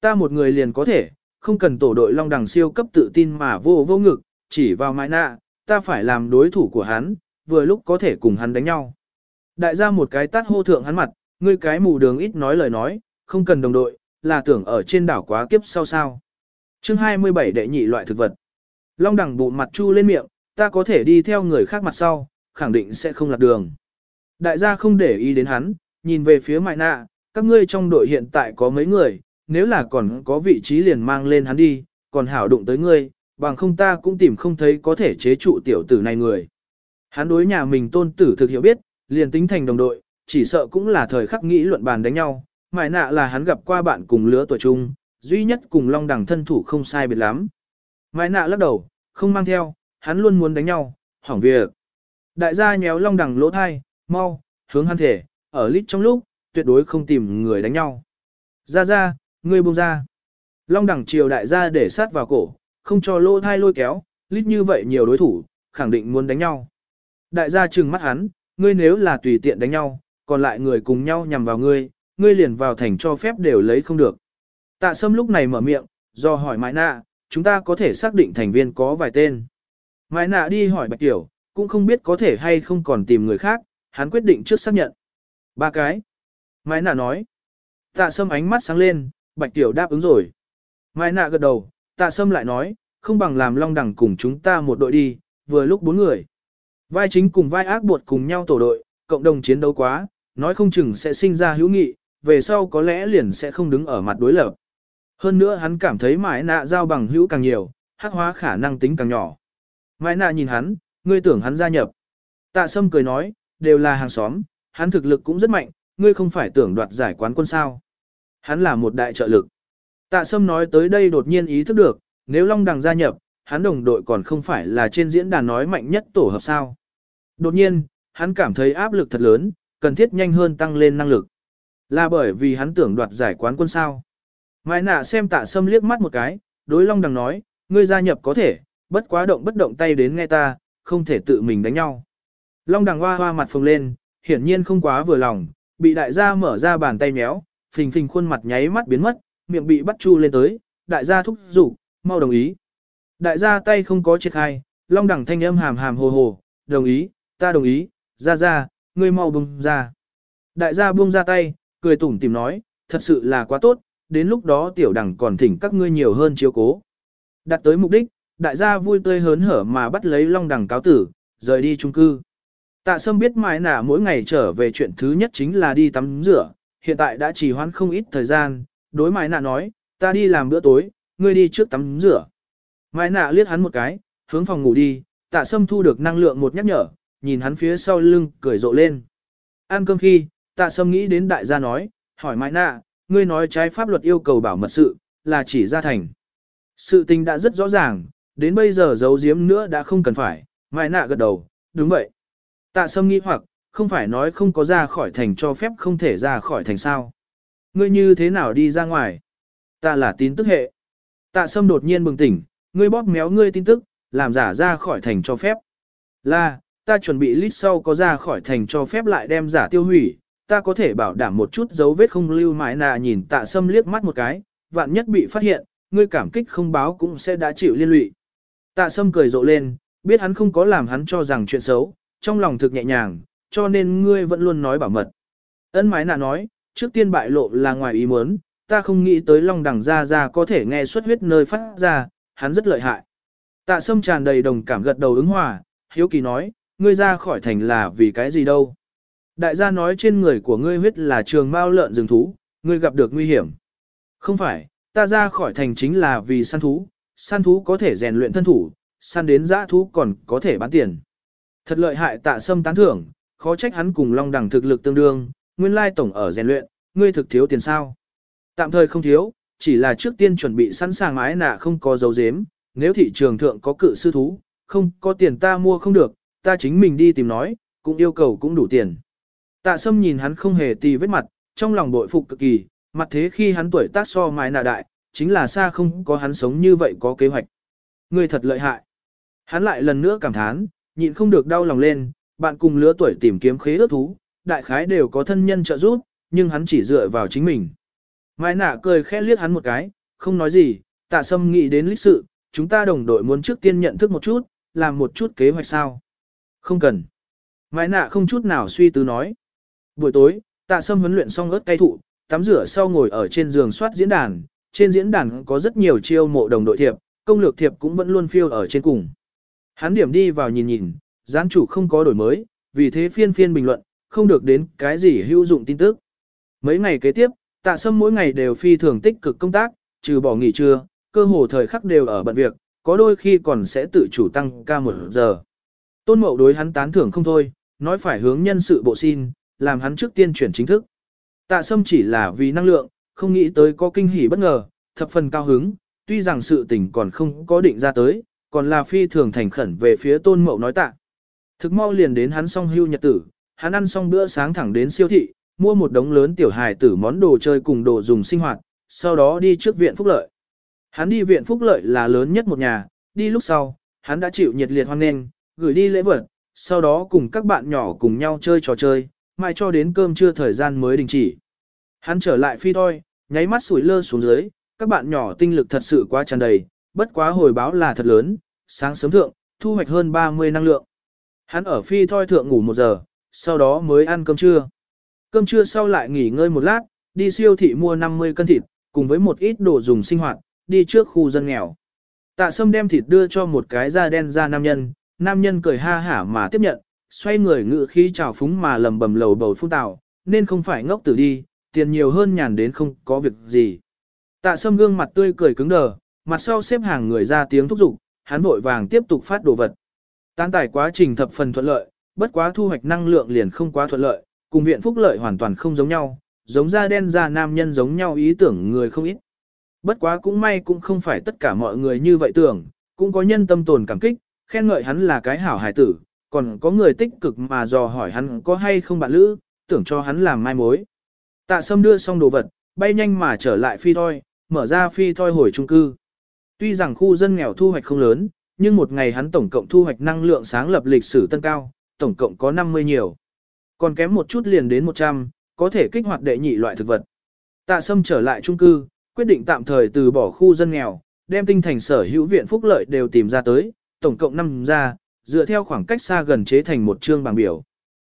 Ta một người liền có thể, không cần tổ đội long đằng siêu cấp tự tin mà vô vô ngực, chỉ vào mại nạ, ta phải làm đối thủ của hắn, vừa lúc có thể cùng hắn đánh nhau. Đại gia một cái tát hô thượng hắn mặt, ngươi cái mù đường ít nói lời nói, không cần đồng đội, là tưởng ở trên đảo quá kiếp sau sao. chương 27 đệ nhị loại thực vật. Long đẳng bụng mặt chu lên miệng, ta có thể đi theo người khác mặt sau, khẳng định sẽ không lạc đường. Đại gia không để ý đến hắn, nhìn về phía mại nạ, các ngươi trong đội hiện tại có mấy người, nếu là còn có vị trí liền mang lên hắn đi, còn hảo đụng tới ngươi, bằng không ta cũng tìm không thấy có thể chế trụ tiểu tử này người. Hắn đối nhà mình tôn tử thực hiểu biết, liền tính thành đồng đội, chỉ sợ cũng là thời khắc nghĩ luận bàn đánh nhau, mại nạ là hắn gặp qua bạn cùng lứa tuổi chung, duy nhất cùng long đẳng thân thủ không sai biệt lắm. Mai nạ lắc đầu, không mang theo, hắn luôn muốn đánh nhau, hỏng việc. Đại gia nhéo long đẳng lỗ thai, mau, hướng hắn thể, ở lít trong lúc, tuyệt đối không tìm người đánh nhau. Ra ra, ngươi buông ra. Long đẳng chiều đại gia để sát vào cổ, không cho lỗ thai lôi kéo, lít như vậy nhiều đối thủ, khẳng định muốn đánh nhau. Đại gia trừng mắt hắn, ngươi nếu là tùy tiện đánh nhau, còn lại người cùng nhau nhằm vào ngươi, ngươi liền vào thành cho phép đều lấy không được. Tạ sâm lúc này mở miệng, do hỏi mãi nạ, chúng ta có thể xác định thành viên có vài tên. Mai nạ đi hỏi bạch tiểu, cũng không biết có thể hay không còn tìm người khác, hắn quyết định trước xác nhận. Ba cái. Mai nạ nói. Tạ sâm ánh mắt sáng lên, bạch tiểu đáp ứng rồi. Mai nạ gật đầu, tạ sâm lại nói, không bằng làm long đẳng cùng chúng ta một đội đi, vừa lúc bốn người. Vai chính cùng vai ác buộc cùng nhau tổ đội, cộng đồng chiến đấu quá, nói không chừng sẽ sinh ra hữu nghị, về sau có lẽ liền sẽ không đứng ở mặt đối lập. Hơn nữa hắn cảm thấy mãi nạ giao bằng hữu càng nhiều, hắc hóa khả năng tính càng nhỏ. Mãi nạ nhìn hắn, ngươi tưởng hắn gia nhập. Tạ sâm cười nói, đều là hàng xóm, hắn thực lực cũng rất mạnh, ngươi không phải tưởng đoạt giải quán quân sao. Hắn là một đại trợ lực. Tạ sâm nói tới đây đột nhiên ý thức được, nếu Long Đằng gia nhập, hắn đồng đội còn không phải là trên diễn đàn nói mạnh nhất tổ hợp sao. Đột nhiên, hắn cảm thấy áp lực thật lớn, cần thiết nhanh hơn tăng lên năng lực. Là bởi vì hắn tưởng đoạt giải quán quân sao. Mai nạ xem tạ sâm liếc mắt một cái, đối Long Đằng nói, ngươi gia nhập có thể, bất quá động bất động tay đến nghe ta, không thể tự mình đánh nhau. Long Đằng hoa hoa mặt phồng lên, hiển nhiên không quá vừa lòng, bị đại gia mở ra bàn tay méo, phình phình khuôn mặt nháy mắt biến mất, miệng bị bắt chu lên tới, đại gia thúc giục, mau đồng ý. Đại gia tay không có triệt hai, Long Đằng thanh âm hàm hàm hồ hồ, đồng ý, ta đồng ý, ra ra, ngươi mau bung ra. Đại gia buông ra tay, cười tủm tìm nói, thật sự là quá tốt, đến lúc đó tiểu đẳng còn thỉnh các ngươi nhiều hơn chiếu cố. Đặt tới mục đích, đại gia vui tươi hớn hở mà bắt lấy long đẳng cáo tử, rời đi chung cư. Tạ Sâm biết mãi nả mỗi ngày trở về chuyện thứ nhất chính là đi tắm rửa, hiện tại đã trì hoãn không ít thời gian, đối mãi nạ nói, ta đi làm bữa tối, ngươi đi trước tắm rửa. Mãi nạ liếc hắn một cái, hướng phòng ngủ đi, tạ Sâm thu được năng lượng một nhắc nhở, nhìn hắn phía sau lưng, cười rộ lên. Ăn cơm khi, tạ Sâm nghĩ đến đại gia nói, hỏi mãi nạ, ngươi nói trái pháp luật yêu cầu bảo mật sự, là chỉ ra thành. Sự tình đã rất rõ ràng, đến bây giờ giấu giếm nữa đã không cần phải, mai nạ gật đầu, đúng vậy. Tạ sâm nghĩ hoặc, không phải nói không có ra khỏi thành cho phép không thể ra khỏi thành sao. Ngươi như thế nào đi ra ngoài? Ta là tin tức hệ. Tạ sâm đột nhiên bừng tỉnh, ngươi bóp méo ngươi tin tức, làm giả ra khỏi thành cho phép. Là, ta chuẩn bị lít sau có ra khỏi thành cho phép lại đem giả tiêu hủy, ta có thể bảo đảm một chút dấu vết không lưu mãi nà nhìn tạ sâm liếc mắt một cái, vạn nhất bị phát hiện, ngươi cảm kích không báo cũng sẽ đã chịu liên lụy. Tạ sâm cười rộ lên, biết hắn không có làm hắn cho rằng chuyện xấu, trong lòng thực nhẹ nhàng, cho nên ngươi vẫn luôn nói bảo mật. Ân mái nà nói, trước tiên bại lộ là ngoài ý muốn, ta không nghĩ tới long đẳng ra ra có thể nghe xuất huyết nơi phát ra, hắn rất lợi hại. Tạ sâm tràn đầy đồng cảm gật đầu ứng hòa, hiếu kỳ nói, ngươi ra khỏi thành là vì cái gì đâu. Đại gia nói trên người của ngươi huyết là trường mao lợn rừng thú, ngươi gặp được nguy hiểm. Không phải, ta ra khỏi thành chính là vì săn thú, săn thú có thể rèn luyện thân thủ, săn đến giã thú còn có thể bán tiền. Thật lợi hại tạ sâm tán thưởng, khó trách hắn cùng long đẳng thực lực tương đương, nguyên lai tổng ở rèn luyện, ngươi thực thiếu tiền sao. Tạm thời không thiếu, chỉ là trước tiên chuẩn bị sẵn sàng ái nạ không có dấu dếm, nếu thị trường thượng có cự sư thú, không có tiền ta mua không được, ta chính mình đi tìm nói, cũng yêu cầu cũng đủ tiền. Tạ sâm nhìn hắn không hề tì vết mặt, trong lòng bội phục cực kỳ, mặt thế khi hắn tuổi tác so mái nạ đại, chính là xa không có hắn sống như vậy có kế hoạch. người thật lợi hại. Hắn lại lần nữa cảm thán, nhịn không được đau lòng lên, bạn cùng lứa tuổi tìm kiếm khế ước thú, đại khái đều có thân nhân trợ giúp, nhưng hắn chỉ dựa vào chính mình. Mai nạ cười khẽ liếc hắn một cái, không nói gì, tạ sâm nghĩ đến lịch sự, chúng ta đồng đội muốn trước tiên nhận thức một chút, làm một chút kế hoạch sao. Không cần. Mai nạ không chút nào suy tư nói. Buổi tối, tạ sâm huấn luyện xong ớt cây thụ, tắm rửa sau ngồi ở trên giường soát diễn đàn, trên diễn đàn có rất nhiều chiêu mộ đồng đội thiệp, công lược thiệp cũng vẫn luôn phiêu ở trên cùng. Hắn điểm đi vào nhìn nhìn, gián chủ không có đổi mới, vì thế phiên phiên bình luận, không được đến cái gì hữu dụng tin tức. Mấy ngày kế tiếp, tạ sâm mỗi ngày đều phi thường tích cực công tác, trừ bỏ nghỉ trưa, cơ hồ thời khắc đều ở bận việc, có đôi khi còn sẽ tự chủ tăng ca một giờ. Tôn mậu đối hắn tán thưởng không thôi, nói phải hướng nhân sự bộ xin, làm hắn trước tiên chuyển chính thức. Tạ sâm chỉ là vì năng lượng, không nghĩ tới có kinh hỉ bất ngờ, thập phần cao hứng, tuy rằng sự tình còn không có định ra tới, còn là phi thường thành khẩn về phía tôn mậu nói tạ. Thực mau liền đến hắn xong hưu nhật tử, hắn ăn xong bữa sáng thẳng đến siêu thị, mua một đống lớn tiểu hài tử món đồ chơi cùng đồ dùng sinh hoạt, sau đó đi trước viện phúc lợi. Hắn đi viện phúc lợi là lớn nhất một nhà, đi lúc sau, hắn đã chịu nhiệt liệt hoan nghênh, gửi đi lễ vật, sau đó cùng các bạn nhỏ cùng nhau chơi trò chơi, mai cho đến cơm trưa thời gian mới đình chỉ. Hắn trở lại phi thôi, nháy mắt sủi lơ xuống dưới, các bạn nhỏ tinh lực thật sự quá tràn đầy, bất quá hồi báo là thật lớn, sáng sớm thượng, thu hoạch hơn 30 năng lượng. Hắn ở phi thôi thượng ngủ một giờ, sau đó mới ăn cơm trưa. Cơm trưa sau lại nghỉ ngơi một lát, đi siêu thị mua 50 cân thịt, cùng với một ít đồ dùng sinh hoạt, đi trước khu dân nghèo. Tạ sâm đem thịt đưa cho một cái da đen da nam nhân, nam nhân cười ha hả mà tiếp nhận, xoay người ngự khí trào phúng mà lầm bầm lầu bầu phun tạo, nên không phải ngốc tử đi, tiền nhiều hơn nhàn đến không có việc gì. Tạ sâm gương mặt tươi cười cứng đờ, mặt sau xếp hàng người ra tiếng thúc giục, hắn vội vàng tiếp tục phát đồ vật. Tán tải quá trình thập phần thuận lợi, bất quá thu hoạch năng lượng liền không quá thuận lợi, cùng viện phúc lợi hoàn toàn không giống nhau, giống da đen da nam nhân giống nhau ý tưởng người không ít. Bất quá cũng may cũng không phải tất cả mọi người như vậy tưởng, cũng có nhân tâm tồn cảm kích, khen ngợi hắn là cái hảo hài tử, còn có người tích cực mà dò hỏi hắn có hay không bạn lữ, tưởng cho hắn làm mai mối. Tạ sâm đưa xong đồ vật, bay nhanh mà trở lại phi thoi, mở ra phi thoi hồi trung cư. Tuy rằng khu dân nghèo thu hoạch không lớn, nhưng một ngày hắn tổng cộng thu hoạch năng lượng sáng lập lịch sử tân cao, tổng cộng có 50 nhiều. Còn kém một chút liền đến 100, có thể kích hoạt đệ nhị loại thực vật. Tạ Sâm trở lại trung cư, quyết định tạm thời từ bỏ khu dân nghèo, đem tinh thành sở hữu viện phúc lợi đều tìm ra tới, tổng cộng 5 ra, dựa theo khoảng cách xa gần chế thành một chương bảng biểu.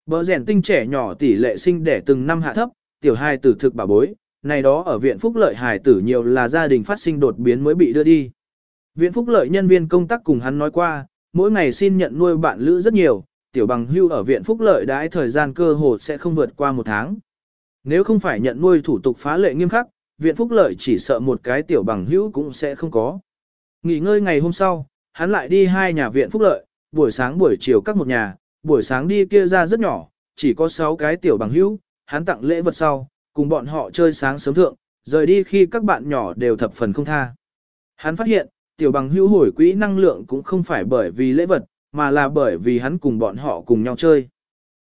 Bờ rèn tinh trẻ nhỏ tỷ lệ sinh đẻ từng năm hạ thấp, tiểu hai tử thực bà bối, này đó ở viện phúc lợi hải tử nhiều là gia đình phát sinh đột biến mới bị đưa đi. Viện phúc lợi nhân viên công tác cùng hắn nói qua, mỗi ngày xin nhận nuôi bạn lữ rất nhiều, tiểu bằng hưu ở viện phúc lợi đãi thời gian cơ hồ sẽ không vượt qua một tháng. Nếu không phải nhận nuôi thủ tục phá lệ nghiêm khắc, viện phúc lợi chỉ sợ một cái tiểu bằng hữu cũng sẽ không có. Nghỉ ngơi ngày hôm sau, hắn lại đi hai nhà viện phúc lợi, buổi sáng buổi chiều các một nhà, buổi sáng đi kia ra rất nhỏ, chỉ có 6 cái tiểu bằng hữu, hắn tặng lễ vật sau, cùng bọn họ chơi sáng sớm thượng, rời đi khi các bạn nhỏ đều thập phần không tha. Hắn phát hiện, tiểu bằng hữu hồi quỹ năng lượng cũng không phải bởi vì lễ vật, mà là bởi vì hắn cùng bọn họ cùng nhau chơi.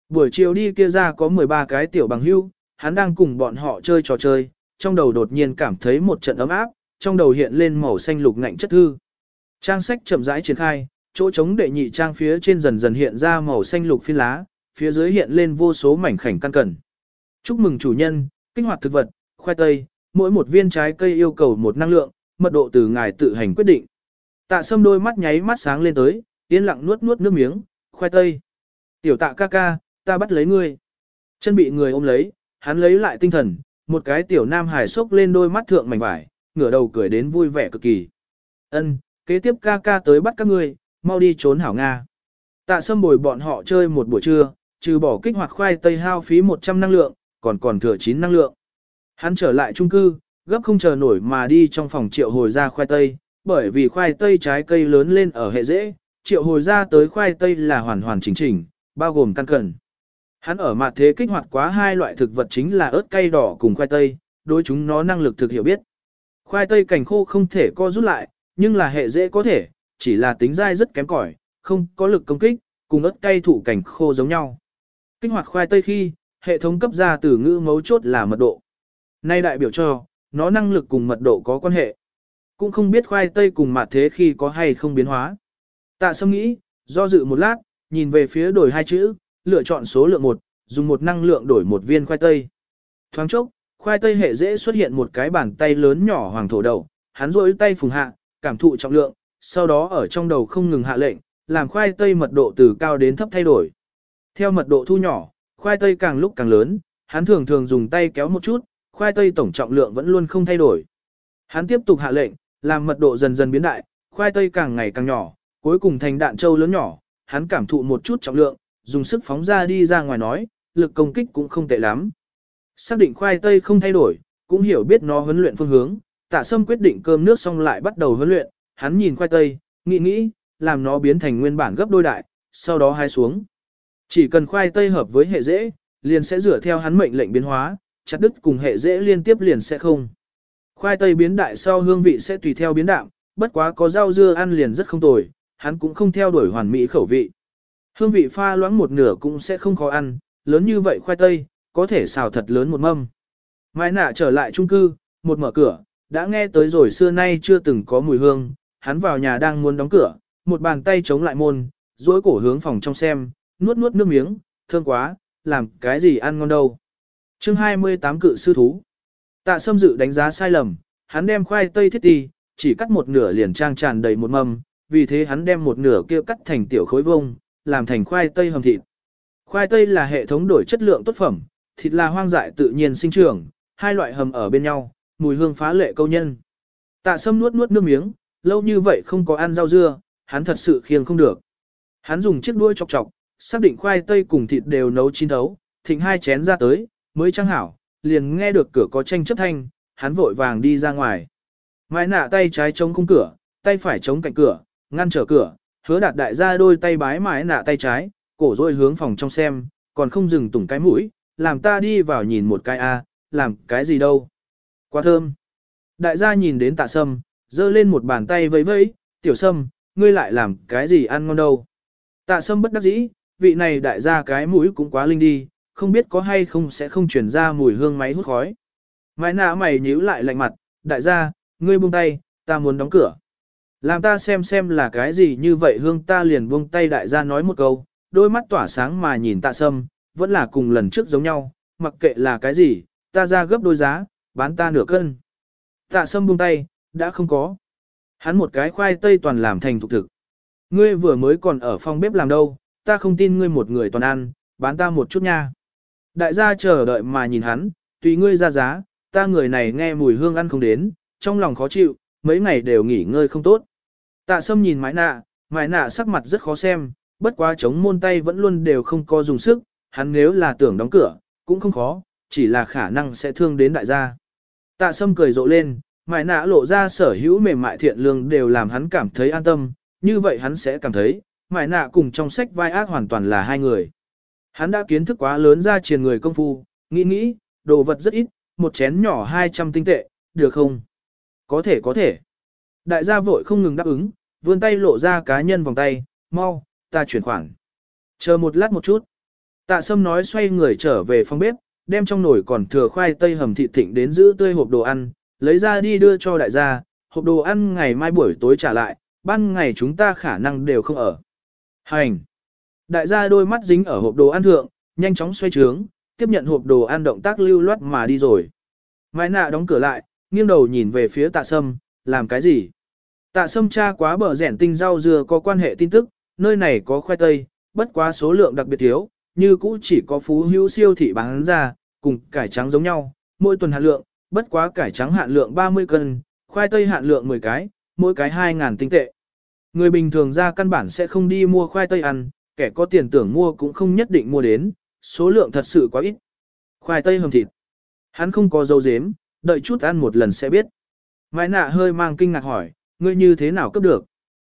Buổi chiều đi kia ra có 13 cái tiểu bằng hữu, hắn đang cùng bọn họ chơi trò chơi, trong đầu đột nhiên cảm thấy một trận ấm áp, trong đầu hiện lên màu xanh lục ngạnh chất thư. Trang sách chậm rãi triển khai, chỗ trống đệ nhị trang phía trên dần dần hiện ra màu xanh lục phiên lá, phía dưới hiện lên vô số mảnh khảnh căn cẩn. Chúc mừng chủ nhân, kích hoạt thực vật, khoai tây, mỗi một viên trái cây yêu cầu một năng lượng, mật độ từ ngài tự hành quyết định. Tạ sâm đôi mắt nháy mắt sáng lên tới, yên lặng nuốt nuốt nước miếng, khoai tây. Tiểu tạ ca ca, ta bắt lấy ngươi. Chân bị người ôm lấy, hắn lấy lại tinh thần, một cái tiểu nam hài sốc lên đôi mắt thượng mảnh vải, ngửa đầu cười đến vui vẻ cực kỳ. Ân, kế tiếp ca ca tới bắt các ngươi, mau đi trốn hảo Nga. Tạ sâm bồi bọn họ chơi một buổi trưa, trừ bỏ kích hoạt khoai tây hao phí 100 năng lượng, còn còn thừa 9 năng lượng. Hắn trở lại trung cư, gấp không chờ nổi mà đi trong phòng triệu hồi ra khoai tây, bởi vì khoai tây trái cây lớn lên ở hệ dễ, triệu hồi ra tới khoai tây là hoàn hoàn chỉnh chỉnh, bao gồm căn cẩn. Hắn ở mặt thế kích hoạt quá hai loại thực vật chính là ớt cay đỏ cùng khoai tây, đối chúng nó năng lực thực hiểu biết. Khoai tây cảnh khô không thể co rút lại, nhưng là hệ dễ có thể, chỉ là tính dai rất kém cỏi, không có lực công kích, cùng ớt cay thủ cảnh khô giống nhau. Kích hoạt khoai tây khi, hệ thống cấp ra từ ngữ mấu chốt là mật độ. Nay đại biểu cho, nó năng lực cùng mật độ có quan hệ. Cũng không biết khoai tây cùng mặt thế khi có hay không biến hóa. Tạ sâm nghĩ, do dự một lát, nhìn về phía đổi hai chữ, lựa chọn số lượng một, dùng một năng lượng đổi một viên khoai tây. Thoáng chốc, khoai tây hệ dễ xuất hiện một cái bàn tay lớn nhỏ hoàng thổ đầu, hắn rỗi tay phùng hạ, cảm thụ trọng lượng, sau đó ở trong đầu không ngừng hạ lệnh, làm khoai tây mật độ từ cao đến thấp thay đổi. Theo mật độ thu nhỏ, khoai tây càng lúc càng lớn, hắn thường thường dùng tay kéo một chút, khoai tây tổng trọng lượng vẫn luôn không thay đổi. Hắn tiếp tục hạ lệnh, làm mật độ dần dần biến đại, khoai tây càng ngày càng nhỏ, cuối cùng thành đạn trâu lớn nhỏ, hắn cảm thụ một chút trọng lượng, dùng sức phóng ra đi ra ngoài nói, lực công kích cũng không tệ lắm. Xác định khoai tây không thay đổi, cũng hiểu biết nó huấn luyện phương hướng, tạ sâm quyết định cơm nước xong lại bắt đầu huấn luyện, hắn nhìn khoai tây, nghĩ nghĩ, làm nó biến thành nguyên bản gấp đôi đại, sau đó hai xuống. Chỉ cần khoai tây hợp với hệ dễ, liền sẽ dựa theo hắn mệnh lệnh biến hóa, chặt đứt cùng hệ dễ liên tiếp liền sẽ không. Khoai tây biến đại sau hương vị sẽ tùy theo biến đạm, bất quá có rau dưa ăn liền rất không tồi, hắn cũng không theo đuổi hoàn mỹ khẩu vị. Hương vị pha loãng một nửa cũng sẽ không khó ăn, lớn như vậy khoai tây, có thể xào thật lớn một mâm. Mai nạ trở lại trung cư, một mở cửa, đã nghe tới rồi xưa nay chưa từng có mùi hương, hắn vào nhà đang muốn đóng cửa, một bàn tay chống lại môn, duỗi cổ hướng phòng trong xem, nuốt nuốt nước miếng, thơm quá, làm cái gì ăn ngon đâu. chương 28 cự sư thú. Tạ sâm dự đánh giá sai lầm, hắn đem khoai tây thiết ti, chỉ cắt một nửa liền trang tràn đầy một mâm, vì thế hắn đem một nửa kia cắt thành tiểu khối vông, làm thành khoai tây hầm thịt. Khoai tây là hệ thống đổi chất lượng tốt phẩm, thịt là hoang dại tự nhiên sinh trưởng, hai loại hầm ở bên nhau, mùi hương phá lệ câu nhân. Tạ sâm nuốt nuốt nước miếng, lâu như vậy không có ăn rau dưa, hắn thật sự khiêng không được. Hắn dùng chiếc đuôi chọc chọc, xác định khoai tây cùng thịt đều nấu chín thấu, thịnh hai chén ra tới, mới trang hảo, liền nghe được cửa có tranh chấp thanh, hắn vội vàng đi ra ngoài. Mai nạ tay trái chống khung cửa, tay phải chống cạnh cửa, ngăn trở cửa, hứa đạt đại ra đôi tay bái mái nạ tay trái, cổ rồi hướng phòng trong xem, còn không dừng tủng cái mũi, làm ta đi vào nhìn một cái a, làm cái gì đâu. Quá thơm. Đại gia nhìn đến tạ sâm, giơ lên một bàn tay vẫy vẫy, tiểu sâm, ngươi lại làm cái gì ăn ngon đâu. Tạ sâm bất đắc dĩ, vị này đại gia cái mũi cũng quá linh đi, không biết có hay không sẽ không chuyển ra mùi hương máy hút khói. Mãi nạ mày nhíu lại lạnh mặt, đại gia, ngươi buông tay, ta muốn đóng cửa. Làm ta xem xem là cái gì như vậy hương ta liền buông tay đại gia nói một câu, đôi mắt tỏa sáng mà nhìn tạ sâm, vẫn là cùng lần trước giống nhau, mặc kệ là cái gì, ta ra gấp đôi giá, bán ta nửa cân. Tạ sâm buông tay, đã không có. Hắn một cái khoai tây toàn làm thành thục thực. Ngươi vừa mới còn ở phòng bếp làm đâu, ta không tin ngươi một người toàn ăn, bán ta một chút nha. Đại gia chờ đợi mà nhìn hắn, tùy ngươi ra giá, ta người này nghe mùi hương ăn không đến, trong lòng khó chịu, mấy ngày đều nghỉ ngơi không tốt. Tạ sâm nhìn mái nạ, mái nạ sắc mặt rất khó xem, bất quá chống môn tay vẫn luôn đều không có dùng sức, hắn nếu là tưởng đóng cửa, cũng không khó, chỉ là khả năng sẽ thương đến đại gia. Tạ sâm cười rộ lên, Mại nạ lộ ra sở hữu mềm mại thiện lương đều làm hắn cảm thấy an tâm, như vậy hắn sẽ cảm thấy, Mại nạ cùng trong sách vai ác hoàn toàn là hai người. Hắn đã kiến thức quá lớn ra triền người công phu, nghĩ nghĩ, đồ vật rất ít, một chén nhỏ 200 tinh tệ, được không? Có thể có thể. Đại gia vội không ngừng đáp ứng, vươn tay lộ ra cá nhân vòng tay, mau, ta chuyển khoản. Chờ một lát một chút. Tạ sâm nói xoay người trở về phòng bếp, đem trong nồi còn thừa khoai tây hầm thịt thịnh đến giữ tươi hộp đồ ăn, lấy ra đi đưa cho đại gia, hộp đồ ăn ngày mai buổi tối trả lại, ban ngày chúng ta khả năng đều không ở. Hành! Đại gia đôi mắt dính ở hộp đồ ăn thượng, nhanh chóng xoay trướng, tiếp nhận hộp đồ ăn động tác lưu loát mà đi rồi. Mai nạ đóng cửa lại, nghiêng đầu nhìn về phía tạ sâm, làm cái gì? Tạ sâm tra quá bờ rẻn tinh rau dừa có quan hệ tin tức, nơi này có khoai tây, bất quá số lượng đặc biệt thiếu, như cũ chỉ có phú hữu siêu thị bán ra, cùng cải trắng giống nhau, mỗi tuần hạt lượng, bất quá cải trắng hạn lượng 30 cân, khoai tây hạn lượng 10 cái, mỗi cái 2.000 tinh tệ. Người bình thường ra căn bản sẽ không đi mua khoai tây ăn, kẻ có tiền tưởng mua cũng không nhất định mua đến, số lượng thật sự quá ít. Khoai tây hầm thịt. Hắn không có dâu dếm, đợi chút ăn một lần sẽ biết. Mai nạ hơi mang kinh ngạc hỏi, ngươi như thế nào cấp được?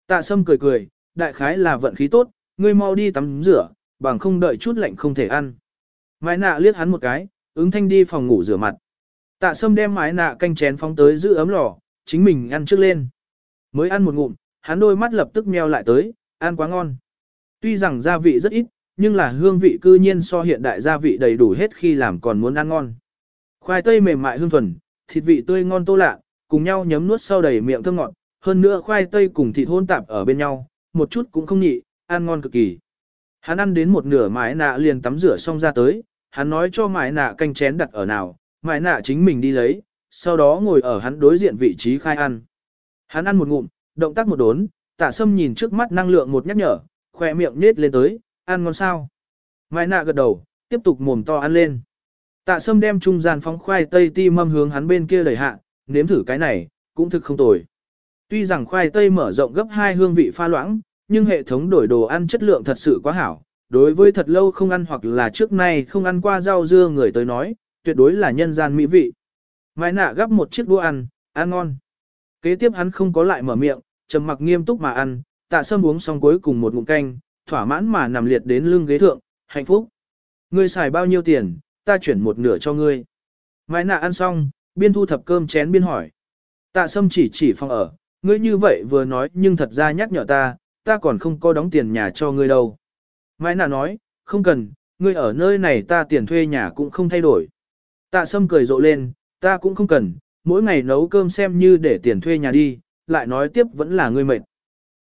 Tạ sâm cười cười, đại khái là vận khí tốt, ngươi mau đi tắm rửa, bằng không đợi chút lạnh không thể ăn. Mai nạ liếc hắn một cái, ứng thanh đi phòng ngủ rửa mặt. Tạ sâm đem mái nạ canh chén phóng tới giữ ấm lò, chính mình ăn trước lên. Mới ăn một ngụm, hắn đôi mắt lập tức meo lại tới, ăn quá ngon. Tuy rằng gia vị rất ít, nhưng là hương vị cư nhiên so hiện đại gia vị đầy đủ hết khi làm còn muốn ăn ngon. Khoai tây mềm mại hương thuần, thịt vị tươi ngon tô lạ, cùng nhau nhấm nuốt sau đầy miệng thơm ngọt, hơn nữa khoai tây cùng thịt hôn tạp ở bên nhau, một chút cũng không nhị, ăn ngon cực kỳ. Hắn ăn đến một nửa mái nạ liền tắm rửa xong ra tới, hắn nói cho mái nạ canh chén đặt ở nào, mại nạ chính mình đi lấy, sau đó ngồi ở hắn đối diện vị trí khai ăn. Hắn ăn một ngụm, động tác một đốn, tạ sâm nhìn trước mắt năng lượng một nhắc nhở, khỏe miệng nết lên tới, ăn ngon sao. Mai nạ gật đầu, tiếp tục mồm to ăn lên. Tạ sâm đem trung gian phóng khoai tây ti mâm hướng hắn bên kia đẩy hạ, nếm thử cái này, cũng thực không tồi. Tuy rằng khoai tây mở rộng gấp hai hương vị pha loãng, nhưng hệ thống đổi đồ ăn chất lượng thật sự quá hảo. Đối với thật lâu không ăn hoặc là trước nay không ăn qua rau dưa người tới nói, tuyệt đối là nhân gian mỹ vị. Mai nạ gấp một chiếc đũa ăn, ăn ngon. Kế tiếp hắn không có lại mở miệng, trầm mặc nghiêm túc mà ăn, tạ sâm uống xong cuối cùng một ngụm canh, thỏa mãn mà nằm liệt đến lưng ghế thượng, hạnh phúc. Ngươi xài bao nhiêu tiền, ta chuyển một nửa cho ngươi. Mai nạ ăn xong, biên thu thập cơm chén biên hỏi. Tạ sâm chỉ chỉ phòng ở, ngươi như vậy vừa nói nhưng thật ra nhắc nhở ta, ta còn không có đóng tiền nhà cho ngươi đâu. Mai nạ nói, không cần, ngươi ở nơi này ta tiền thuê nhà cũng không thay đổi. Tạ sâm cười rộ lên, ta cũng không cần, mỗi ngày nấu cơm xem như để tiền thuê nhà đi, lại nói tiếp vẫn là ngươi mệt.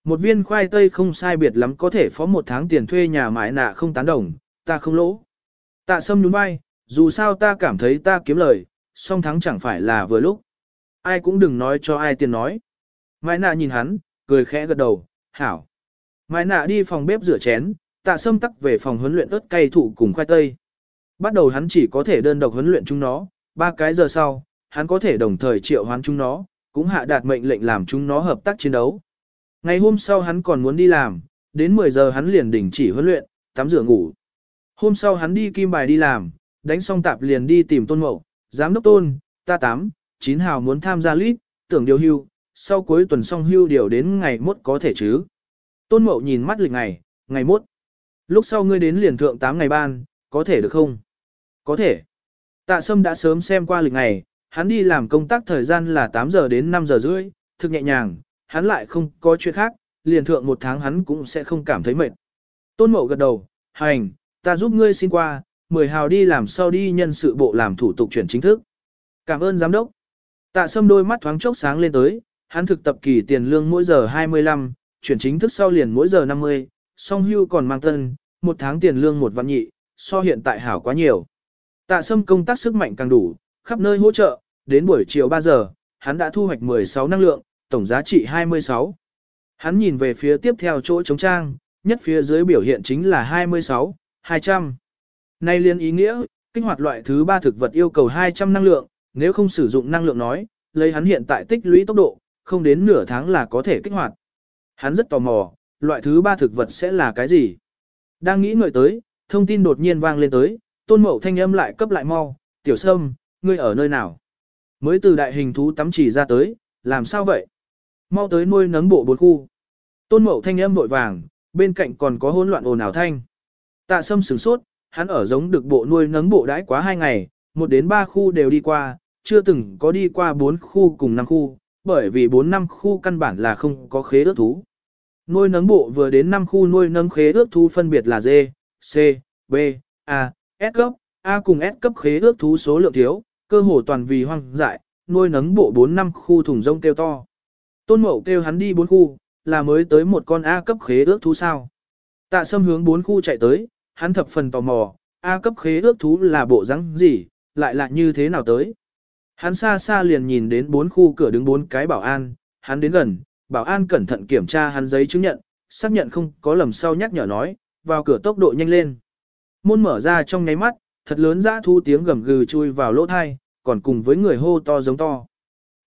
Một viên khoai tây không sai biệt lắm có thể phó một tháng tiền thuê nhà mãi nạ không tán đồng, ta không lỗ. Tạ sâm nhún vai, dù sao ta cảm thấy ta kiếm lời, song thắng chẳng phải là vừa lúc. Ai cũng đừng nói cho ai tiền nói. Mãi nạ nhìn hắn, cười khẽ gật đầu, hảo. Mãi nạ đi phòng bếp rửa chén, tạ sâm tắc về phòng huấn luyện ớt cay thủ cùng khoai tây. Bắt đầu hắn chỉ có thể đơn độc huấn luyện chúng nó, ba cái giờ sau, hắn có thể đồng thời triệu hoán chúng nó, cũng hạ đạt mệnh lệnh làm chúng nó hợp tác chiến đấu. Ngày hôm sau hắn còn muốn đi làm, đến 10 giờ hắn liền đình chỉ huấn luyện, tắm rửa ngủ. Hôm sau hắn đi kim bài đi làm, đánh xong tạp liền đi tìm tôn mậu, giám đốc tôn, ta tám, chín hào muốn tham gia lít, tưởng điều hưu, sau cuối tuần xong hưu điều đến ngày mốt có thể chứ. Tôn mậu nhìn mắt lịch ngày, ngày mốt. Lúc sau ngươi đến liền thượng 8 ngày ban, có thể được không? Có thể. Tạ Sâm đã sớm xem qua lịch ngày, hắn đi làm công tác thời gian là 8 giờ đến 5 giờ rưỡi, thực nhẹ nhàng, hắn lại không có chuyện khác, liền thượng một tháng hắn cũng sẽ không cảm thấy mệt. Tôn Mậu gật đầu, hành, ta giúp ngươi xin qua, mười hào đi làm sau đi nhân sự bộ làm thủ tục chuyển chính thức. Cảm ơn giám đốc. Tạ Sâm đôi mắt thoáng chốc sáng lên tới, hắn thực tập kỳ tiền lương mỗi giờ 25, chuyển chính thức sau liền mỗi giờ 50, song hưu còn mang tân, một tháng tiền lương một vạn nhị, so hiện tại hảo quá nhiều. Tạ Sâm công tác sức mạnh càng đủ, khắp nơi hỗ trợ, đến buổi chiều 3 giờ, hắn đã thu hoạch 16 năng lượng, tổng giá trị 26. Hắn nhìn về phía tiếp theo chỗ chống trang, nhất phía dưới biểu hiện chính là 26, 200. Nay liên ý nghĩa, kích hoạt loại thứ ba thực vật yêu cầu 200 năng lượng, Nếu không sử dụng năng lượng nói, lấy hắn hiện tại tích lũy tốc độ, không đến nửa tháng là có thể kích hoạt. Hắn rất tò mò, loại thứ ba thực vật sẽ là cái gì? Đang nghĩ ngợi tới, thông tin đột nhiên vang lên tới, tôn mậu thanh âm lại cấp lại mau, tiểu sâm, ngươi ở nơi nào? Mới từ đại hình thú tắm chỉ ra tới, làm sao vậy? Mau tới nuôi nấng bộ bốn khu. Tôn mậu thanh âm vội vàng, bên cạnh còn có hỗn loạn ồn ào thanh. Tạ sâm sửng sốt, hắn ở giống được bộ nuôi nấng bộ đãi quá hai ngày, một đến ba khu đều đi qua, chưa từng có đi qua bốn khu cùng năm khu, bởi vì bốn năm khu căn bản là không có khế ước thú. Nuôi nấng bộ vừa đến năm khu nuôi nấng khế ước thú phân biệt là D, C, B, A, S cấp, A cùng S cấp khế ước thú số lượng thiếu, cơ hồ toàn vì hoang dại, nuôi nấng bộ 4 năm khu thùng rông kêu to. Tôn mậu kêu hắn đi bốn khu, là mới tới một con A cấp khế ước thú sao. Tạ sâm hướng bốn khu chạy tới, hắn thập phần tò mò, A cấp khế ước thú là bộ rắn gì, lại là như thế nào tới. Hắn xa xa liền nhìn đến bốn khu cửa đứng bốn cái bảo an, hắn đến gần, bảo an cẩn thận kiểm tra hắn giấy chứng nhận, xác nhận không có lầm sau nhắc nhở nói, vào cửa tốc độ nhanh lên. Môn mở ra trong nháy mắt, thật lớn dã thu tiếng gầm gừ chui vào lỗ thai, còn cùng với người hô to giống to.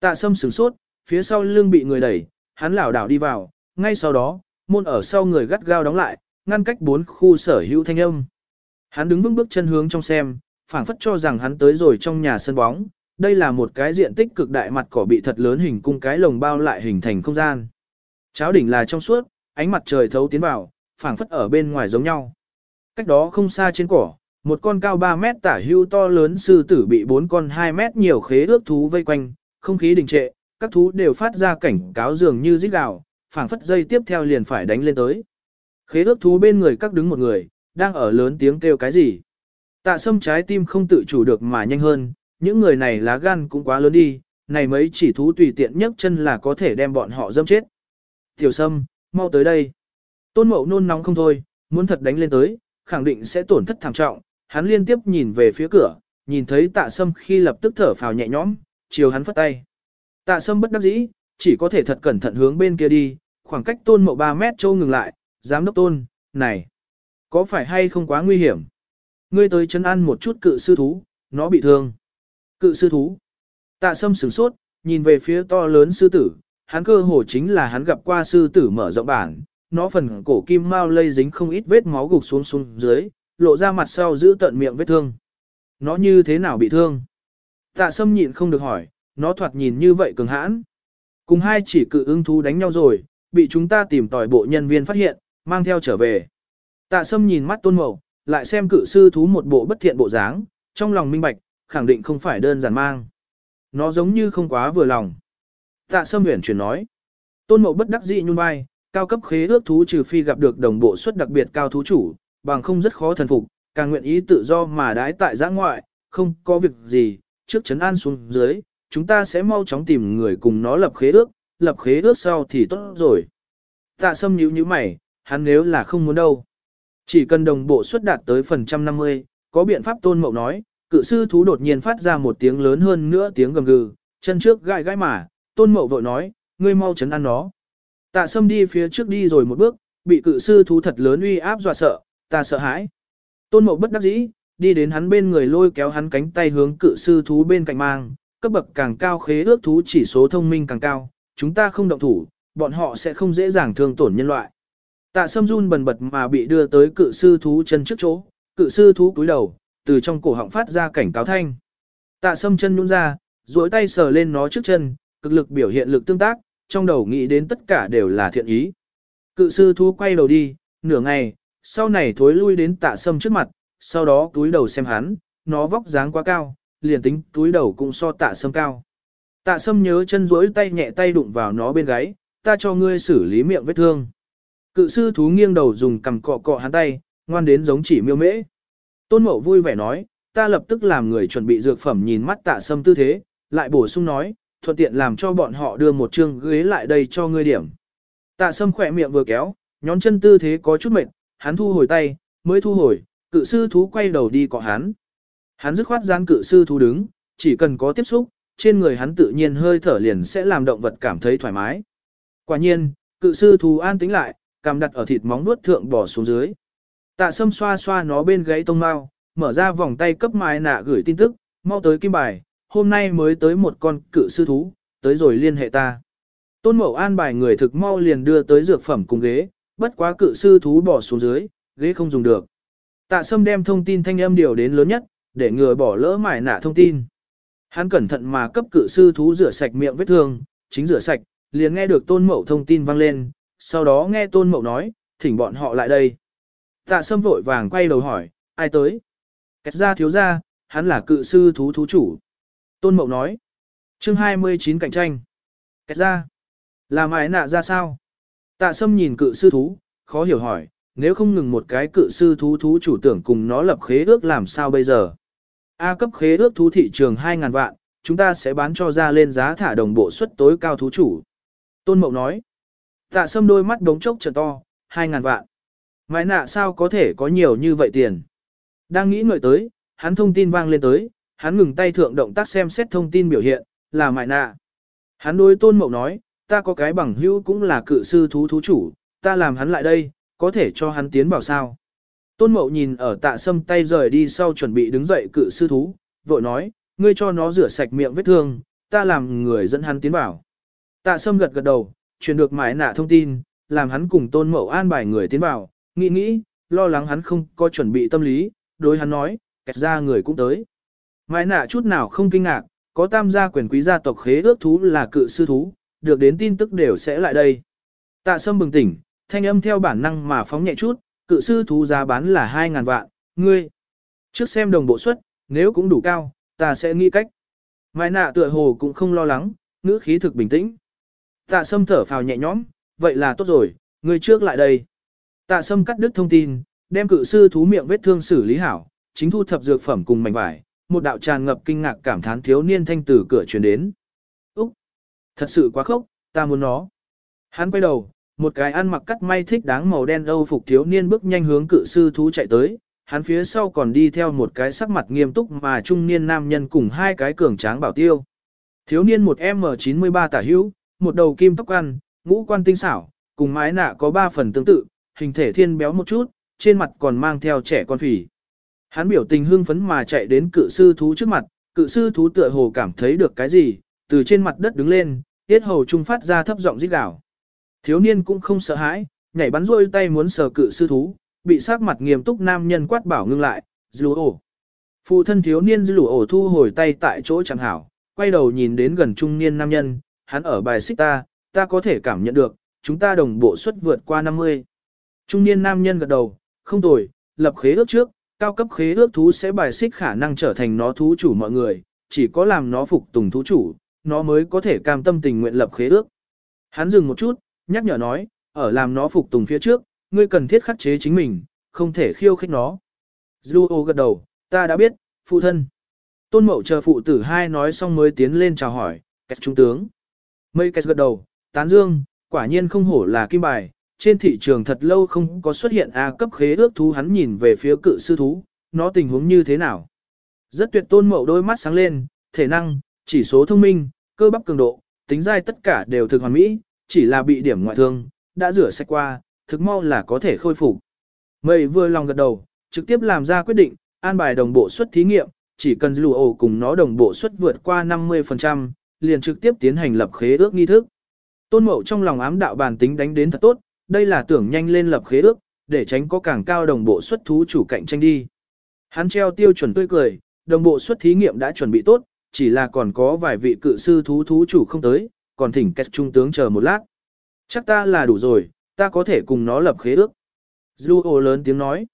Tạ sâm sửng sốt, phía sau lưng bị người đẩy, hắn lảo đảo đi vào, ngay sau đó, môn ở sau người gắt gao đóng lại, ngăn cách bốn khu sở hữu thanh âm. Hắn đứng vững bước chân hướng trong xem, phảng phất cho rằng hắn tới rồi trong nhà sân bóng, đây là một cái diện tích cực đại mặt cỏ bị thật lớn hình cung cái lồng bao lại hình thành không gian. Cháo đỉnh là trong suốt, ánh mặt trời thấu tiến vào, phảng phất ở bên ngoài giống nhau. Cách đó không xa trên cỏ, một con cao 3 mét tả hưu to lớn sư tử bị bốn con 2 mét nhiều khế ước thú vây quanh, không khí đình trệ, các thú đều phát ra cảnh cáo dường như rít gào, phảng phất dây tiếp theo liền phải đánh lên tới. Khế ước thú bên người các đứng một người, đang ở lớn tiếng kêu cái gì. Tạ sâm trái tim không tự chủ được mà nhanh hơn, những người này lá gan cũng quá lớn đi, này mấy chỉ thú tùy tiện nhấc chân là có thể đem bọn họ dâm chết. Tiểu sâm, mau tới đây. Tôn mậu nôn nóng không thôi, muốn thật đánh lên tới, khẳng định sẽ tổn thất thảm trọng. Hắn liên tiếp nhìn về phía cửa, nhìn thấy tạ sâm khi lập tức thở phào nhẹ nhõm, chiều hắn phất tay. Tạ sâm bất đắc dĩ, chỉ có thể thật cẩn thận hướng bên kia đi, khoảng cách tôn mộ 3 mét châu ngừng lại, giám đốc tôn, này, có phải hay không quá nguy hiểm? Ngươi tới chân ăn một chút cự sư thú, nó bị thương. Cự sư thú. Tạ sâm sửng sốt, nhìn về phía to lớn sư tử, hắn cơ hồ chính là hắn gặp qua sư tử mở rộng bản, nó phần cổ kim mau lây dính không ít vết máu gục xuống xuống dưới, lộ ra mặt sau giữ tận miệng vết thương. Nó như thế nào bị thương? Tạ sâm nhịn không được hỏi, nó thoạt nhìn như vậy cường hãn. Cùng hai chỉ cự ưng thú đánh nhau rồi, bị chúng ta tìm tòi bộ nhân viên phát hiện, mang theo trở về. Tạ sâm nhìn mắt tôn mậu, lại xem cự sư thú một bộ bất thiện bộ dáng, trong lòng minh bạch, khẳng định không phải đơn giản mang. Nó giống như không quá vừa lòng. Tạ sâm huyền chuyển nói. Tôn mậu bất đắc dĩ nhún vai, cao cấp khế ước thú trừ phi gặp được đồng bộ suất đặc biệt cao thú chủ, bằng không rất khó thần phục, càng nguyện ý tự do mà đái tại giã ngoại, không có việc gì, trước chấn an xuống dưới, chúng ta sẽ mau chóng tìm người cùng nó lập khế ước, lập khế ước sau thì tốt rồi. Tạ sâm nhíu nhíu mày, hắn nếu là không muốn đâu. Chỉ cần đồng bộ suất đạt tới phần trăm 50, có biện pháp tôn mậu nói, cự sư thú đột nhiên phát ra một tiếng lớn hơn nữa tiếng gầm gừ, chân trước gai gai mà, tôn mậu vội nói, ngươi mau chấn an nó. Tạ sâm đi phía trước đi rồi một bước, bị cự sư thú thật lớn uy áp dọa sợ, ta sợ hãi. Tôn Mộ bất đắc dĩ, đi đến hắn bên người lôi kéo hắn cánh tay hướng cự sư thú bên cạnh mang, cấp bậc càng cao khế ước thú chỉ số thông minh càng cao, chúng ta không động thủ, bọn họ sẽ không dễ dàng thương tổn nhân loại. Tạ sâm run bần bật mà bị đưa tới cự sư thú chân trước chỗ, cự sư thú cúi đầu, từ trong cổ họng phát ra cảnh cáo thanh. Tạ sâm chân nhún ra, duỗi tay sờ lên nó trước chân, cực lực biểu hiện lực tương tác, trong đầu nghĩ đến tất cả đều là thiện ý. Cự sư thú quay đầu đi, nửa ngày, sau này thối lui đến tạ sâm trước mặt, sau đó túi đầu xem hắn, nó vóc dáng quá cao, liền tính túi đầu cũng so tạ sâm cao. Tạ sâm nhớ chân duỗi tay nhẹ tay đụng vào nó bên gáy, ta cho ngươi xử lý miệng vết thương. Cự sư thú nghiêng đầu dùng cằm cọ cọ hắn tay, ngoan đến giống chỉ miêu mễ. Tôn mậu vui vẻ nói, ta lập tức làm người chuẩn bị dược phẩm nhìn mắt tạ sâm tư thế, lại bổ sung nói, thuận tiện làm cho bọn họ đưa một chương ghế lại đây cho ngươi điểm. Tạ sâm khỏe miệng vừa kéo, nhón chân tư thế có chút mệt, hắn thu hồi tay, mới thu hồi, cự sư thú quay đầu đi cọ hắn. Hắn dứt khoát gián cự sư thú đứng, chỉ cần có tiếp xúc, trên người hắn tự nhiên hơi thở liền sẽ làm động vật cảm thấy thoải mái. Quả nhiên, cự sư thú an tĩnh lại, cảm đặt ở thịt móng nuốt thượng bỏ xuống dưới. Tạ sâm xoa xoa nó bên gáy tông mau, mở ra vòng tay cấp mai nạ gửi tin tức, mau tới kim bài, hôm nay mới tới một con cự sư thú, tới rồi liên hệ ta. Tôn mậu an bài người thực mau liền đưa tới dược phẩm cùng ghế, bất quá cự sư thú bỏ xuống dưới, ghế không dùng được. Tạ sâm đem thông tin thanh âm điều đến lớn nhất, để ngừa bỏ lỡ mải nạ thông tin. Hắn cẩn thận mà cấp cự sư thú rửa sạch miệng vết thương, chính rửa sạch, liền nghe được tôn mậu thông tin vang lên, sau đó nghe tôn mậu nói, thỉnh bọn họ lại đây. Tạ sâm vội vàng quay đầu hỏi, ai tới? Kết ra thiếu ra, hắn là cự sư thú thú chủ. Tôn mậu nói, chương 29 cạnh tranh. Kết ra, làm ai nạ ra sao? Tạ sâm nhìn cự sư thú, khó hiểu hỏi, nếu không ngừng một cái cự sư thú thú chủ tưởng cùng nó lập khế ước làm sao bây giờ? A cấp khế ước thú thị trường 2.000 vạn, chúng ta sẽ bán cho ra lên giá thả đồng bộ suất tối cao thú chủ. Tôn Mậu nói, tạ sâm đôi mắt đống chốc trợn to, 2.000 vạn. Mãi nạ sao có thể có nhiều như vậy tiền? Đang nghĩ ngợi tới, hắn thông tin vang lên tới, hắn ngừng tay thượng động tác xem xét thông tin biểu hiện, là mại nạ. Hắn đối Tôn Mậu nói, ta có cái bằng hữu cũng là cự sư thú thú chủ, ta làm hắn lại đây, có thể cho hắn tiến vào sao. Tôn Mậu nhìn ở tạ sâm tay rời đi sau chuẩn bị đứng dậy cự sư thú, vội nói, ngươi cho nó rửa sạch miệng vết thương, ta làm người dẫn hắn tiến vào. Tạ sâm gật gật đầu, truyền được mãi nạ thông tin, làm hắn cùng Tôn Mậu an bài người tiến vào, nghĩ nghĩ, lo lắng hắn không có chuẩn bị tâm lý, đối hắn nói, kẹt ra người cũng tới. Mai nạ chút nào không kinh ngạc, có tam gia quyền quý gia tộc khế ước thú là cự sư thú, được đến tin tức đều sẽ lại đây. Tạ sâm bừng tỉnh, thanh âm theo bản năng mà phóng nhẹ chút, cự sư thú giá bán là 2.000 vạn, ngươi. Trước xem đồng bộ suất, nếu cũng đủ cao, ta sẽ nghĩ cách. Mai nạ tựa hồ cũng không lo lắng, ngữ khí thực bình tĩnh. Tạ sâm thở phào nhẹ nhõm, vậy là tốt rồi, ngươi trước lại đây. Tạ sâm cắt đứt thông tin, đem cự sư thú miệng vết thương xử lý hảo, chính thu thập dược phẩm cùng mảnh vải, một đạo tràn ngập kinh ngạc cảm thán thiếu niên thanh từ cửa truyền đến. Úc! Thật sự quá khốc, ta muốn nó. Hắn quay đầu, một cái ăn mặc cắt may thích đáng màu đen âu phục thiếu niên bước nhanh hướng cự sư thú chạy tới, hắn phía sau còn đi theo một cái sắc mặt nghiêm túc mà trung niên nam nhân cùng hai cái cường tráng bảo tiêu. Thiếu niên một M93 tả hữu, một đầu kim tóc ăn, ngũ quan tinh xảo, cùng mái nạ có ba phần tương tự, hình thể thiên béo một chút, trên mặt còn mang theo trẻ con phỉ. Hắn biểu tình hưng phấn mà chạy đến cự sư thú trước mặt, cự sư thú tựa hồ cảm thấy được cái gì, từ trên mặt đất đứng lên, tiết hầu trung phát ra thấp giọng rít gào. Thiếu niên cũng không sợ hãi, nhảy bắn rôi tay muốn sờ cự sư thú, bị sắc mặt nghiêm túc nam nhân quát bảo ngưng lại, dư ổ. Phụ thân thiếu niên dư ổ thu hồi tay tại chỗ chẳng hảo, quay đầu nhìn đến gần trung niên nam nhân, hắn ở bài xích ta, ta có thể cảm nhận được, chúng ta đồng bộ suất vượt qua 50. Trung niên nam nhân gật đầu, không tồi, lập khế ước trước, cao cấp khế ước thú sẽ bài xích khả năng trở thành nó thú chủ mọi người, chỉ có làm nó phục tùng thú chủ, nó mới có thể cam tâm tình nguyện lập khế ước. Hắn dừng một chút, nhắc nhở nói, ở làm nó phục tùng phía trước, ngươi cần thiết khắc chế chính mình, không thể khiêu khích nó. Zluo gật đầu, ta đã biết, phụ thân. Tôn mậu chờ phụ tử hai nói xong mới tiến lên chào hỏi, kết trung tướng. Mây kết gật đầu, tán dương, quả nhiên không hổ là kim bài, trên thị trường thật lâu không có xuất hiện A cấp khế ước thú hắn nhìn về phía cự sư thú, nó tình huống như thế nào. Rất tuyệt tôn mậu đôi mắt sáng lên, thể năng, chỉ số thông minh, cơ bắp cường độ, tính dai tất cả đều thực hoàn mỹ, chỉ là bị điểm ngoại thương, đã rửa sạch qua, thực mau là có thể khôi phục. Mây vừa lòng gật đầu, trực tiếp làm ra quyết định, an bài đồng bộ suất thí nghiệm, chỉ cần lù ổ cùng nó đồng bộ suất vượt qua 50%, liền trực tiếp tiến hành lập khế ước nghi thức. Tôn Mậu trong lòng ám đạo bản tính đánh đến thật tốt, đây là tưởng nhanh lên lập khế ước, để tránh có càng cao đồng bộ xuất thú chủ cạnh tranh đi. Hắn treo tiêu chuẩn tươi cười, đồng bộ xuất thí nghiệm đã chuẩn bị tốt, chỉ là còn có vài vị cự sư thú thú chủ không tới, còn thỉnh kết trung tướng chờ một lát. Chắc ta là đủ rồi, ta có thể cùng nó lập khế ước. Dlu lớn tiếng nói.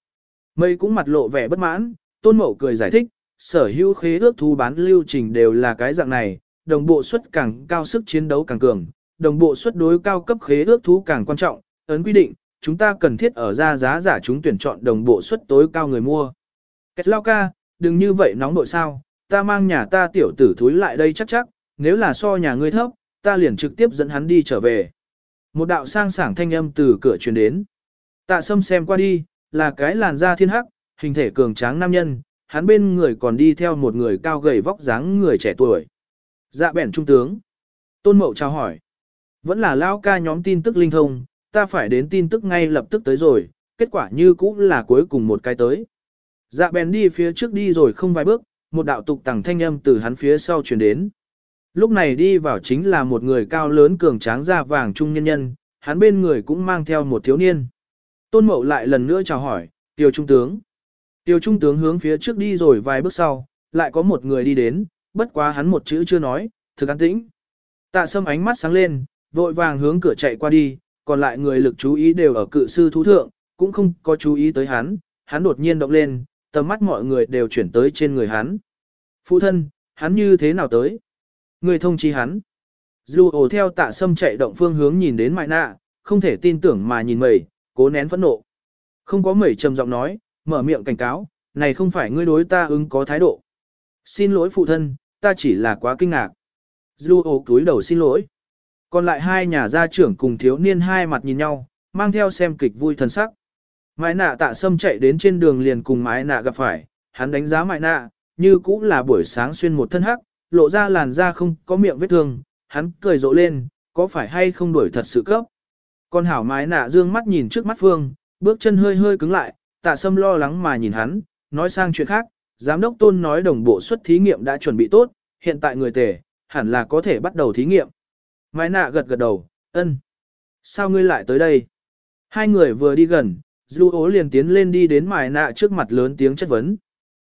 Mây cũng mặt lộ vẻ bất mãn, tôn mậu cười giải thích, sở hữu khế ước thu bán lưu trình đều là cái dạng này, đồng bộ suất càng cao sức chiến đấu càng cường, đồng bộ suất đối cao cấp khế ước thú càng quan trọng, ấn quy định, chúng ta cần thiết ở ra giá giả chúng tuyển chọn đồng bộ suất tối cao người mua. Kết lao ca, đừng như vậy nóng nội sao, ta mang nhà ta tiểu tử thúi lại đây chắc chắc, nếu là so nhà ngươi thấp, ta liền trực tiếp dẫn hắn đi trở về. Một đạo sang sảng thanh âm từ cửa truyền đến. Tạ sâm xem qua đi, là cái làn da thiên hắc, hình thể cường tráng nam nhân, hắn bên người còn đi theo một người cao gầy vóc dáng người trẻ tuổi. Dạ bẻn trung tướng. Tôn Mậu chào hỏi. Vẫn là lao ca nhóm tin tức linh thông, ta phải đến tin tức ngay lập tức tới rồi, kết quả như cũ là cuối cùng một cái tới. Dạ bèn đi phía trước đi rồi không vài bước, một đạo tục tẳng thanh âm từ hắn phía sau truyền đến. Lúc này đi vào chính là một người cao lớn cường tráng da vàng trung nhân nhân, hắn bên người cũng mang theo một thiếu niên. Tôn Mậu lại lần nữa chào hỏi, tiêu trung tướng. Tiêu trung tướng hướng phía trước đi rồi vài bước sau, lại có một người đi đến, bất quá hắn một chữ chưa nói, thực an tĩnh. Tạ sâm ánh mắt sáng lên, vội vàng hướng cửa chạy qua đi, còn lại người lực chú ý đều ở cự sư thú thượng, cũng không có chú ý tới hắn, hắn đột nhiên động lên, tầm mắt mọi người đều chuyển tới trên người hắn. Phụ thân, hắn như thế nào tới? Người thông chi hắn. Dù ổ theo tạ sâm chạy động phương hướng nhìn đến mại nạ, không thể tin tưởng mà nhìn mẩy, cố nén phẫn nộ. Không có mẩy trầm giọng nói, mở miệng cảnh cáo, này không phải ngươi đối ta ứng có thái độ. Xin lỗi phụ thân, ta chỉ là quá kinh ngạc. Dù ổ túi đầu xin lỗi. Còn lại hai nhà gia trưởng cùng thiếu niên hai mặt nhìn nhau, mang theo xem kịch vui thần sắc. Mãi nạ tạ sâm chạy đến trên đường liền cùng mãi nạ gặp phải, hắn đánh giá mãi nạ, như cũng là buổi sáng xuyên một thân hắc, lộ ra làn da không có miệng vết thương, hắn cười rộ lên, có phải hay không đuổi thật sự cấp. Con hảo mái nạ dương mắt nhìn trước mắt phương, bước chân hơi hơi cứng lại, tạ sâm lo lắng mà nhìn hắn, nói sang chuyện khác, giám đốc tôn nói đồng bộ suất thí nghiệm đã chuẩn bị tốt, hiện tại người tề, hẳn là có thể bắt đầu thí nghiệm. Mai nạ gật gật đầu, ân. Sao ngươi lại tới đây? Hai người vừa đi gần, Dư ố liền tiến lên đi đến mài nạ trước mặt lớn tiếng chất vấn.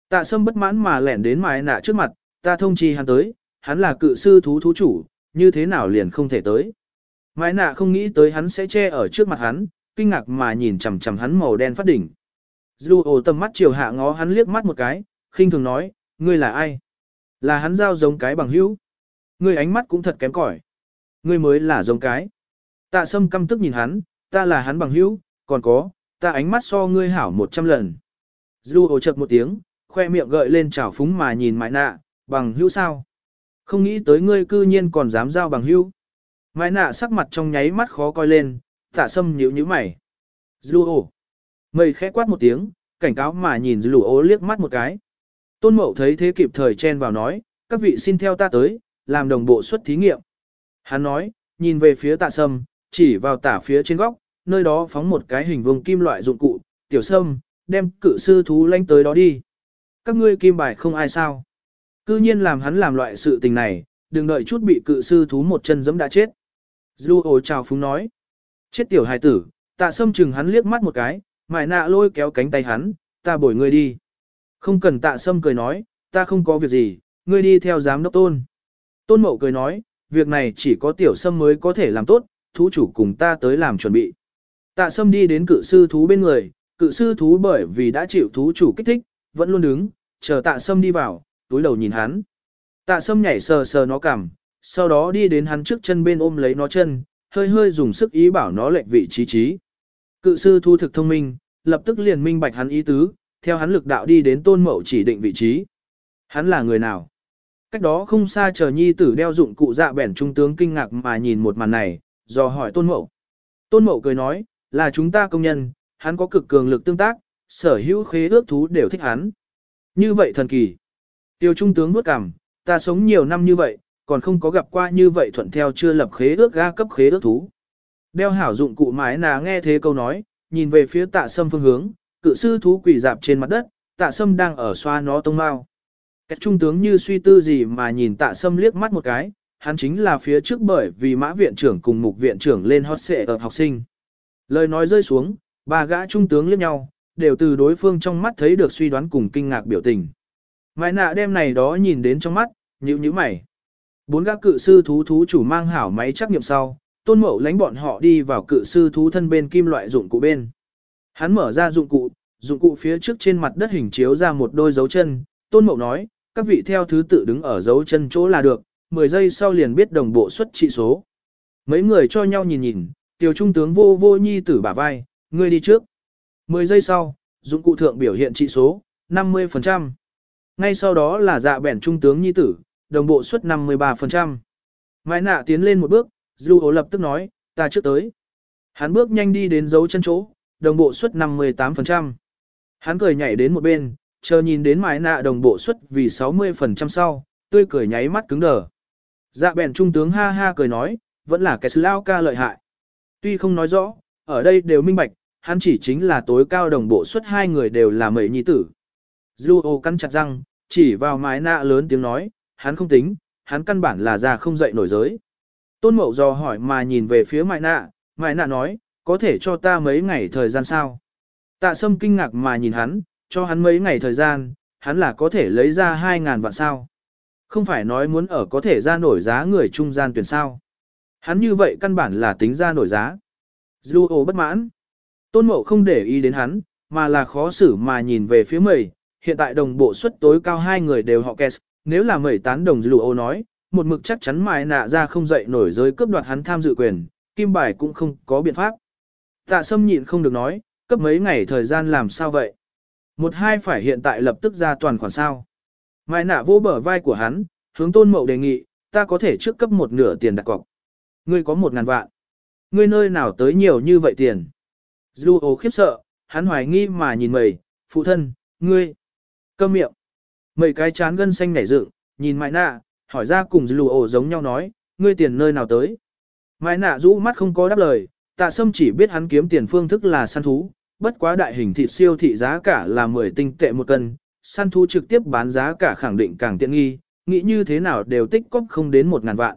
Tạ sâm bất mãn mà lẻn đến mài nạ trước mặt, ta thông chi hắn tới, hắn là cự sư thú thú chủ, như thế nào liền không thể tới. Mai nạ không nghĩ tới hắn sẽ che ở trước mặt hắn, kinh ngạc mà nhìn chằm chằm hắn màu đen phát đỉnh. Dư ố tầm mắt chiều hạ ngó hắn liếc mắt một cái, khinh thường nói, ngươi là ai? Là hắn giao giống cái bằng hữu. Ngươi ánh mắt cũng thật kém cỏi. Ngươi mới là giống cái. Tạ sâm căm tức nhìn hắn, ta là hắn bằng hữu, còn có, ta ánh mắt so ngươi hảo một trăm lần. Dù ồ chật một tiếng, khoe miệng gợi lên trào phúng mà nhìn mại nạ, bằng hữu sao? Không nghĩ tới ngươi cư nhiên còn dám giao bằng hữu. Mại nạ sắc mặt trong nháy mắt khó coi lên, tạ sâm nhíu nhíu mày. Dù ồ. Mây khẽ quát một tiếng, cảnh cáo mà nhìn dù ồ liếc mắt một cái. Tôn mậu thấy thế kịp thời chen vào nói, các vị xin theo ta tới, làm đồng bộ suất thí nghiệm. Hắn nói, nhìn về phía tạ sâm, chỉ vào tả phía trên góc, nơi đó phóng một cái hình vuông kim loại dụng cụ, tiểu sâm, đem cự sư thú lanh tới đó đi. Các ngươi kim bài không ai sao. Cư nhiên làm hắn làm loại sự tình này, đừng đợi chút bị cự sư thú một chân giẫm đã chết. lưu ồ chào phúng nói. Chết tiểu hài tử, tạ sâm chừng hắn liếc mắt một cái, mại nạ lôi kéo cánh tay hắn, ta bồi ngươi đi. Không cần tạ sâm cười nói, ta không có việc gì, ngươi đi theo giám đốc tôn. Tôn mậu cười nói, việc này chỉ có tiểu sâm mới có thể làm tốt, thú chủ cùng ta tới làm chuẩn bị. Tạ sâm đi đến cự sư thú bên người, cự sư thú bởi vì đã chịu thú chủ kích thích, vẫn luôn đứng, chờ tạ sâm đi vào, túi đầu nhìn hắn. Tạ sâm nhảy sờ sờ nó cằm, sau đó đi đến hắn trước chân bên ôm lấy nó chân, hơi hơi dùng sức ý bảo nó lệch vị trí trí. Cự sư thú thực thông minh, lập tức liền minh bạch hắn ý tứ, theo hắn lực đạo đi đến tôn mậu chỉ định vị trí. Hắn là người nào? Cách đó không xa chờ nhi tử đeo dụng cụ dạ bẻn trung tướng kinh ngạc mà nhìn một màn này, dò hỏi tôn mậu. Tôn mậu cười nói, là chúng ta công nhân, hắn có cực cường lực tương tác, sở hữu khế ước thú đều thích hắn. Như vậy thần kỳ. Tiêu trung tướng bước cảm, ta sống nhiều năm như vậy, còn không có gặp qua như vậy thuận theo chưa lập khế ước ga cấp khế ước thú. Đeo hảo dụng cụ mái nà nghe thế câu nói, nhìn về phía tạ sâm phương hướng, cự sư thú quỳ dạp trên mặt đất, tạ sâm đang ở xoa nó tông mau. Cách trung tướng như suy tư gì mà nhìn tạ sâm liếc mắt một cái, hắn chính là phía trước bởi vì mã viện trưởng cùng mục viện trưởng lên hot xệ ở học sinh. Lời nói rơi xuống, ba gã trung tướng liếc nhau, đều từ đối phương trong mắt thấy được suy đoán cùng kinh ngạc biểu tình. Mai nạ đem này đó nhìn đến trong mắt, nhữ nhữ mày. Bốn gã cự sư thú thú chủ mang hảo máy trắc nghiệm sau, tôn mậu lánh bọn họ đi vào cự sư thú thân bên kim loại dụng cụ bên. Hắn mở ra dụng cụ, dụng cụ phía trước trên mặt đất hình chiếu ra một đôi dấu chân, tôn mậu nói, các vị theo thứ tự đứng ở dấu chân chỗ là được, 10 giây sau liền biết đồng bộ xuất trị số. Mấy người cho nhau nhìn nhìn, tiểu trung tướng vô vô nhi tử bả vai, ngươi đi trước. 10 giây sau, dụng cụ thượng biểu hiện trị số, 50%. Ngay sau đó là dạ bẻn trung tướng nhi tử, đồng bộ suất 53%. Mai nạ tiến lên một bước, Dưu ố lập tức nói, ta trước tới. Hắn bước nhanh đi đến dấu chân chỗ, đồng bộ suất 58%. Hắn cười nhảy đến một bên, chờ nhìn đến mái nạ đồng bộ suất vì 60% sau, tươi cười nháy mắt cứng đờ. Dạ bèn trung tướng ha ha cười nói, vẫn là cái lao ca lợi hại. Tuy không nói rõ, ở đây đều minh bạch, hắn chỉ chính là tối cao đồng bộ suất hai người đều là mấy nhi tử. Zuo ô cắn chặt răng, chỉ vào mái nạ lớn tiếng nói, hắn không tính, hắn căn bản là già không dậy nổi giới. Tôn mậu do hỏi mà nhìn về phía mái nạ, mái nạ nói, có thể cho ta mấy ngày thời gian sao? Tạ sâm kinh ngạc mà nhìn hắn, cho hắn mấy ngày thời gian, hắn là có thể lấy ra 2.000 vạn sao. Không phải nói muốn ở có thể ra nổi giá người trung gian tuyển sao. Hắn như vậy căn bản là tính ra nổi giá. Dư ô bất mãn. Tôn mộ không để ý đến hắn, mà là khó xử mà nhìn về phía mầy. Hiện tại đồng bộ suất tối cao hai người đều họ kes, nếu là mầy tán đồng dư ô nói, một mực chắc chắn mài nạ ra không dậy nổi giới cướp đoạt hắn tham dự quyền, kim bài cũng không có biện pháp. Tạ sâm nhịn không được nói, cấp mấy ngày thời gian làm sao vậy? Một hai phải hiện tại lập tức ra toàn khoản sao. Mai nạ vô bờ vai của hắn, hướng tôn mậu đề nghị, ta có thể trước cấp một nửa tiền đặt cọc. Ngươi có một ngàn vạn. Ngươi nơi nào tới nhiều như vậy tiền? Dù ố khiếp sợ, hắn hoài nghi mà nhìn mày, phụ thân, ngươi. Câm miệng. Mấy cái chán gân xanh nảy dựng, nhìn mai nạ, hỏi ra cùng dù ố giống nhau nói, ngươi tiền nơi nào tới? Mai nạ rũ mắt không có đáp lời, tạ sâm chỉ biết hắn kiếm tiền phương thức là săn thú, bất quá đại hình thịt siêu thị giá cả là 10 tinh tệ một cân, săn thú trực tiếp bán giá cả khẳng định càng tiện nghi, nghĩ như thế nào đều tích cóp không đến 1.000 vạn.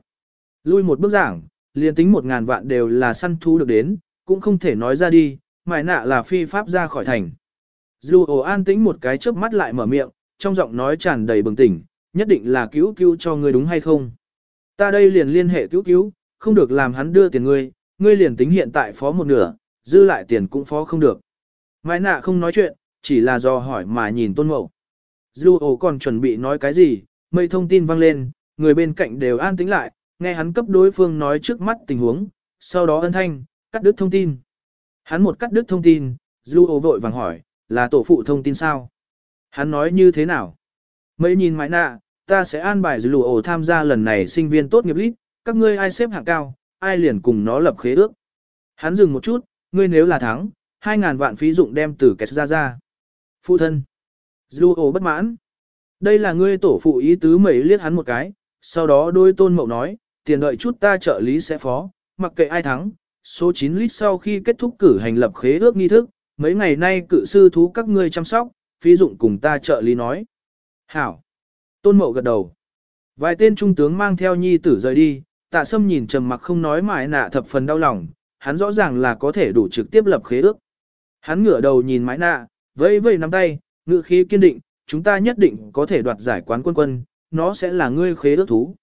Lui một bước giảng, liền tính 1.000 vạn đều là săn thú được đến, cũng không thể nói ra đi, mài nạ là phi pháp ra khỏi thành. Dù ồ an tĩnh một cái chớp mắt lại mở miệng, trong giọng nói tràn đầy bừng tỉnh, nhất định là cứu cứu cho ngươi đúng hay không. Ta đây liền liên hệ cứu cứu, không được làm hắn đưa tiền ngươi, ngươi liền tính hiện tại phó một nửa, dư lại tiền cũng phó không được. Mai nạ không nói chuyện, chỉ là do hỏi mà nhìn tôn mậu. Dù ổ còn chuẩn bị nói cái gì, mây thông tin vang lên, người bên cạnh đều an tĩnh lại, nghe hắn cấp đối phương nói trước mắt tình huống, sau đó ân thanh, cắt đứt thông tin. Hắn một cắt đứt thông tin, dù ổ vội vàng hỏi, là tổ phụ thông tin sao? Hắn nói như thế nào? Mấy nhìn mãi nạ, ta sẽ an bài dù ổ tham gia lần này sinh viên tốt nghiệp lít, các ngươi ai xếp hạng cao, ai liền cùng nó lập khế ước. Hắn dừng một chút, ngươi nếu là thắng, 2.000 vạn phí dụng đem từ kẹt ra ra. Phụ thân. Dư bất mãn. Đây là ngươi tổ phụ ý tứ mẩy liếc hắn một cái, sau đó đôi tôn mậu nói, tiền đợi chút ta trợ lý sẽ phó, mặc kệ ai thắng. Số 9 lít sau khi kết thúc cử hành lập khế ước nghi thức, mấy ngày nay cự sư thú các ngươi chăm sóc, phí dụng cùng ta trợ lý nói. Hảo. Tôn mậu gật đầu. Vài tên trung tướng mang theo nhi tử rời đi, tạ sâm nhìn trầm mặc không nói mãi nạ thập phần đau lòng, hắn rõ ràng là có thể đủ trực tiếp lập khế ước. Hắn ngửa đầu nhìn mãi nạ, vẫy vẫy nắm tay, ngự khí kiên định, chúng ta nhất định có thể đoạt giải quán quân quân, nó sẽ là ngươi khế ước thú.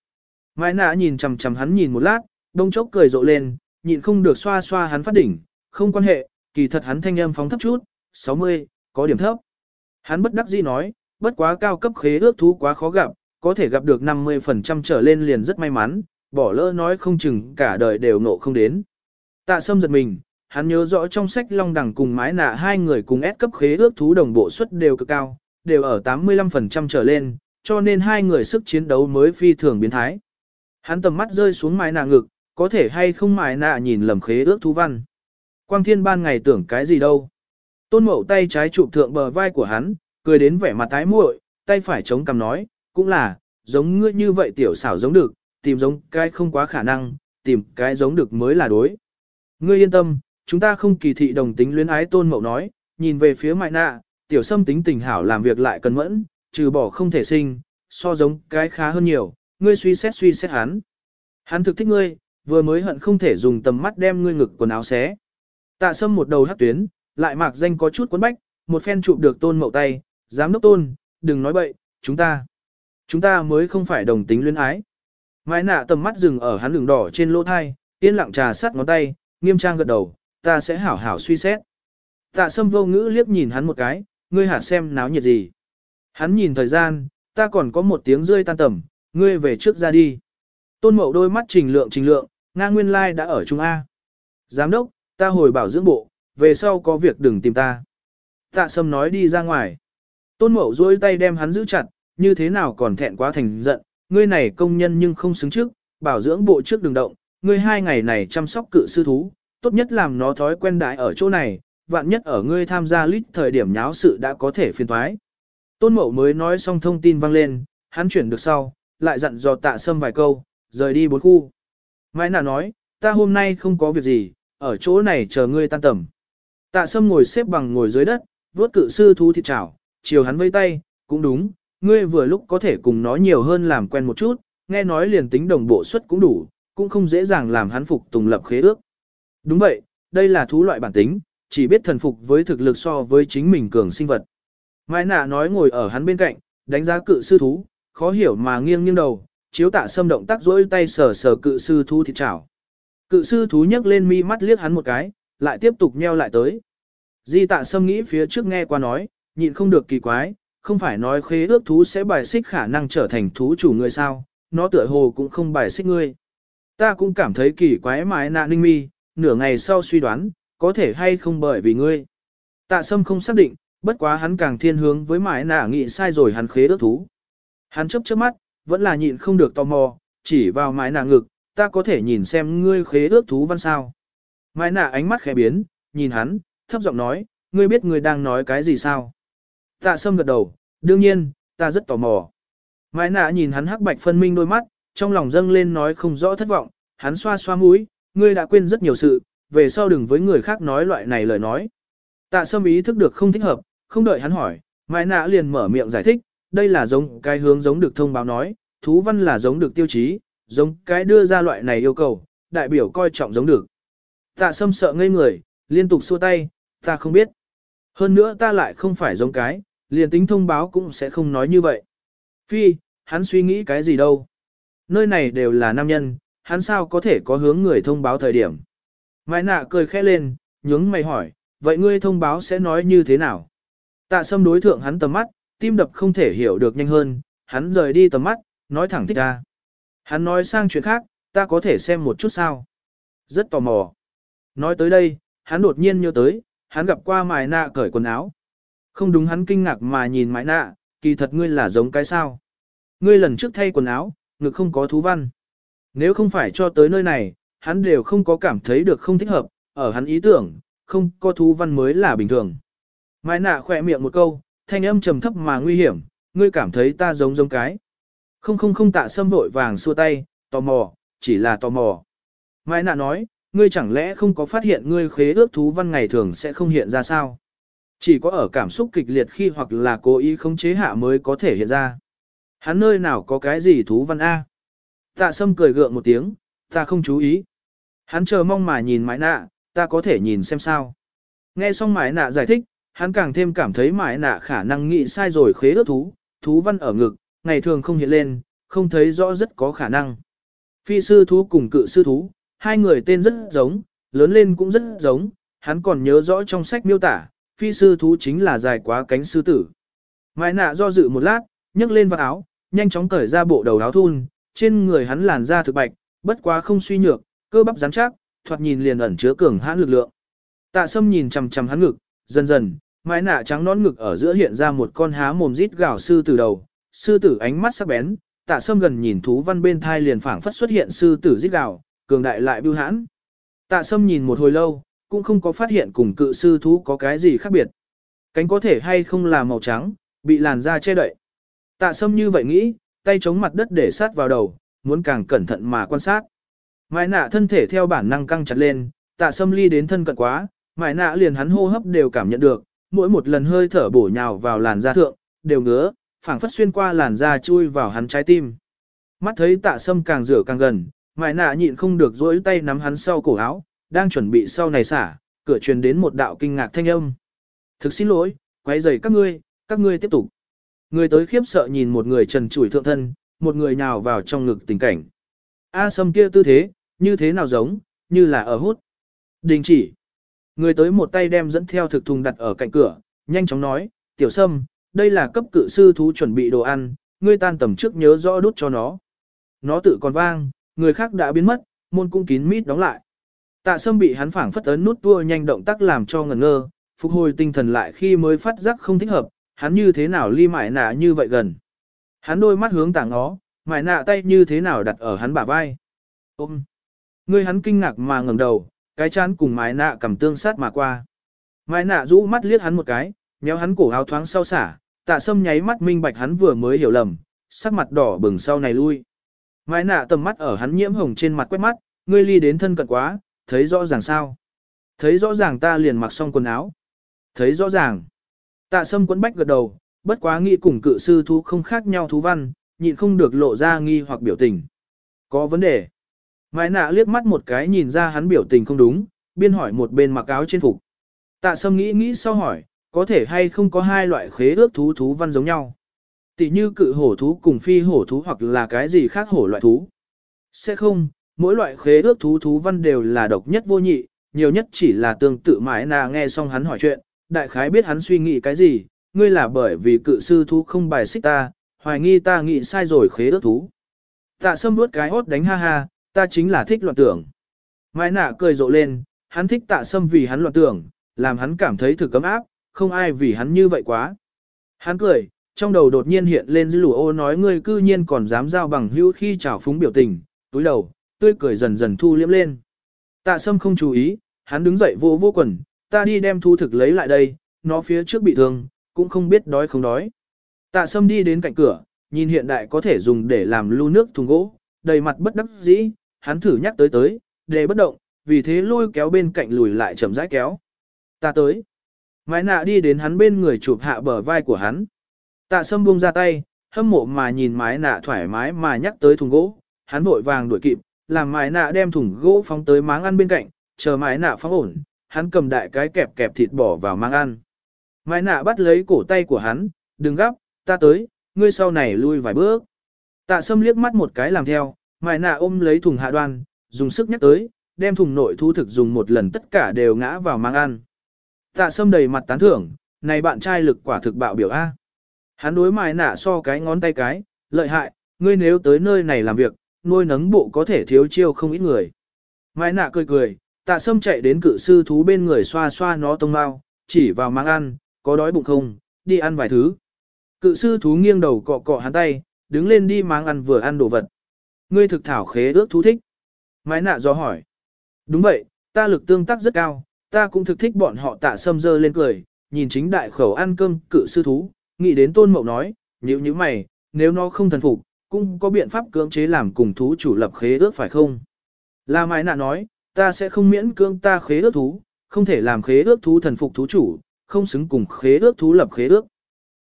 Mãi nạ nhìn chằm chằm hắn nhìn một lát, đông chốc cười rộ lên, nhịn không được xoa xoa hắn phát đỉnh, không quan hệ, kỳ thật hắn thanh âm phóng thấp chút, 60, có điểm thấp. Hắn bất đắc dĩ nói, bất quá cao cấp khế ước thú quá khó gặp, có thể gặp được 50% trở lên liền rất may mắn, bỏ lỡ nói không chừng cả đời đều ngộ không đến. Tạ sâm giật mình, hắn nhớ rõ trong sách Long Đằng cùng Mái Nạ hai người cùng S cấp khế ước thú đồng bộ suất đều cực cao, đều ở 85% trở lên, cho nên hai người sức chiến đấu mới phi thường biến thái. Hắn tầm mắt rơi xuống Mái Nạ ngực, có thể hay không Mái Nạ nhìn lầm khế ước thú văn. Quang Thiên ban ngày tưởng cái gì đâu. Tôn Mậu tay trái chụp thượng bờ vai của hắn, cười đến vẻ mặt tái muội, tay phải chống cằm nói, cũng là, giống ngươi như vậy tiểu xảo giống được, tìm giống cái không quá khả năng, tìm cái giống được mới là đối. Ngươi yên tâm, chúng ta không kỳ thị đồng tính luyến ái tôn mậu nói, nhìn về phía mại nạ, tiểu sâm tính tình hảo làm việc lại cần mẫn, trừ bỏ không thể sinh, so giống cái khá hơn nhiều, ngươi suy xét suy xét hắn. Hắn thực thích ngươi, vừa mới hận không thể dùng tầm mắt đem ngươi ngực quần áo xé. Tạ sâm một đầu hát tuyến, lại mạc danh có chút quấn bách, một phen chụp được tôn mậu tay, giám đốc tôn, đừng nói bậy, chúng ta, chúng ta mới không phải đồng tính luyến ái. Mãi nạ tầm mắt dừng ở hắn đường đỏ trên lỗ thai, yên lặng trà sắt ngón tay, nghiêm trang gật đầu, ta sẽ hảo hảo suy xét. Tạ sâm vô ngữ liếc nhìn hắn một cái, ngươi hạt xem náo nhiệt gì. Hắn nhìn thời gian, ta còn có một tiếng rơi tan tầm, ngươi về trước ra đi. Tôn mậu đôi mắt trình lượng trình lượng, Nga nguyên lai like đã ở Trung A. Giám đốc, ta hồi bảo dưỡng bộ, về sau có việc đừng tìm ta. Tạ sâm nói đi ra ngoài. Tôn mậu duỗi tay đem hắn giữ chặt, như thế nào còn thẹn quá thành giận, ngươi này công nhân nhưng không xứng trước, bảo dưỡng bộ trước đừng động, ngươi hai ngày này chăm sóc cự sư thú, tốt nhất làm nó thói quen đại ở chỗ này, vạn nhất ở ngươi tham gia lít thời điểm nháo sự đã có thể phiền thoái. Tôn mậu mới nói xong thông tin vang lên, hắn chuyển được sau, lại dặn dò tạ sâm vài câu, rời đi bốn khu. Mai nà nói, ta hôm nay không có việc gì, ở chỗ này chờ ngươi tan tầm. Tạ sâm ngồi xếp bằng ngồi dưới đất, vuốt cự sư thú thịt chảo, chiều hắn vây tay, cũng đúng, ngươi vừa lúc có thể cùng nó nhiều hơn làm quen một chút, nghe nói liền tính đồng bộ suất cũng đủ, cũng không dễ dàng làm hắn phục tùng lập khế ước. Đúng vậy, đây là thú loại bản tính, chỉ biết thần phục với thực lực so với chính mình cường sinh vật. Mai nạ nói ngồi ở hắn bên cạnh, đánh giá cự sư thú, khó hiểu mà nghiêng nghiêng đầu, chiếu tạ xâm động tác rỗi tay sờ sờ cự sư thú thịt chảo. Cự sư thú nhấc lên mi mắt liếc hắn một cái, lại tiếp tục nheo lại tới. Di tạ sâm nghĩ phía trước nghe qua nói, nhịn không được kỳ quái, không phải nói khế ước thú sẽ bài xích khả năng trở thành thú chủ người sao, nó tựa hồ cũng không bài xích ngươi. Ta cũng cảm thấy kỳ quái mái nạ ninh mi, nửa ngày sau suy đoán, có thể hay không bởi vì ngươi. Tạ sâm không xác định, bất quá hắn càng thiên hướng với mãi nả nghĩ sai rồi hắn khế ước thú. Hắn chấp chớp mắt, vẫn là nhịn không được tò mò, chỉ vào mãi nả ngực, ta có thể nhìn xem ngươi khế ước thú văn sao. Mãi nả ánh mắt khẽ biến, nhìn hắn, thấp giọng nói, ngươi biết ngươi đang nói cái gì sao? Tạ sâm gật đầu, đương nhiên, ta rất tò mò. Mãi nạ nhìn hắn hắc bạch phân minh đôi mắt, trong lòng dâng lên nói không rõ thất vọng, hắn xoa xoa mũi, ngươi đã quên rất nhiều sự, về sau đừng với người khác nói loại này lời nói. Tạ sâm ý thức được không thích hợp, không đợi hắn hỏi, Mai nạ liền mở miệng giải thích, đây là giống cái hướng giống được thông báo nói, thú văn là giống được tiêu chí, giống cái đưa ra loại này yêu cầu, đại biểu coi trọng giống được. Tạ sâm sợ ngây người, liên tục xua tay, ta không biết. Hơn nữa ta lại không phải giống cái, liền tính thông báo cũng sẽ không nói như vậy. Phi, hắn suy nghĩ cái gì đâu. Nơi này đều là nam nhân, hắn sao có thể có hướng người thông báo thời điểm. Mai nạ cười khẽ lên, nhướng mày hỏi, vậy ngươi thông báo sẽ nói như thế nào? Tạ sâm đối thượng hắn tầm mắt, tim đập không thể hiểu được nhanh hơn, hắn rời đi tầm mắt, nói thẳng thích ra. Hắn nói sang chuyện khác, ta có thể xem một chút sao? Rất tò mò. Nói tới đây, hắn đột nhiên nhớ tới, hắn gặp qua mài nạ cởi quần áo. Không đúng hắn kinh ngạc mà nhìn mài nạ, kỳ thật ngươi là giống cái sao. Ngươi lần trước thay quần áo, ngực không có thú văn. Nếu không phải cho tới nơi này, hắn đều không có cảm thấy được không thích hợp, ở hắn ý tưởng, không có thú văn mới là bình thường. Mai nạ khỏe miệng một câu, thanh âm trầm thấp mà nguy hiểm, ngươi cảm thấy ta giống giống cái. Không không không tạ sâm vội vàng xua tay, tò mò, chỉ là tò mò. Mai nạ nói, ngươi chẳng lẽ không có phát hiện ngươi khế ước thú văn ngày thường sẽ không hiện ra sao? Chỉ có ở cảm xúc kịch liệt khi hoặc là cố ý không chế hạ mới có thể hiện ra. Hắn nơi nào có cái gì thú văn A? Tạ sâm cười gượng một tiếng, ta không chú ý. Hắn chờ mong mà nhìn mãi nạ, ta có thể nhìn xem sao. Nghe xong mãi nạ giải thích, hắn càng thêm cảm thấy mãi nạ khả năng nghĩ sai rồi khế ước thú, thú văn ở ngực, ngày thường không hiện lên, không thấy rõ rất có khả năng. Phi sư thú cùng cự sư thú, hai người tên rất giống, lớn lên cũng rất giống, hắn còn nhớ rõ trong sách miêu tả, phi sư thú chính là dài quá cánh sư tử. Mai nạ do dự một lát, nhấc lên vào áo, nhanh chóng cởi ra bộ đầu áo thun, trên người hắn làn da thực bạch, bất quá không suy nhược, cơ bắp rắn chắc, thoạt nhìn liền ẩn chứa cường hãn lực lượng. Tạ Sâm nhìn chằm chằm hắn ngực, dần dần, mái nạ trắng nón ngực ở giữa hiện ra một con há mồm rít gào sư tử đầu, sư tử ánh mắt sắc bén, Tạ Sâm gần nhìn thú văn bên thai liền phảng phất xuất hiện sư tử rít gào, cường đại lại bưu hãn. Tạ Sâm nhìn một hồi lâu, cũng không có phát hiện cùng cự sư thú có cái gì khác biệt. Cánh có thể hay không là màu trắng, bị làn da che đậy. Tạ Sâm như vậy nghĩ, tay chống mặt đất để sát vào đầu, muốn càng cẩn thận mà quan sát. Mai nạ thân thể theo bản năng căng chặt lên, tạ Sâm ly đến thân cận quá, mai nạ liền hắn hô hấp đều cảm nhận được, mỗi một lần hơi thở bổ nhào vào làn da thượng, đều ngứa, phảng phất xuyên qua làn da chui vào hắn trái tim. Mắt thấy tạ Sâm càng rửa càng gần, Mại nạ nhịn không được duỗi tay nắm hắn sau cổ áo, đang chuẩn bị sau này xả, cửa truyền đến một đạo kinh ngạc thanh âm. Thực xin lỗi, quấy rầy các ngươi, các ngươi tiếp tục. Người tới khiếp sợ nhìn một người trần trụi thượng thân, một người nào vào trong ngực tình cảnh. A sâm kia tư thế, như thế nào giống, như là ở hút. Đình chỉ. Người tới một tay đem dẫn theo thực thùng đặt ở cạnh cửa, nhanh chóng nói, tiểu sâm, đây là cấp cự sư thú chuẩn bị đồ ăn, ngươi tan tầm trước nhớ rõ đút cho nó. Nó tự còn vang, người khác đã biến mất, môn cung kín mít đóng lại. Tạ sâm bị hắn phảng phất ấn nút tua nhanh động tác làm cho ngẩn ngơ, phục hồi tinh thần lại khi mới phát giác không thích hợp, hắn như thế nào ly mại nạ như vậy gần. Hắn đôi mắt hướng tảng ó, mại nạ tay như thế nào đặt ở hắn bả vai. Ôm! Người hắn kinh ngạc mà ngẩng đầu, cái chán cùng mại nạ cầm tương sát mà qua. Mại nạ rũ mắt liếc hắn một cái, nhéo hắn cổ áo thoáng sau xả, tạ sâm nháy mắt minh bạch hắn vừa mới hiểu lầm, sắc mặt đỏ bừng sau này lui. mại nạ tầm mắt ở hắn nhiễm hồng trên mặt quét mắt, ngươi ly đến thân cận quá, thấy rõ ràng sao? Thấy rõ ràng ta liền mặc xong quần áo. Thấy rõ ràng. Tạ sâm quấn bách gật đầu, bất quá nghĩ cùng cự sư thú không khác nhau thú văn, nhịn không được lộ ra nghi hoặc biểu tình. Có vấn đề. Mai nạ liếc mắt một cái nhìn ra hắn biểu tình không đúng, biên hỏi một bên mặc áo trên phục. Tạ sâm nghĩ nghĩ sau hỏi, có thể hay không có hai loại khế ước thú thú văn giống nhau. Tỷ như cự hổ thú cùng phi hổ thú hoặc là cái gì khác hổ loại thú. Sẽ không, mỗi loại khế ước thú thú văn đều là độc nhất vô nhị, nhiều nhất chỉ là tương tự mãi nà nghe xong hắn hỏi chuyện, đại khái biết hắn suy nghĩ cái gì, ngươi là bởi vì cự sư thú không bài xích ta, hoài nghi ta nghĩ sai rồi khế ước thú. Tạ sâm nuốt cái hốt đánh ha ha, ta chính là thích loạn tưởng. Mai nạ cười rộ lên, hắn thích tạ sâm vì hắn loạn tưởng, làm hắn cảm thấy thực cấm áp, không ai vì hắn như vậy quá. Hắn cười, trong đầu đột nhiên hiện lên dư lù ô nói ngươi cư nhiên còn dám giao bằng hữu khi trào phúng biểu tình, túi đầu, tươi cười dần dần thu liếm lên. Tạ sâm không chú ý, hắn đứng dậy vô vô quần, ta đi đem thu thực lấy lại đây, nó phía trước bị thương, cũng không biết đói không đói. Tạ sâm đi đến cạnh cửa, nhìn hiện đại có thể dùng để làm lưu nước thùng gỗ, đầy mặt bất đắc dĩ, hắn thử nhắc tới tới, để bất động, vì thế lôi kéo bên cạnh lùi lại chậm rãi kéo. Ta tới. Mãi nạ đi đến hắn bên người chụp hạ bờ vai của hắn. Tạ sâm buông ra tay, hâm mộ mà nhìn mái nạ thoải mái mà nhắc tới thùng gỗ, hắn vội vàng đuổi kịp, làm mái nạ đem thùng gỗ phóng tới máng ăn bên cạnh, chờ mái nạ phóng ổn, hắn cầm đại cái kẹp kẹp thịt bỏ vào mang ăn. Mai nạ bắt lấy cổ tay của hắn, đừng gấp, ta tới, ngươi sau này lui vài bước. Tạ sâm liếc mắt một cái làm theo, Mai nạ ôm lấy thùng hạ đoan, dùng sức nhắc tới, đem thùng nội thu thực dùng một lần tất cả đều ngã vào mang ăn. Tạ sâm đầy mặt tán thưởng, này bạn trai lực quả thực bạo biểu A. Hắn đối Mai nạ so cái ngón tay cái, lợi hại, ngươi nếu tới nơi này làm việc, nuôi nấng bộ có thể thiếu chiêu không ít người. Mai nạ cười cười, tạ sâm chạy đến cự sư thú bên người xoa xoa nó tông mau, chỉ vào mang ăn, có đói bụng không, đi ăn vài thứ. Cự sư thú nghiêng đầu cọ cọ hắn tay, đứng lên đi mang ăn vừa ăn đồ vật. Ngươi thực thảo khế ước thú thích. Mái nạ do hỏi. Đúng vậy, ta lực tương tác rất cao, ta cũng thực thích bọn họ tạ sâm dơ lên cười, nhìn chính đại khẩu ăn cơm cự sư thú, nghĩ đến tôn mậu nói, nếu như mày, nếu nó không thần phục, cũng có biện pháp cưỡng chế làm cùng thú chủ lập khế ước phải không? La Mai Nạ nói, ta sẽ không miễn cưỡng ta khế ước thú, không thể làm khế ước thú thần phục thú chủ, không xứng cùng khế ước thú lập khế ước.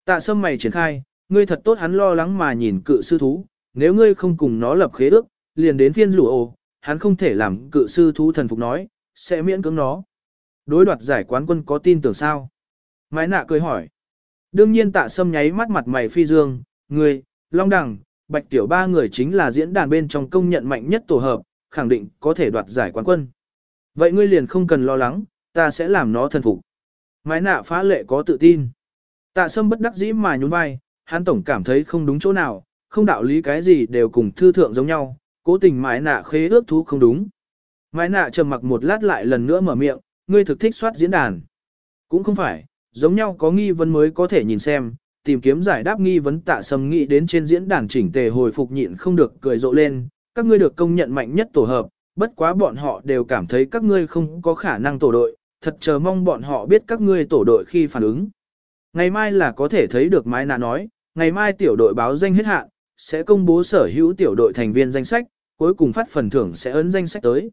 Tạ sâm mày triển khai, ngươi thật tốt hắn lo lắng mà nhìn cự sư thú, nếu ngươi không cùng nó lập khế ước, liền đến phiên lũ ồ, hắn không thể làm cự sư thú thần phục nói, sẽ miễn cưỡng nó. Đối đoạt giải quán quân có tin tưởng sao? Mái nạ cười hỏi. Đương nhiên tạ sâm nháy mắt mặt mày phi dương, ngươi, long đẳng, bạch tiểu ba người chính là diễn đàn bên trong công nhận mạnh nhất tổ hợp, khẳng định có thể đoạt giải quán quân. Vậy ngươi liền không cần lo lắng, ta sẽ làm nó thần phục. Mái nạ phá lệ có tự tin. Tạ sâm bất đắc dĩ mà nhún vai, hắn tổng cảm thấy không đúng chỗ nào, không đạo lý cái gì đều cùng thư thượng giống nhau, cố tình mái nạ khế ước thú không đúng. Mái nạ trầm mặc một lát lại lần nữa mở miệng, ngươi thực thích soát diễn đàn. Cũng không phải, giống nhau có nghi vấn mới có thể nhìn xem, tìm kiếm giải đáp nghi vấn tạ sâm nghĩ đến trên diễn đàn chỉnh tề hồi phục nhịn không được cười rộ lên, các ngươi được công nhận mạnh nhất tổ hợp, bất quá bọn họ đều cảm thấy các ngươi không có khả năng tổ đội, thật chờ mong bọn họ biết các ngươi tổ đội khi phản ứng. Ngày mai là có thể thấy được Mai Nạ nói, ngày mai tiểu đội báo danh hết hạn, sẽ công bố sở hữu tiểu đội thành viên danh sách, cuối cùng phát phần thưởng sẽ ấn danh sách tới.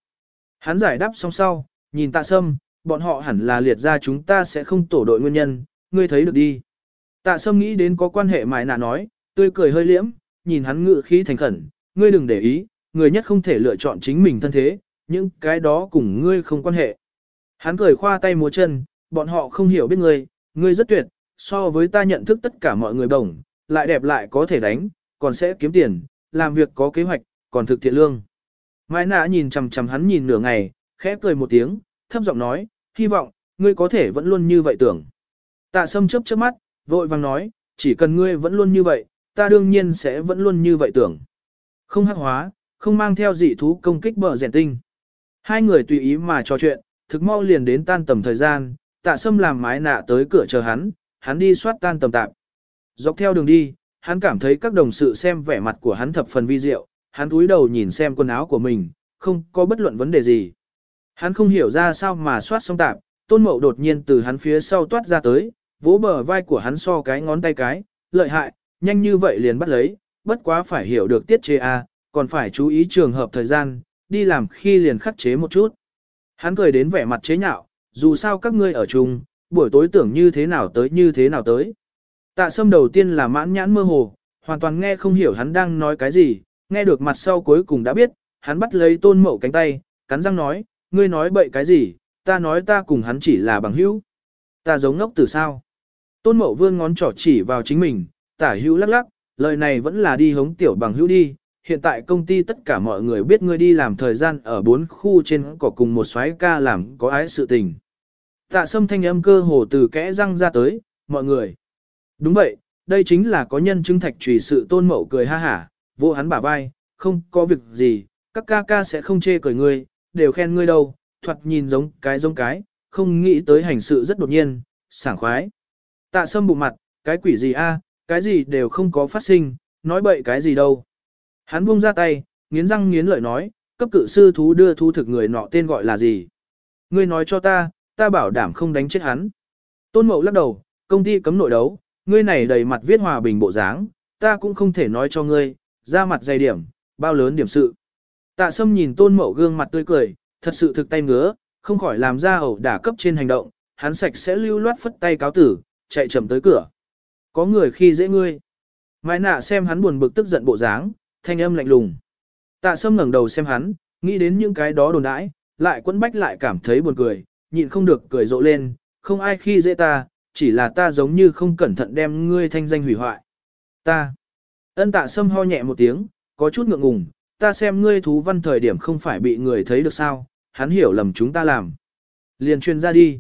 Hắn giải đáp xong sau, nhìn tạ sâm, bọn họ hẳn là liệt ra chúng ta sẽ không tổ đội nguyên nhân, ngươi thấy được đi. Tạ sâm nghĩ đến có quan hệ mai nạ nói, tươi cười hơi liễm, nhìn hắn ngự khí thành khẩn, ngươi đừng để ý, người nhất không thể lựa chọn chính mình thân thế, những cái đó cùng ngươi không quan hệ. Hắn cười khoa tay múa chân, bọn họ không hiểu biết ngươi, ngươi rất tuyệt, so với ta nhận thức tất cả mọi người đồng, lại đẹp lại có thể đánh, còn sẽ kiếm tiền, làm việc có kế hoạch, còn thực thiện lương. Mai nã nhìn chằm chằm hắn nhìn nửa ngày, khẽ cười một tiếng, thấp giọng nói, hy vọng, ngươi có thể vẫn luôn như vậy tưởng. Tạ sâm chớp chớp mắt, vội vàng nói, chỉ cần ngươi vẫn luôn như vậy, ta đương nhiên sẽ vẫn luôn như vậy tưởng. Không hắc hóa, không mang theo dị thú công kích bờ rèn tinh. Hai người tùy ý mà trò chuyện, thực mau liền đến tan tầm thời gian, tạ sâm làm mái nạ tới cửa chờ hắn, hắn đi soát tan tầm tạp. Dọc theo đường đi, hắn cảm thấy các đồng sự xem vẻ mặt của hắn thập phần vi diệu, hắn cúi đầu nhìn xem quần áo của mình, không có bất luận vấn đề gì. Hắn không hiểu ra sao mà soát xong tạp, tôn mậu đột nhiên từ hắn phía sau toát ra tới, vỗ bờ vai của hắn so cái ngón tay cái, lợi hại, nhanh như vậy liền bắt lấy, bất quá phải hiểu được tiết chế A, còn phải chú ý trường hợp thời gian, đi làm khi liền khắc chế một chút. Hắn cười đến vẻ mặt chế nhạo, dù sao các ngươi ở chung, buổi tối tưởng như thế nào tới như thế nào tới. Tạ sâm đầu tiên là mãn nhãn mơ hồ, hoàn toàn nghe không hiểu hắn đang nói cái gì, nghe được mặt sau cuối cùng đã biết, hắn bắt lấy tôn mậu cánh tay, cắn răng nói, ngươi nói bậy cái gì, ta nói ta cùng hắn chỉ là bằng hữu. Ta giống ngốc từ sao. Tôn mậu vươn ngón trỏ chỉ vào chính mình, tả hữu lắc lắc, lời này vẫn là đi hống tiểu bằng hữu đi. Hiện tại công ty tất cả mọi người biết ngươi đi làm thời gian ở bốn khu trên cỏ cùng một xoái ca làm có ái sự tình. Tạ sâm thanh âm cơ hồ từ kẽ răng ra tới, mọi người. Đúng vậy, đây chính là có nhân chứng thạch trùy sự tôn mậu cười ha hả, vô hắn bả vai, không có việc gì, các ca ca sẽ không chê cười ngươi, đều khen ngươi đâu, thoạt nhìn giống cái giống cái, không nghĩ tới hành sự rất đột nhiên, sảng khoái. Tạ sâm bụng mặt, cái quỷ gì a, cái gì đều không có phát sinh, nói bậy cái gì đâu. Hắn buông ra tay, nghiến răng nghiến lợi nói, cấp cự sư thú đưa thú thực người nọ tên gọi là gì. Ngươi nói cho ta, ta bảo đảm không đánh chết hắn. Tôn mậu lắc đầu, công ty cấm nội đấu, ngươi này đầy mặt viết hòa bình bộ dáng, ta cũng không thể nói cho ngươi, ra mặt dày điểm, bao lớn điểm sự. Tạ sâm nhìn tôn mậu gương mặt tươi cười, thật sự thực tay ngứa, không khỏi làm ra ẩu đả cấp trên hành động, hắn sạch sẽ lưu loát phất tay cáo tử, chạy chậm tới cửa. Có người khi dễ ngươi. Mai nạ xem hắn buồn bực tức giận bộ dáng, thanh âm lạnh lùng. Tạ sâm ngẩng đầu xem hắn, nghĩ đến những cái đó đồn đãi, lại quấn bách lại cảm thấy buồn cười, nhịn không được cười rộ lên, không ai khi dễ ta, chỉ là ta giống như không cẩn thận đem ngươi thanh danh hủy hoại. Ta. Ân tạ sâm ho nhẹ một tiếng, có chút ngượng ngùng, ta xem ngươi thú văn thời điểm không phải bị người thấy được sao, hắn hiểu lầm chúng ta làm. Liền truyền ra đi.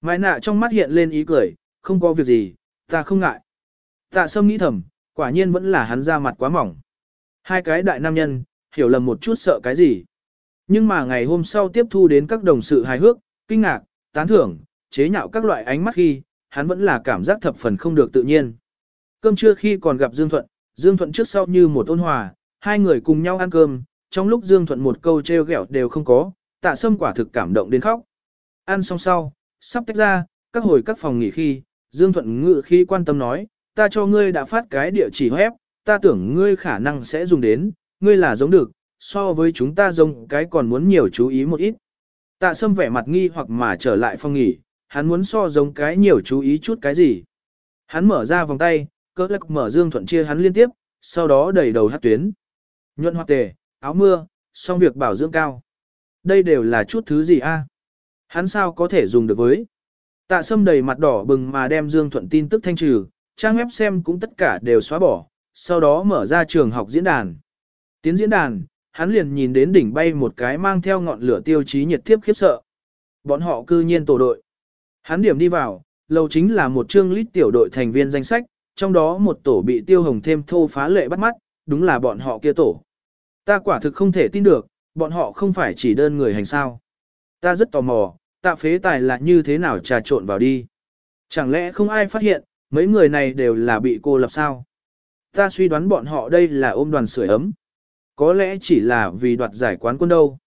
Mai nạ trong mắt hiện lên ý cười, không có việc gì, ta không ngại. Tạ sâm nghĩ thầm, quả nhiên vẫn là hắn ra mặt quá mỏng. Hai cái đại nam nhân, hiểu lầm một chút sợ cái gì. Nhưng mà ngày hôm sau tiếp thu đến các đồng sự hài hước, kinh ngạc, tán thưởng, chế nhạo các loại ánh mắt khi, hắn vẫn là cảm giác thập phần không được tự nhiên. Cơm trưa khi còn gặp Dương Thuận, Dương Thuận trước sau như một ôn hòa, hai người cùng nhau ăn cơm, trong lúc Dương Thuận một câu treo ghẹo đều không có, tạ sâm quả thực cảm động đến khóc. Ăn xong sau, sắp tách ra, các hồi các phòng nghỉ khi, Dương Thuận ngự khi quan tâm nói, ta cho ngươi đã phát cái địa chỉ web, ta tưởng ngươi khả năng sẽ dùng đến, ngươi là giống được, so với chúng ta giống cái còn muốn nhiều chú ý một ít. Tạ sâm vẻ mặt nghi hoặc mà trở lại phòng nghỉ, hắn muốn so giống cái nhiều chú ý chút cái gì. Hắn mở ra vòng tay, cỡ lắc mở Dương Thuận chia hắn liên tiếp, sau đó đẩy đầu hát tuyến. Nhuận hoặc tề, áo mưa, xong việc bảo dưỡng cao. Đây đều là chút thứ gì a? Hắn sao có thể dùng được với? Tạ sâm đầy mặt đỏ bừng mà đem Dương Thuận tin tức thanh trừ, trang web xem cũng tất cả đều xóa bỏ, sau đó mở ra trường học diễn đàn. Tiến diễn đàn, hắn liền nhìn đến đỉnh bay một cái mang theo ngọn lửa tiêu chí nhiệt thiếp khiếp sợ. Bọn họ cư nhiên tổ đội. Hắn điểm đi vào, lầu chính là một chương lít tiểu đội thành viên danh sách, trong đó một tổ bị tiêu hồng thêm thô phá lệ bắt mắt, đúng là bọn họ kia tổ. Ta quả thực không thể tin được, bọn họ không phải chỉ đơn người hành sao. Ta rất tò mò, tạ phế tài là như thế nào trà trộn vào đi. Chẳng lẽ không ai phát hiện, mấy người này đều là bị cô lập sao? Ta suy đoán bọn họ đây là ôm đoàn sưởi ấm. Có lẽ chỉ là vì đoạt giải quán quân đâu.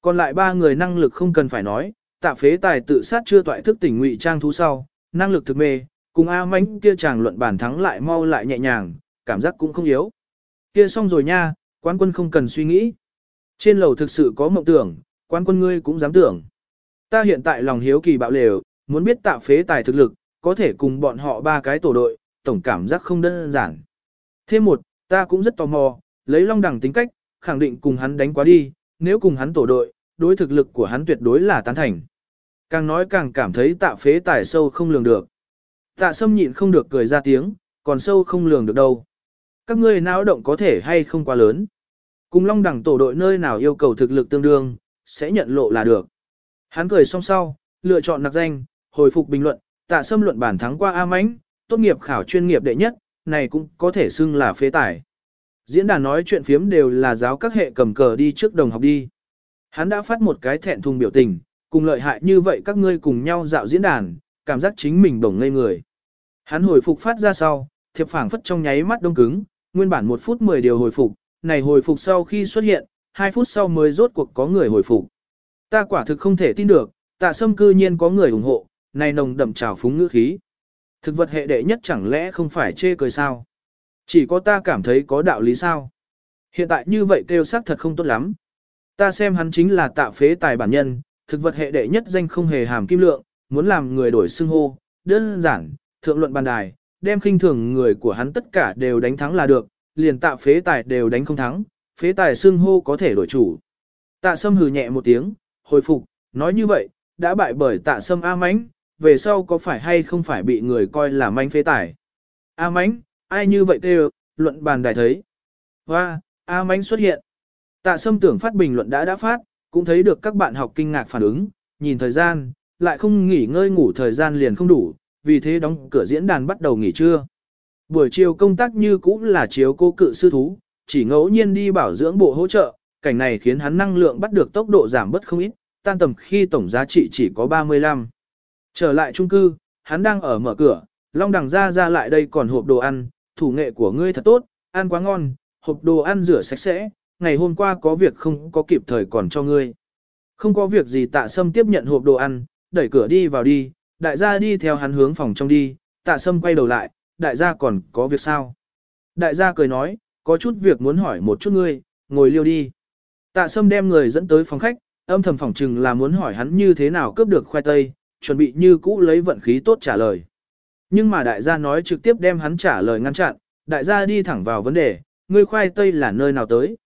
Còn lại ba người năng lực không cần phải nói, tạ phế tài tự sát chưa toại thức tỉnh ngụy trang thú sau, năng lực thực mê, cùng A mánh kia chàng luận bản thắng lại mau lại nhẹ nhàng, cảm giác cũng không yếu. Kia xong rồi nha, quán quân không cần suy nghĩ. Trên lầu thực sự có mộng tưởng, quán quân ngươi cũng dám tưởng. Ta hiện tại lòng hiếu kỳ bạo lều, muốn biết tạ phế tài thực lực, có thể cùng bọn họ ba cái tổ đội, tổng cảm giác không đơn giản. Thêm một, ta cũng rất tò mò, lấy long đẳng tính cách, khẳng định cùng hắn đánh quá đi, nếu cùng hắn tổ đội, đối thực lực của hắn tuyệt đối là tán thành. Càng nói càng cảm thấy tạ phế tài sâu không lường được. Tạ sâm nhịn không được cười ra tiếng, còn sâu không lường được đâu. Các ngươi não động có thể hay không quá lớn. Cùng long đẳng tổ đội nơi nào yêu cầu thực lực tương đương, sẽ nhận lộ là được. Hắn cười xong sau, lựa chọn nặc danh, hồi phục bình luận, tạ sâm luận bản thắng qua A Mánh, tốt nghiệp khảo chuyên nghiệp đệ nhất, này cũng có thể xưng là phế tài. Diễn đàn nói chuyện phiếm đều là giáo các hệ cầm cờ đi trước đồng học đi. Hắn đã phát một cái thẹn thùng biểu tình, cùng lợi hại như vậy các ngươi cùng nhau dạo diễn đàn, cảm giác chính mình bổng ngây người. Hắn hồi phục phát ra sau, thiệp phảng phất trong nháy mắt đông cứng, nguyên bản 1 phút 10 điều hồi phục, này hồi phục sau khi xuất hiện, 2 phút sau mới rốt cuộc có người hồi phục. Ta quả thực không thể tin được, tạ sâm cư nhiên có người ủng hộ, này nồng đậm trào phúng ngữ khí. Thực vật hệ đệ nhất chẳng lẽ không phải chê cười sao? Chỉ có ta cảm thấy có đạo lý sao? Hiện tại như vậy kêu sắc thật không tốt lắm. Ta xem hắn chính là tạ phế tài bản nhân, thực vật hệ đệ nhất danh không hề hàm kim lượng, muốn làm người đổi xưng hô, đơn giản, thượng luận bàn đài, đem khinh thường người của hắn tất cả đều đánh thắng là được, liền tạ phế tài đều đánh không thắng, phế tài xưng hô có thể đổi chủ. Tạ sâm hừ nhẹ một tiếng, hồi phục, nói như vậy, đã bại bởi tạ sâm A mãnh, về sau có phải hay không phải bị người coi là manh phế tài. A mánh, ai như vậy kêu, luận bàn đài thấy. Hoa, A mánh xuất hiện. Tạ sâm tưởng phát bình luận đã đã phát, cũng thấy được các bạn học kinh ngạc phản ứng, nhìn thời gian, lại không nghỉ ngơi ngủ thời gian liền không đủ, vì thế đóng cửa diễn đàn bắt đầu nghỉ trưa. Buổi chiều công tác như cũng là chiếu cô cự sư thú, chỉ ngẫu nhiên đi bảo dưỡng bộ hỗ trợ, cảnh này khiến hắn năng lượng bắt được tốc độ giảm bất không ít, tan tầm khi tổng giá trị chỉ có 35. Trở lại trung cư, hắn đang ở mở cửa, Long đằng ra ra lại đây còn hộp đồ ăn, thủ nghệ của ngươi thật tốt, ăn quá ngon, hộp đồ ăn rửa sạch sẽ, ngày hôm qua có việc không có kịp thời còn cho ngươi. Không có việc gì tạ sâm tiếp nhận hộp đồ ăn, đẩy cửa đi vào đi, đại gia đi theo hắn hướng phòng trong đi, tạ sâm quay đầu lại, đại gia còn có việc sao? Đại gia cười nói, có chút việc muốn hỏi một chút ngươi, ngồi liêu đi. Tạ sâm đem người dẫn tới phòng khách, âm thầm phỏng chừng là muốn hỏi hắn như thế nào cướp được khoai tây, chuẩn bị như cũ lấy vận khí tốt trả lời. Nhưng mà đại gia nói trực tiếp đem hắn trả lời ngăn chặn, đại gia đi thẳng vào vấn đề, ngươi khoai tây là nơi nào tới?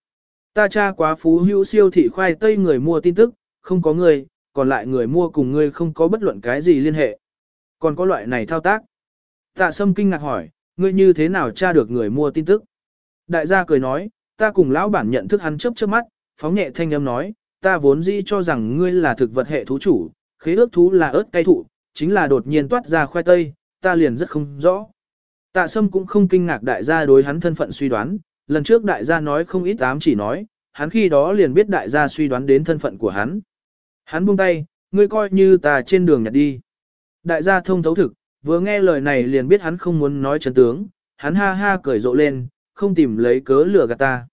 Ta cha quá phú hữu siêu thị khoai tây người mua tin tức, không có người, còn lại người mua cùng ngươi không có bất luận cái gì liên hệ. Còn có loại này thao tác. Tạ sâm kinh ngạc hỏi, ngươi như thế nào tra được người mua tin tức? Đại gia cười nói, ta cùng lão bản nhận thức hắn chớp chớp mắt, phóng nhẹ thanh âm nói, ta vốn dĩ cho rằng ngươi là thực vật hệ thú chủ, khế ước thú là ớt cây thụ, chính là đột nhiên toát ra khoai tây, ta liền rất không rõ. Tạ sâm cũng không kinh ngạc đại gia đối hắn thân phận suy đoán, lần trước đại gia nói không ít ám chỉ nói, hắn khi đó liền biết đại gia suy đoán đến thân phận của hắn. Hắn buông tay, ngươi coi như ta trên đường nhặt đi. Đại gia thông thấu thực, vừa nghe lời này liền biết hắn không muốn nói chân tướng, hắn ha ha cười rộ lên, không tìm lấy cớ lừa gạt ta.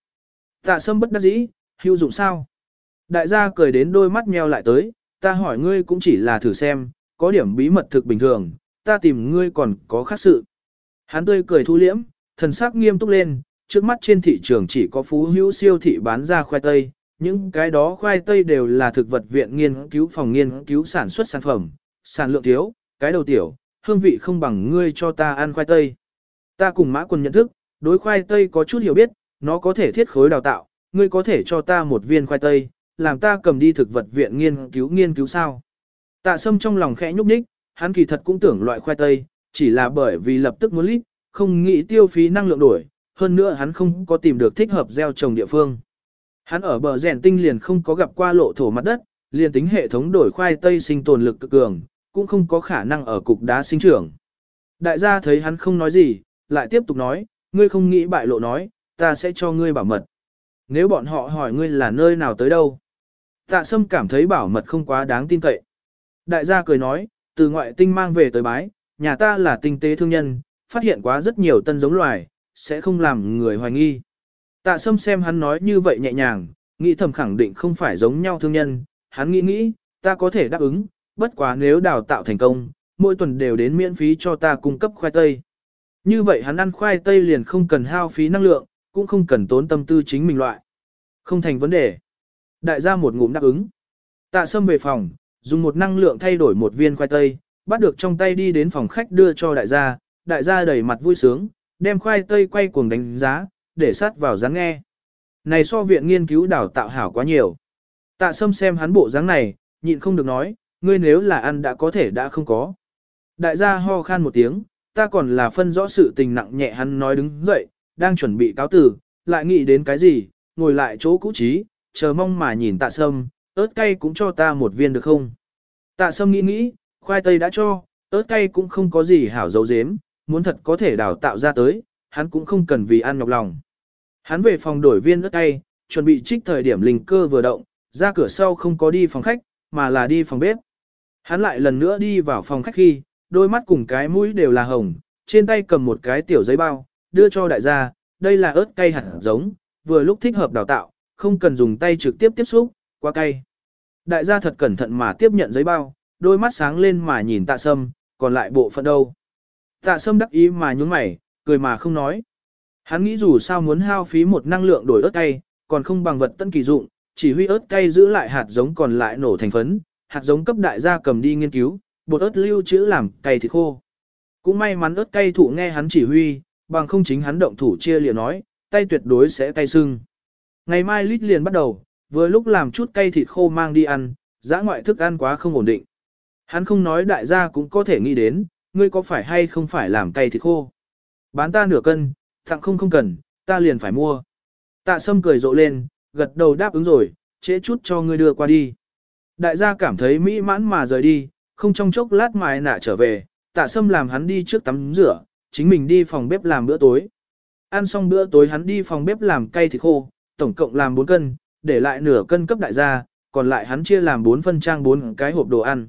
Tạ sâm bất đắc dĩ, hữu dụng sao? Đại gia cười đến đôi mắt nheo lại tới, ta hỏi ngươi cũng chỉ là thử xem, có điểm bí mật thực bình thường, ta tìm ngươi còn có khác sự. Hắn tươi cười thu liễm, thần sắc nghiêm túc lên, trước mắt trên thị trường chỉ có phú hữu siêu thị bán ra khoai tây, những cái đó khoai tây đều là thực vật viện nghiên cứu phòng nghiên cứu sản xuất sản phẩm, sản lượng thiếu, cái đầu tiểu, hương vị không bằng ngươi cho ta ăn khoai tây. Ta cùng mã quân nhận thức, đối khoai tây có chút hiểu biết, nó có thể thiết khối đào tạo, ngươi có thể cho ta một viên khoai tây, làm ta cầm đi thực vật viện nghiên cứu nghiên cứu sao. Tạ sâm trong lòng khẽ nhúc nhích, hắn kỳ thật cũng tưởng loại khoai tây, chỉ là bởi vì lập tức muốn lít, không nghĩ tiêu phí năng lượng đổi, hơn nữa hắn không có tìm được thích hợp gieo trồng địa phương. Hắn ở bờ rèn tinh liền không có gặp qua lộ thổ mặt đất, liền tính hệ thống đổi khoai tây sinh tồn lực cực cường, cũng không có khả năng ở cục đá sinh trưởng. Đại gia thấy hắn không nói gì, lại tiếp tục nói, ngươi không nghĩ bại lộ nói, ta sẽ cho ngươi bảo mật. Nếu bọn họ hỏi ngươi là nơi nào tới đâu, tạ sâm cảm thấy bảo mật không quá đáng tin cậy. Đại gia cười nói, từ ngoại tinh mang về tới bái, nhà ta là tinh tế thương nhân, phát hiện quá rất nhiều tân giống loài, sẽ không làm người hoài nghi. Tạ sâm xem hắn nói như vậy nhẹ nhàng, nghĩ thầm khẳng định không phải giống nhau thương nhân, hắn nghĩ nghĩ, ta có thể đáp ứng, bất quá nếu đào tạo thành công, mỗi tuần đều đến miễn phí cho ta cung cấp khoai tây. Như vậy hắn ăn khoai tây liền không cần hao phí năng lượng, cũng không cần tốn tâm tư chính mình loại. Không thành vấn đề. Đại gia một ngụm đáp ứng. Tạ sâm về phòng, dùng một năng lượng thay đổi một viên khoai tây, bắt được trong tay đi đến phòng khách đưa cho đại gia, đại gia đầy mặt vui sướng, đem khoai tây quay cuồng đánh giá, để sát vào dáng nghe. Này so viện nghiên cứu đào tạo hảo quá nhiều. Tạ sâm xem hắn bộ dáng này, nhịn không được nói, ngươi nếu là ăn đã có thể đã không có. Đại gia ho khan một tiếng, ta còn là phân rõ sự tình nặng nhẹ hắn nói đứng dậy, đang chuẩn bị cáo tử, lại nghĩ đến cái gì, ngồi lại chỗ cũ trí, chờ mong mà nhìn tạ sâm, ớt cay cũng cho ta một viên được không? Tạ sâm nghĩ nghĩ, khoai tây đã cho, ớt cay cũng không có gì hảo dấu dếm, muốn thật có thể đào tạo ra tới, hắn cũng không cần vì ăn nhọc lòng. Hắn về phòng đổi viên ớt cay, chuẩn bị trích thời điểm linh cơ vừa động, ra cửa sau không có đi phòng khách, mà là đi phòng bếp. Hắn lại lần nữa đi vào phòng khách khi, đôi mắt cùng cái mũi đều là hồng, trên tay cầm một cái tiểu giấy bao, đưa cho đại gia, đây là ớt cay hẳn giống, vừa lúc thích hợp đào tạo, không cần dùng tay trực tiếp tiếp xúc, qua cay. Đại gia thật cẩn thận mà tiếp nhận giấy bao, đôi mắt sáng lên mà nhìn tạ sâm, còn lại bộ phận đâu. Tạ sâm đắc ý mà nhúng mày, cười mà không nói. Hắn nghĩ dù sao muốn hao phí một năng lượng đổi ớt cay, còn không bằng vật tân kỳ dụng, chỉ huy ớt cay giữ lại hạt giống còn lại nổ thành phấn, hạt giống cấp đại gia cầm đi nghiên cứu, bột ớt lưu trữ làm cay thịt khô. Cũng may mắn ớt cay thụ nghe hắn chỉ huy, bằng không chính hắn động thủ chia liền nói, tay tuyệt đối sẽ cay sưng. Ngày mai lít liền bắt đầu, vừa lúc làm chút cây thịt khô mang đi ăn, giã ngoại thức ăn quá không ổn định. Hắn không nói đại gia cũng có thể nghĩ đến, ngươi có phải hay không phải làm cây thịt khô. Bán ta nửa cân, tặng không không cần, ta liền phải mua. Tạ sâm cười rộ lên, gật đầu đáp ứng rồi, trễ chút cho ngươi đưa qua đi. Đại gia cảm thấy mỹ mãn mà rời đi, không trong chốc lát mài nạ trở về, tạ sâm làm hắn đi trước tắm rửa, chính mình đi phòng bếp làm bữa tối. Ăn xong bữa tối hắn đi phòng bếp làm cay thịt khô, tổng cộng làm 4 cân, để lại nửa cân cấp đại gia, còn lại hắn chia làm 4 phân trang 4 cái hộp đồ ăn.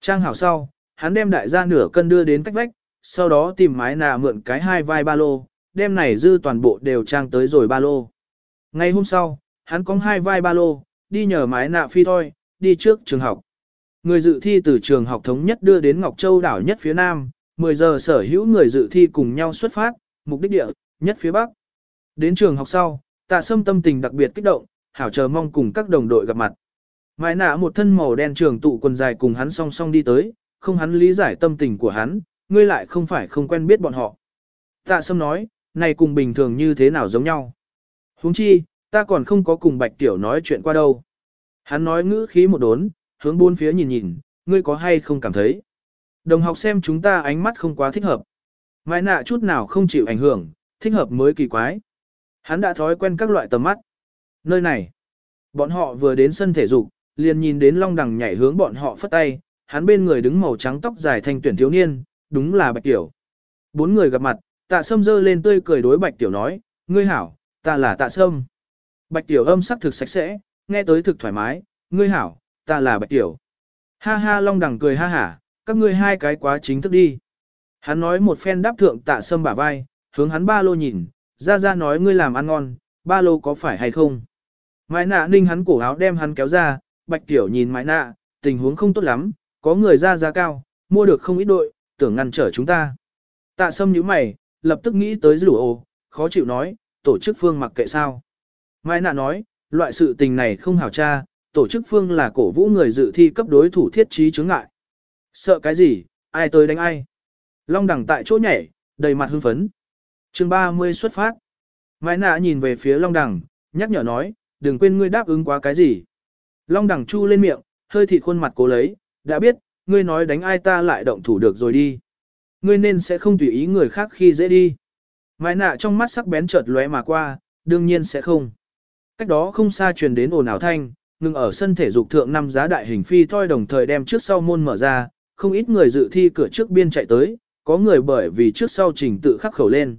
Trang hảo sau, hắn đem đại gia nửa cân đưa đến cách vách, sau đó tìm mái nà mượn cái hai vai ba lô, đem này dư toàn bộ đều trang tới rồi ba lô. Ngày hôm sau, hắn có hai vai ba lô, đi nhờ mái nạ phi thôi, đi trước trường học. Người dự thi từ trường học thống nhất đưa đến Ngọc Châu đảo nhất phía nam, 10 giờ sở hữu người dự thi cùng nhau xuất phát, mục đích địa, nhất phía bắc. Đến trường học sau, tạ sâm tâm tình đặc biệt kích động, hảo chờ mong cùng các đồng đội gặp mặt. Mai nạ một thân màu đen trường tụ quần dài cùng hắn song song đi tới, không hắn lý giải tâm tình của hắn, ngươi lại không phải không quen biết bọn họ. Tạ sâm nói, này cùng bình thường như thế nào giống nhau. huống chi, ta còn không có cùng bạch tiểu nói chuyện qua đâu. Hắn nói ngữ khí một đốn, hướng bốn phía nhìn nhìn, ngươi có hay không cảm thấy. Đồng học xem chúng ta ánh mắt không quá thích hợp. Mai nạ chút nào không chịu ảnh hưởng, thích hợp mới kỳ quái. Hắn đã thói quen các loại tầm mắt. Nơi này, bọn họ vừa đến sân thể dục, liền nhìn đến Long Đằng nhảy hướng bọn họ phất tay, hắn bên người đứng màu trắng tóc dài thanh tuyển thiếu niên, đúng là Bạch Tiểu. Bốn người gặp mặt, tạ sâm dơ lên tươi cười đối Bạch Tiểu nói, ngươi hảo, ta là tạ sâm. Bạch Tiểu âm sắc thực sạch sẽ, nghe tới thực thoải mái, ngươi hảo, ta là Bạch Tiểu. Ha ha Long Đằng cười ha hả, các ngươi hai cái quá chính thức đi. Hắn nói một phen đáp thượng tạ sâm bả vai, hướng hắn ba lô nhìn, ra ra nói ngươi làm ăn ngon, ba lô có phải hay không. Mãi nạ ninh hắn cổ áo đem hắn kéo ra, Bạch Tiểu nhìn mãi nạ, tình huống không tốt lắm, có người ra giá cao, mua được không ít đội, tưởng ngăn trở chúng ta. Tạ sâm nhíu mày, lập tức nghĩ tới rủ ồ, khó chịu nói, tổ chức phương mặc kệ sao. Mai nạ nói, loại sự tình này không hảo tra, tổ chức phương là cổ vũ người dự thi cấp đối thủ thiết trí chứng ngại. Sợ cái gì, ai tới đánh ai. Long đẳng tại chỗ nhảy, đầy mặt hưng phấn chương 30 xuất phát. Mai nạ nhìn về phía Long Đằng, nhắc nhở nói, đừng quên ngươi đáp ứng quá cái gì. Long Đằng chu lên miệng, hơi thịt khuôn mặt cố lấy, đã biết, ngươi nói đánh ai ta lại động thủ được rồi đi. Ngươi nên sẽ không tùy ý người khác khi dễ đi. Mai nạ trong mắt sắc bén chợt lóe mà qua, đương nhiên sẽ không. Cách đó không xa truyền đến ồn ào thanh, ngừng ở sân thể dục thượng năm giá đại hình phi thoi đồng thời đem trước sau môn mở ra, không ít người dự thi cửa trước biên chạy tới, có người bởi vì trước sau trình tự khắc khẩu lên.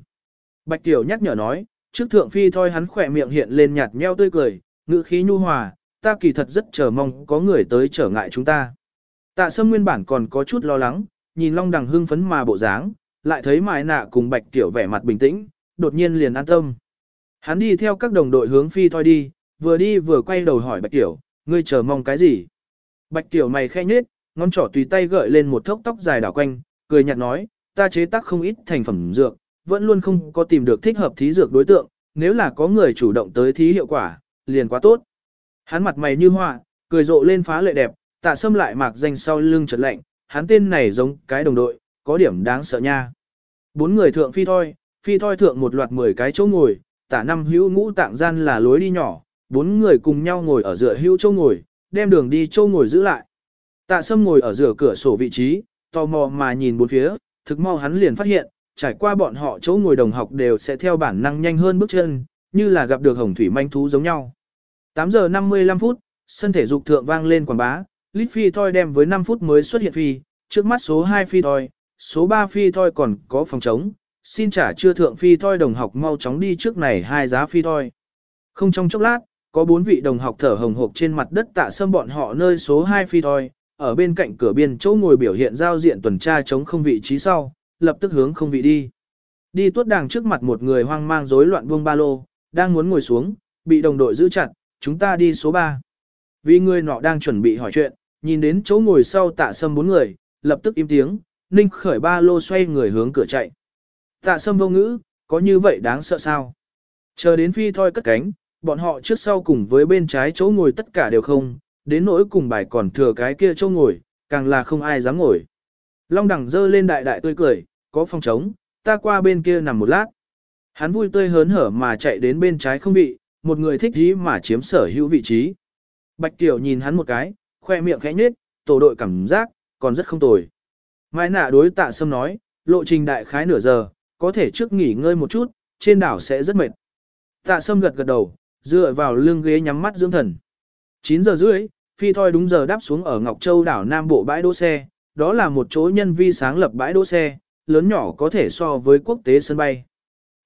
Bạch Tiểu nhắc nhở nói, trước thượng phi thoi hắn khỏe miệng hiện lên nhạt nheo tươi cười, ngữ khí nhu hòa, ta kỳ thật rất chờ mong có người tới trở ngại chúng ta. Tạ Sâm nguyên bản còn có chút lo lắng, nhìn Long Đằng hưng phấn mà bộ dáng, lại thấy Mai Nạ cùng Bạch Tiểu vẻ mặt bình tĩnh, đột nhiên liền an tâm. Hắn đi theo các đồng đội hướng phi thôi đi, vừa đi vừa quay đầu hỏi Bạch Tiểu, ngươi chờ mong cái gì? Bạch Tiểu mày khẽ nhếch, ngón trỏ tùy tay gợi lên một thốc tóc dài đảo quanh, cười nhạt nói, ta chế tác không ít thành phẩm dược, vẫn luôn không có tìm được thích hợp thí dược đối tượng, nếu là có người chủ động tới thí hiệu quả, liền quá tốt. Hắn mặt mày như hoa, cười rộ lên phá lệ đẹp, tạ sâm lại mạc danh sau lưng chợt lạnh, hắn tên này giống cái đồng đội, có điểm đáng sợ nha. Bốn người thượng phi thôi, phi thôi thượng một loạt 10 cái chỗ ngồi, tả năm hữu ngũ tạng gian là lối đi nhỏ, bốn người cùng nhau ngồi ở giữa hữu chỗ ngồi, đem đường đi chỗ ngồi giữ lại. Tạ sâm ngồi ở giữa cửa sổ vị trí, tò mò mà nhìn bốn phía, thực mau hắn liền phát hiện, trải qua bọn họ chỗ ngồi đồng học đều sẽ theo bản năng nhanh hơn bước chân, như là gặp được hồng thủy manh thú giống nhau. 8 giờ 55 phút, sân thể dục thượng vang lên quảng bá, lít phi Thoi đem với 5 phút mới xuất hiện phi, trước mắt số 2 phi Thoi, số 3 phi Thoi còn có phòng trống, xin trả chưa thượng phi Thoi đồng học mau chóng đi trước này hai giá phi Thoi. Không trong chốc lát, có bốn vị đồng học thở hồng hộc trên mặt đất tạ sâm bọn họ nơi số 2 phi Thoi ở bên cạnh cửa biên chỗ ngồi biểu hiện giao diện tuần tra chống không vị trí sau, lập tức hướng không vị đi. Đi tuốt đàng trước mặt một người hoang mang rối loạn buông ba lô, đang muốn ngồi xuống, bị đồng đội giữ chặt, chúng ta đi số 3. Vì người nọ đang chuẩn bị hỏi chuyện, nhìn đến chỗ ngồi sau tạ sâm bốn người, lập tức im tiếng, ninh khởi ba lô xoay người hướng cửa chạy. Tạ sâm vô ngữ, có như vậy đáng sợ sao? Chờ đến phi thôi cất cánh, bọn họ trước sau cùng với bên trái chỗ ngồi tất cả đều không, đến nỗi cùng bài còn thừa cái kia chỗ ngồi, càng là không ai dám ngồi. Long đẳng dơ lên đại đại tươi cười, có phòng trống, ta qua bên kia nằm một lát. Hắn vui tươi hớn hở mà chạy đến bên trái không vị, một người thích dí mà chiếm sở hữu vị trí. Bạch Tiểu nhìn hắn một cái, khoe miệng khẽ nhếch, tổ đội cảm giác, còn rất không tồi. Mai nạ đối tạ sâm nói, lộ trình đại khái nửa giờ, có thể trước nghỉ ngơi một chút, trên đảo sẽ rất mệt. Tạ sâm gật gật đầu, dựa vào lưng ghế nhắm mắt dưỡng thần. 9 giờ rưỡi, phi thoi đúng giờ đáp xuống ở Ngọc Châu đảo Nam Bộ bãi đỗ xe, đó là một chỗ nhân vi sáng lập bãi đỗ xe, lớn nhỏ có thể so với quốc tế sân bay.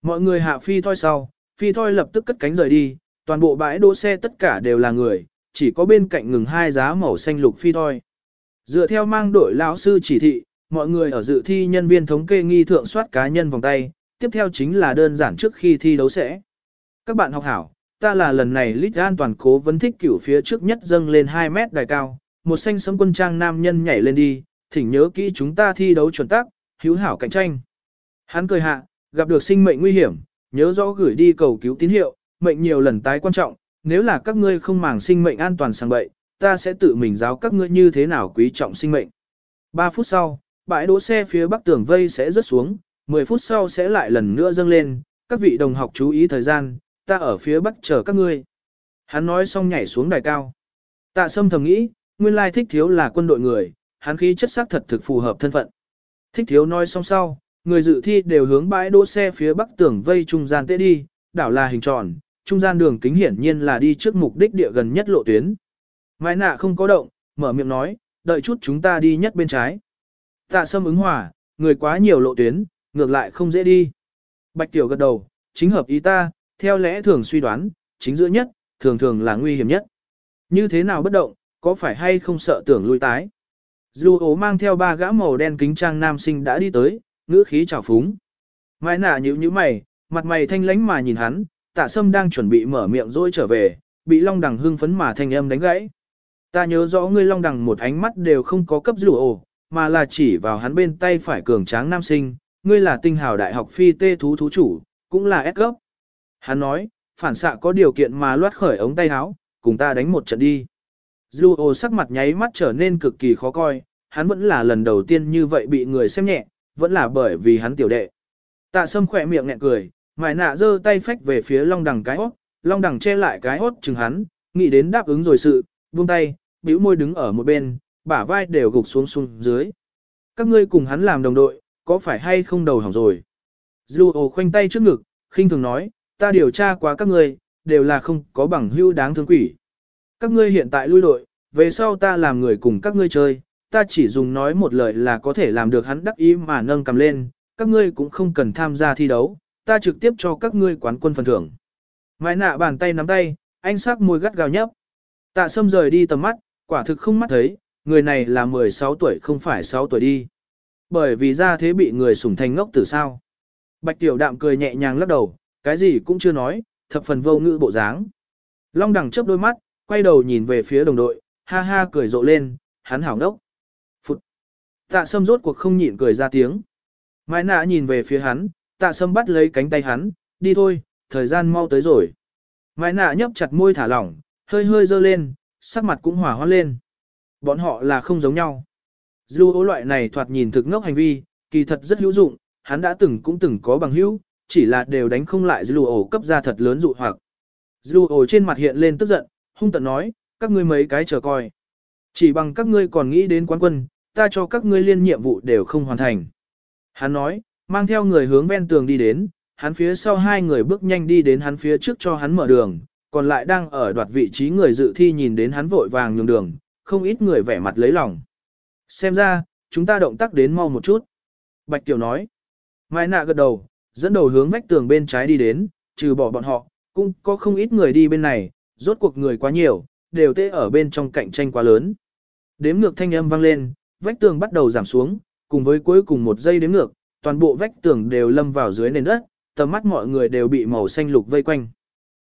Mọi người hạ phi thoi sau, phi thoi lập tức cất cánh rời đi, toàn bộ bãi đỗ xe tất cả đều là người, chỉ có bên cạnh ngừng hai giá màu xanh lục phi thoi. Dựa theo mang đội lão sư chỉ thị, mọi người ở dự thi nhân viên thống kê nghi thượng soát cá nhân vòng tay, tiếp theo chính là đơn giản trước khi thi đấu sẽ. Các bạn học hảo, ta là lần này lít an toàn cố vấn thích cửu phía trước nhất dâng lên 2 mét đài cao, một xanh sấm quân trang nam nhân nhảy lên đi, thỉnh nhớ kỹ chúng ta thi đấu chuẩn tắc, hữu hảo cạnh tranh. Hắn cười hạ, gặp được sinh mệnh nguy hiểm, nhớ rõ gửi đi cầu cứu tín hiệu, mệnh nhiều lần tái quan trọng, nếu là các ngươi không màng sinh mệnh an toàn sang bậy, ta sẽ tự mình giáo các ngươi như thế nào quý trọng sinh mệnh. 3 phút sau, bãi đỗ xe phía bắc tường vây sẽ rớt xuống, 10 phút sau sẽ lại lần nữa dâng lên, các vị đồng học chú ý thời gian, ta ở phía bắc chờ các ngươi. Hắn nói xong nhảy xuống đài cao. Tạ sâm thầm nghĩ, nguyên lai thích thiếu là quân đội người, hắn khí chất sắc thật thực phù hợp thân phận. Thích thiếu nói xong sau, người dự thi đều hướng bãi đỗ xe phía bắc tường vây trung gian tệ đi, đảo là hình tròn, trung gian đường kính hiển nhiên là đi trước mục đích địa gần nhất lộ tuyến. Mai nạ không có động, mở miệng nói, đợi chút chúng ta đi nhất bên trái. Tạ sâm ứng hòa, người quá nhiều lộ tuyến, ngược lại không dễ đi. Bạch tiểu gật đầu, chính hợp ý ta, theo lẽ thường suy đoán, chính giữa nhất, thường thường là nguy hiểm nhất. Như thế nào bất động, có phải hay không sợ tưởng lui tái? Dù ố mang theo ba gã màu đen kính trang nam sinh đã đi tới, ngữ khí trào phúng. Mai nả nhíu nhíu mày, mặt mày thanh lánh mà nhìn hắn, tạ sâm đang chuẩn bị mở miệng rồi trở về, bị long đằng hưng phấn mà thanh âm đánh gãy. Ta nhớ rõ ngươi long đằng một ánh mắt đều không có cấp dù ổ, mà là chỉ vào hắn bên tay phải cường tráng nam sinh, ngươi là tinh hào đại học phi tê thú thú chủ, cũng là S cấp. Hắn nói, phản xạ có điều kiện mà loát khởi ống tay áo, cùng ta đánh một trận đi. Dù sắc mặt nháy mắt trở nên cực kỳ khó coi, hắn vẫn là lần đầu tiên như vậy bị người xem nhẹ, vẫn là bởi vì hắn tiểu đệ. Tạ sâm khỏe miệng nhẹ cười, mài nạ giơ tay phách về phía long đằng cái hót, long đằng che lại cái hót chừng hắn, nghĩ đến đáp ứng rồi sự, buông tay, bĩu môi đứng ở một bên, bả vai đều gục xuống xuống dưới. Các ngươi cùng hắn làm đồng đội, có phải hay không đầu hỏng rồi? Dù khoanh tay trước ngực, khinh thường nói, ta điều tra qua các ngươi, đều là không có bằng hữu đáng thương quỷ. Các ngươi hiện tại lui đội, về sau ta làm người cùng các ngươi chơi, ta chỉ dùng nói một lời là có thể làm được hắn đắc ý mà nâng cầm lên, các ngươi cũng không cần tham gia thi đấu, ta trực tiếp cho các ngươi quán quân phần thưởng. Mai nạ bàn tay nắm tay, anh sắc môi gắt gao nhấp. Tạ sâm rời đi tầm mắt, quả thực không mắt thấy, người này là 16 tuổi không phải 6 tuổi đi. Bởi vì ra thế bị người sủng thành ngốc từ sao. Bạch tiểu đạm cười nhẹ nhàng lắc đầu, cái gì cũng chưa nói, thập phần vô ngữ bộ dáng. Long đằng chớp đôi mắt, quay đầu nhìn về phía đồng đội, ha ha cười rộ lên, hắn hảo ngốc. Phụt. Tạ sâm rốt cuộc không nhịn cười ra tiếng. Mai nạ nhìn về phía hắn, tạ sâm bắt lấy cánh tay hắn, đi thôi, thời gian mau tới rồi. Mai nạ nhấp chặt môi thả lỏng, hơi hơi dơ lên, sắc mặt cũng hỏa hoãn lên. Bọn họ là không giống nhau. Dù ố loại này thoạt nhìn thực ngốc hành vi, kỳ thật rất hữu dụng, hắn đã từng cũng từng có bằng hữu, chỉ là đều đánh không lại Dù ổ cấp ra thật lớn dụ hoặc. Dù ổ trên mặt hiện lên tức giận, hung tận nói, các ngươi mấy cái chờ coi. Chỉ bằng các ngươi còn nghĩ đến quán quân, ta cho các ngươi liên nhiệm vụ đều không hoàn thành. Hắn nói, mang theo người hướng ven tường đi đến, hắn phía sau hai người bước nhanh đi đến hắn phía trước cho hắn mở đường, còn lại đang ở đoạt vị trí người dự thi nhìn đến hắn vội vàng nhường đường, không ít người vẻ mặt lấy lòng. Xem ra, chúng ta động tác đến mau một chút. Bạch Kiều nói. Mai nạ gật đầu, dẫn đầu hướng vách tường bên trái đi đến, trừ bỏ bọn họ, cũng có không ít người đi bên này, rốt cuộc người quá nhiều, đều tê ở bên trong cạnh tranh quá lớn. Đếm ngược thanh âm vang lên, vách tường bắt đầu giảm xuống, cùng với cuối cùng một giây đếm ngược, toàn bộ vách tường đều lâm vào dưới nền đất, tầm mắt mọi người đều bị màu xanh lục vây quanh.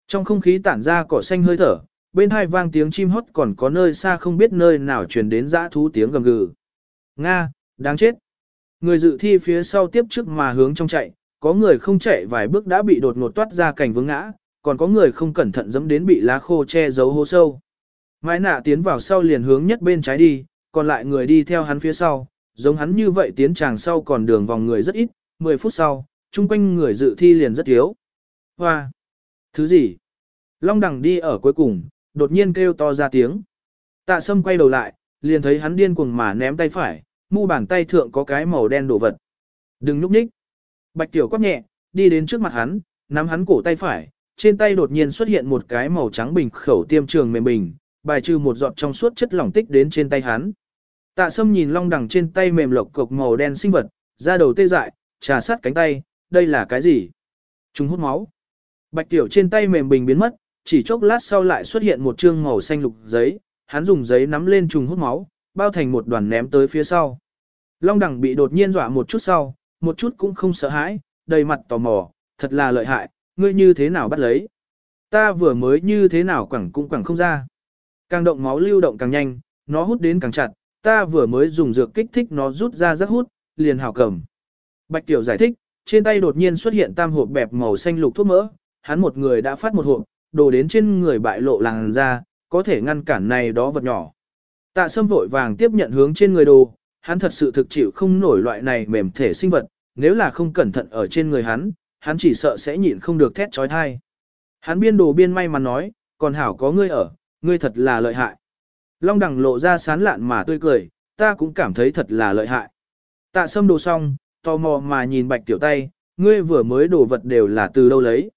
Trong không khí tản ra cỏ xanh hơi thở, bên hai vang tiếng chim hót còn có nơi xa không biết nơi nào truyền đến dã thú tiếng gầm gừ. Nga, đáng chết. Người dự thi phía sau tiếp trước mà hướng trong chạy, có người không chạy vài bước đã bị đột ngột toát ra cảnh vướng ngã, còn có người không cẩn thận dẫm đến bị lá khô che giấu hố sâu. Mai nạ tiến vào sau liền hướng nhất bên trái đi, còn lại người đi theo hắn phía sau, Giống hắn như vậy tiến tràng sau còn đường vòng người rất ít, 10 phút sau, chung quanh người dự thi liền rất thiếu. Hoa! Thứ gì? Long đằng đi ở cuối cùng, đột nhiên kêu to ra tiếng. Tạ sâm quay đầu lại, liền thấy hắn điên cuồng mà ném tay phải, mu bàn tay thượng có cái màu đen đổ vật. Đừng nhúc nhích. Bạch tiểu quát nhẹ, đi đến trước mặt hắn, nắm hắn cổ tay phải, trên tay đột nhiên xuất hiện một cái màu trắng bình khẩu tiêm trường mềm bình, bài trừ một giọt trong suốt chất lỏng tích đến trên tay hắn. Tạ sâm nhìn long đằng trên tay mềm lộc cục màu đen sinh vật, ra đầu tê dại, trà sát cánh tay, đây là cái gì? Chúng hút máu. Bạch tiểu trên tay mềm bình biến mất, chỉ chốc lát sau lại xuất hiện một trương màu xanh lục giấy, hắn dùng giấy nắm lên trùng hút máu, bao thành một đoàn ném tới phía sau. Long đẳng bị đột nhiên dọa một chút sau, một chút cũng không sợ hãi, đầy mặt tò mò, thật là lợi hại, ngươi như thế nào bắt lấy. Ta vừa mới như thế nào quẳng cũng quẳng không ra. Càng động máu lưu động càng nhanh, nó hút đến càng chặt, ta vừa mới dùng dược kích thích nó rút ra rất hút, liền hào cầm. Bạch Tiểu giải thích, trên tay đột nhiên xuất hiện tam hộp bẹp màu xanh lục thuốc mỡ, hắn một người đã phát một hộp, đồ đến trên người bại lộ làng ra, có thể ngăn cản này đó vật nhỏ. Tạ sâm vội vàng tiếp nhận hướng trên người đồ, hắn thật sự thực chịu không nổi loại này mềm thể sinh vật, nếu là không cẩn thận ở trên người hắn, hắn chỉ sợ sẽ nhịn không được thét trói thai. Hắn biên đồ biên may mà nói, còn hảo có ngươi ở, ngươi thật là lợi hại. Long đằng lộ ra sán lạn mà tươi cười, ta cũng cảm thấy thật là lợi hại. Tạ sâm đồ xong, tò mò mà nhìn bạch tiểu tay, ngươi vừa mới đổ vật đều là từ đâu lấy.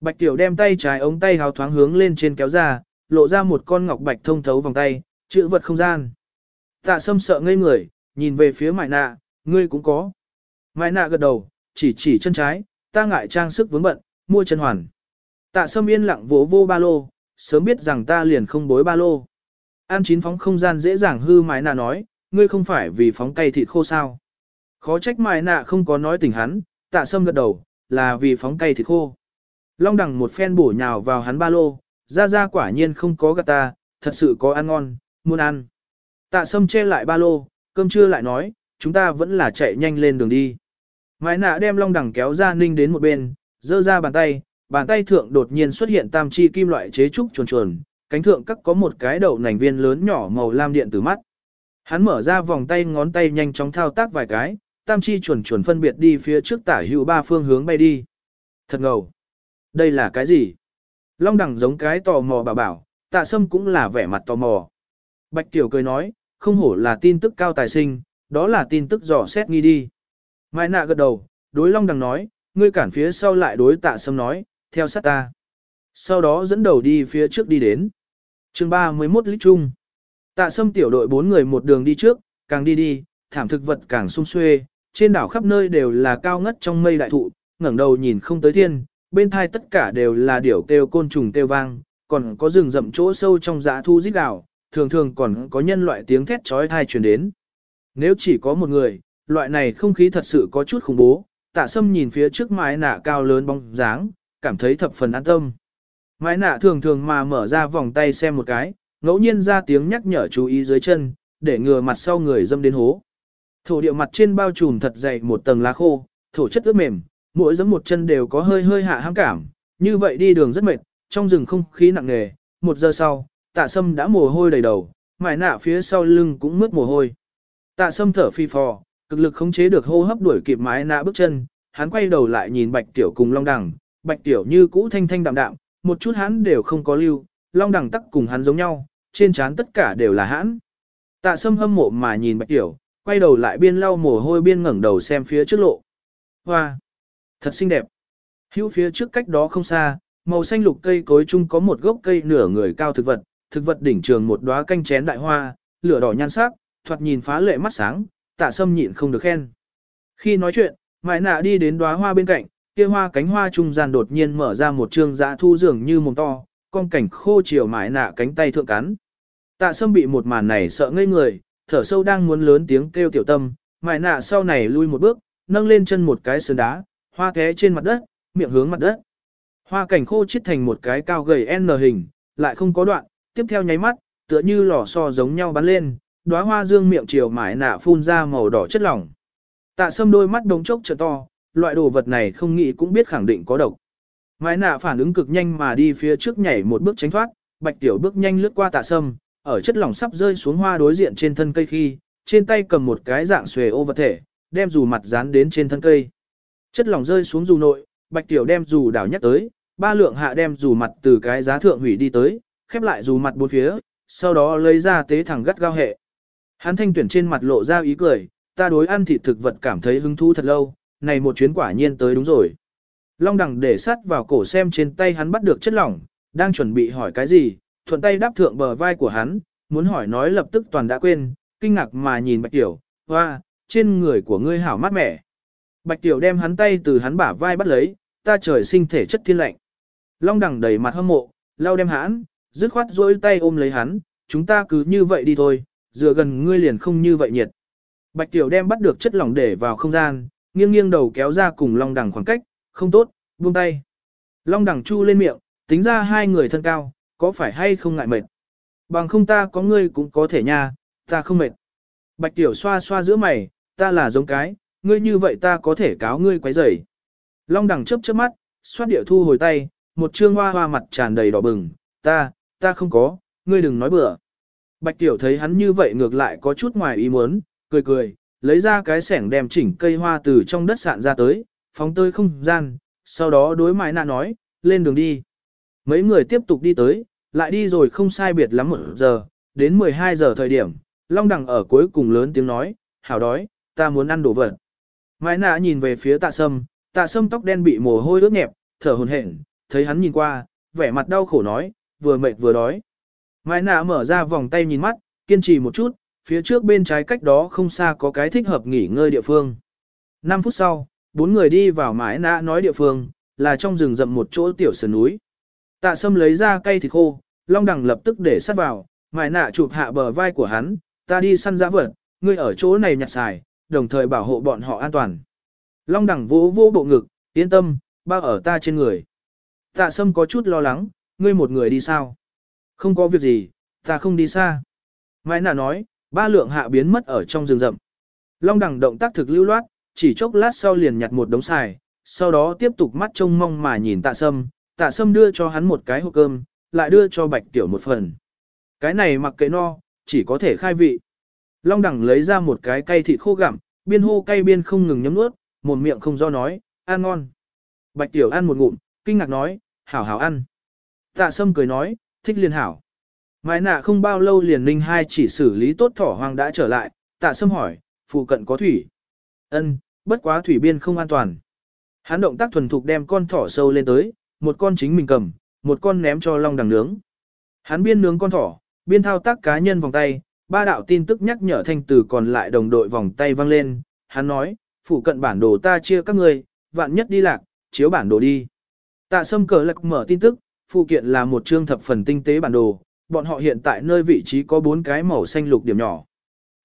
Bạch tiểu đem tay trái ống tay hào thoáng hướng lên trên kéo ra, lộ ra một con ngọc bạch thông thấu vòng tay, chữ vật không gian. Tạ sâm sợ ngây người, nhìn về phía mại nạ, ngươi cũng có. Mại nạ gật đầu, chỉ chỉ chân trái, ta ngại trang sức vướng bận, mua chân hoàn. Tạ sâm yên lặng vỗ vô ba lô, sớm biết rằng ta liền không bối ba lô. An chín phóng không gian dễ dàng hư mái nạ nói, ngươi không phải vì phóng cây thịt khô sao. Khó trách mái nạ không có nói tình hắn, tạ sâm gật đầu, là vì phóng cây thịt khô. Long đằng một phen bổ nhào vào hắn ba lô, ra ra quả nhiên không có gạt ta, thật sự có ăn ngon, muốn ăn. Tạ sâm che lại ba lô, cơm trưa lại nói, chúng ta vẫn là chạy nhanh lên đường đi. Mãi nạ đem long đằng kéo ra ninh đến một bên, giơ ra bàn tay, bàn tay thượng đột nhiên xuất hiện tam chi kim loại chế trúc chuồn chuồn, cánh thượng cắt có một cái đầu nành viên lớn nhỏ màu lam điện từ mắt. Hắn mở ra vòng tay ngón tay nhanh chóng thao tác vài cái, tam chi chuồn chuồn phân biệt đi phía trước tả hữu ba phương hướng bay đi. Thật ngầu. Đây là cái gì? Long đẳng giống cái tò mò bà bảo, tạ sâm cũng là vẻ mặt tò mò. Bạch Tiểu cười nói, không hổ là tin tức cao tài sinh, đó là tin tức dò xét nghi đi. Mai nạ gật đầu, đối Long đằng nói, ngươi cản phía sau lại đối tạ sâm nói, theo sát ta. Sau đó dẫn đầu đi phía trước đi đến. chương 31 lít chung. Tạ sâm tiểu đội bốn người một đường đi trước, càng đi đi, thảm thực vật càng sung xuê, trên đảo khắp nơi đều là cao ngất trong mây đại thụ, ngẩng đầu nhìn không tới thiên, bên thai tất cả đều là điểu kêu côn trùng kêu vang, còn có rừng rậm chỗ sâu trong dã thu rít gào, thường thường còn có nhân loại tiếng thét chói tai truyền đến. Nếu chỉ có một người, loại này không khí thật sự có chút khủng bố, tạ sâm nhìn phía trước mái nạ cao lớn bóng dáng, cảm thấy thập phần an tâm. Mái nạ thường thường mà mở ra vòng tay xem một cái, ngẫu nhiên ra tiếng nhắc nhở chú ý dưới chân, để ngừa mặt sau người dâm đến hố. Thổ địa mặt trên bao trùm thật dày một tầng lá khô, thổ chất ướt mềm, mỗi giẫm một chân đều có hơi hơi hạ hăng cảm, như vậy đi đường rất mệt, trong rừng không khí nặng nề, một giờ sau, tạ sâm đã mồ hôi đầy đầu, mái nạ phía sau lưng cũng mướt mồ hôi. Tạ sâm thở phi phò, cực lực khống chế được hô hấp đuổi kịp mái nạ bước chân, hắn quay đầu lại nhìn bạch tiểu cùng long đằng, bạch tiểu như cũ thanh thanh đạm đạm, một chút hắn đều không có lưu, long đằng tắc cùng hắn giống nhau, trên trán tất cả đều là hãn. Tạ sâm hâm mộ mà nhìn bạch tiểu, quay đầu lại biên lau mồ hôi biên ngẩng đầu xem phía trước lộ. Hoa! Thật xinh đẹp. Hữu phía trước cách đó không xa, màu xanh lục cây cối chung có một gốc cây nửa người cao thực vật, thực vật đỉnh trường một đóa canh chén đại hoa, lửa đỏ nhan sắc, thoạt nhìn phá lệ mắt sáng, tạ sâm nhịn không được khen. Khi nói chuyện, mại nạ đi đến đóa hoa bên cạnh, kia hoa cánh hoa trung gian đột nhiên mở ra một trương dã thu dường như mồm to, con cảnh khô chiều mại nạ cánh tay thượng cắn. Tạ sâm bị một màn này sợ ngây người, thở sâu đang muốn lớn tiếng kêu tiểu tâm, mại nạ sau này lui một bước, nâng lên chân một cái sườn đá, hoa té trên mặt đất, miệng hướng mặt đất. Hoa cảnh khô chết thành một cái cao gầy N hình, lại không có đoạn, tiếp theo nháy mắt, tựa như lò xo giống nhau bắn lên, đóa hoa dương miệng chiều mải nạ phun ra màu đỏ chất lỏng. Tạ sâm đôi mắt đống chốc trợ to, loại đồ vật này không nghĩ cũng biết khẳng định có độc. Mái nạ phản ứng cực nhanh mà đi phía trước nhảy một bước tránh thoát, bạch tiểu bước nhanh lướt qua tạ sâm, ở chất lỏng sắp rơi xuống hoa đối diện trên thân cây khi, trên tay cầm một cái dạng xuề ô vật thể, đem dù mặt dán đến trên thân cây. Chất lỏng rơi xuống dù nội, Bạch Tiểu đem dù đảo nhắc tới, ba lượng hạ đem dù mặt từ cái giá thượng hủy đi tới, khép lại dù mặt bốn phía, sau đó lấy ra tế thẳng gắt gao hệ. Hắn thanh tuyển trên mặt lộ ra ý cười, ta đối ăn thịt thực vật cảm thấy hứng thú thật lâu, này một chuyến quả nhiên tới đúng rồi. Long đằng để sắt vào cổ xem trên tay hắn bắt được chất lỏng, đang chuẩn bị hỏi cái gì, thuận tay đáp thượng bờ vai của hắn, muốn hỏi nói lập tức toàn đã quên, kinh ngạc mà nhìn Bạch Tiểu, hoa, trên người của ngươi hảo mát mẻ. Bạch Tiểu đem hắn tay từ hắn bả vai bắt lấy, ta trời sinh thể chất thiên lạnh. Long đằng đầy mặt hâm mộ, lau đem hắn, dứt khoát dỗi tay ôm lấy hắn, chúng ta cứ như vậy đi thôi, dựa gần ngươi liền không như vậy nhiệt. Bạch Tiểu đem bắt được chất lỏng để vào không gian, nghiêng nghiêng đầu kéo ra cùng Long đằng khoảng cách, không tốt, buông tay. Long đằng chu lên miệng, tính ra hai người thân cao, có phải hay không ngại mệt. Bằng không ta có ngươi cũng có thể nha, ta không mệt. Bạch Tiểu xoa xoa giữa mày, ta là giống cái, ngươi như vậy ta có thể cáo ngươi quấy rầy. Long đằng chớp chớp mắt, xoát địa thu hồi tay, một trương hoa hoa mặt tràn đầy đỏ bừng, ta, ta không có, ngươi đừng nói bừa. Bạch Tiểu thấy hắn như vậy ngược lại có chút ngoài ý muốn, cười cười, lấy ra cái sẻng đem chỉnh cây hoa từ trong đất sạn ra tới, phóng tơi không gian, sau đó đối mãi nạ nói, lên đường đi. Mấy người tiếp tục đi tới, lại đi rồi không sai biệt lắm một giờ, đến 12 giờ thời điểm, Long Đằng ở cuối cùng lớn tiếng nói, hảo đói, ta muốn ăn đồ vật. Mai nạ nhìn về phía tạ sâm, tạ sâm tóc đen bị mồ hôi ướt nhẹp, thở hồn hển, thấy hắn nhìn qua, vẻ mặt đau khổ nói, vừa mệt vừa đói. Mai nạ mở ra vòng tay nhìn mắt, kiên trì một chút, phía trước bên trái cách đó không xa có cái thích hợp nghỉ ngơi địa phương. 5 phút sau, bốn người đi vào mái nạ nói địa phương, là trong rừng rậm một chỗ tiểu sườn núi. Tạ sâm lấy ra cây thịt khô, long đằng lập tức để sát vào, mái nạ chụp hạ bờ vai của hắn, ta đi săn giã vật, ngươi ở chỗ này nhặt xài, đồng thời bảo hộ bọn họ an toàn. Long đẳng vỗ vỗ bộ ngực, yên tâm, bao ở ta trên người. Tạ sâm có chút lo lắng, ngươi một người đi sao? Không có việc gì, ta không đi xa. Mai nà nói, ba lượng hạ biến mất ở trong rừng rậm. Long đẳng động tác thực lưu loát, chỉ chốc lát sau liền nhặt một đống xài, sau đó tiếp tục mắt trông mong mà nhìn tạ sâm, tạ sâm đưa cho hắn một cái hộp cơm, lại đưa cho bạch tiểu một phần. Cái này mặc kệ no, chỉ có thể khai vị. Long đẳng lấy ra một cái cây thịt khô gặm, biên hô cay biên không ngừng nhấm nuốt, một miệng không do nói, ăn ngon. Bạch tiểu ăn một ngụm, kinh ngạc nói, hảo hảo ăn. Tạ sâm cười nói, thích liền hảo. Mai nạ không bao lâu liền ninh hai chỉ xử lý tốt thỏ hoang đã trở lại, tạ sâm hỏi, phụ cận có thủy. Ân, bất quá thủy biên không an toàn. Hắn động tác thuần thục đem con thỏ sâu lên tới, một con chính mình cầm, một con ném cho long đằng nướng. Hắn biên nướng con thỏ, biên thao tác cá nhân vòng tay, ba đạo tin tức nhắc nhở thanh từ còn lại đồng đội vòng tay văng lên, hắn nói, phụ cận bản đồ ta chia các ngươi, vạn nhất đi lạc, chiếu bản đồ đi. Tạ sâm cờ lạc mở tin tức, phụ kiện là một chương thập phần tinh tế bản đồ, bọn họ hiện tại nơi vị trí có bốn cái màu xanh lục điểm nhỏ.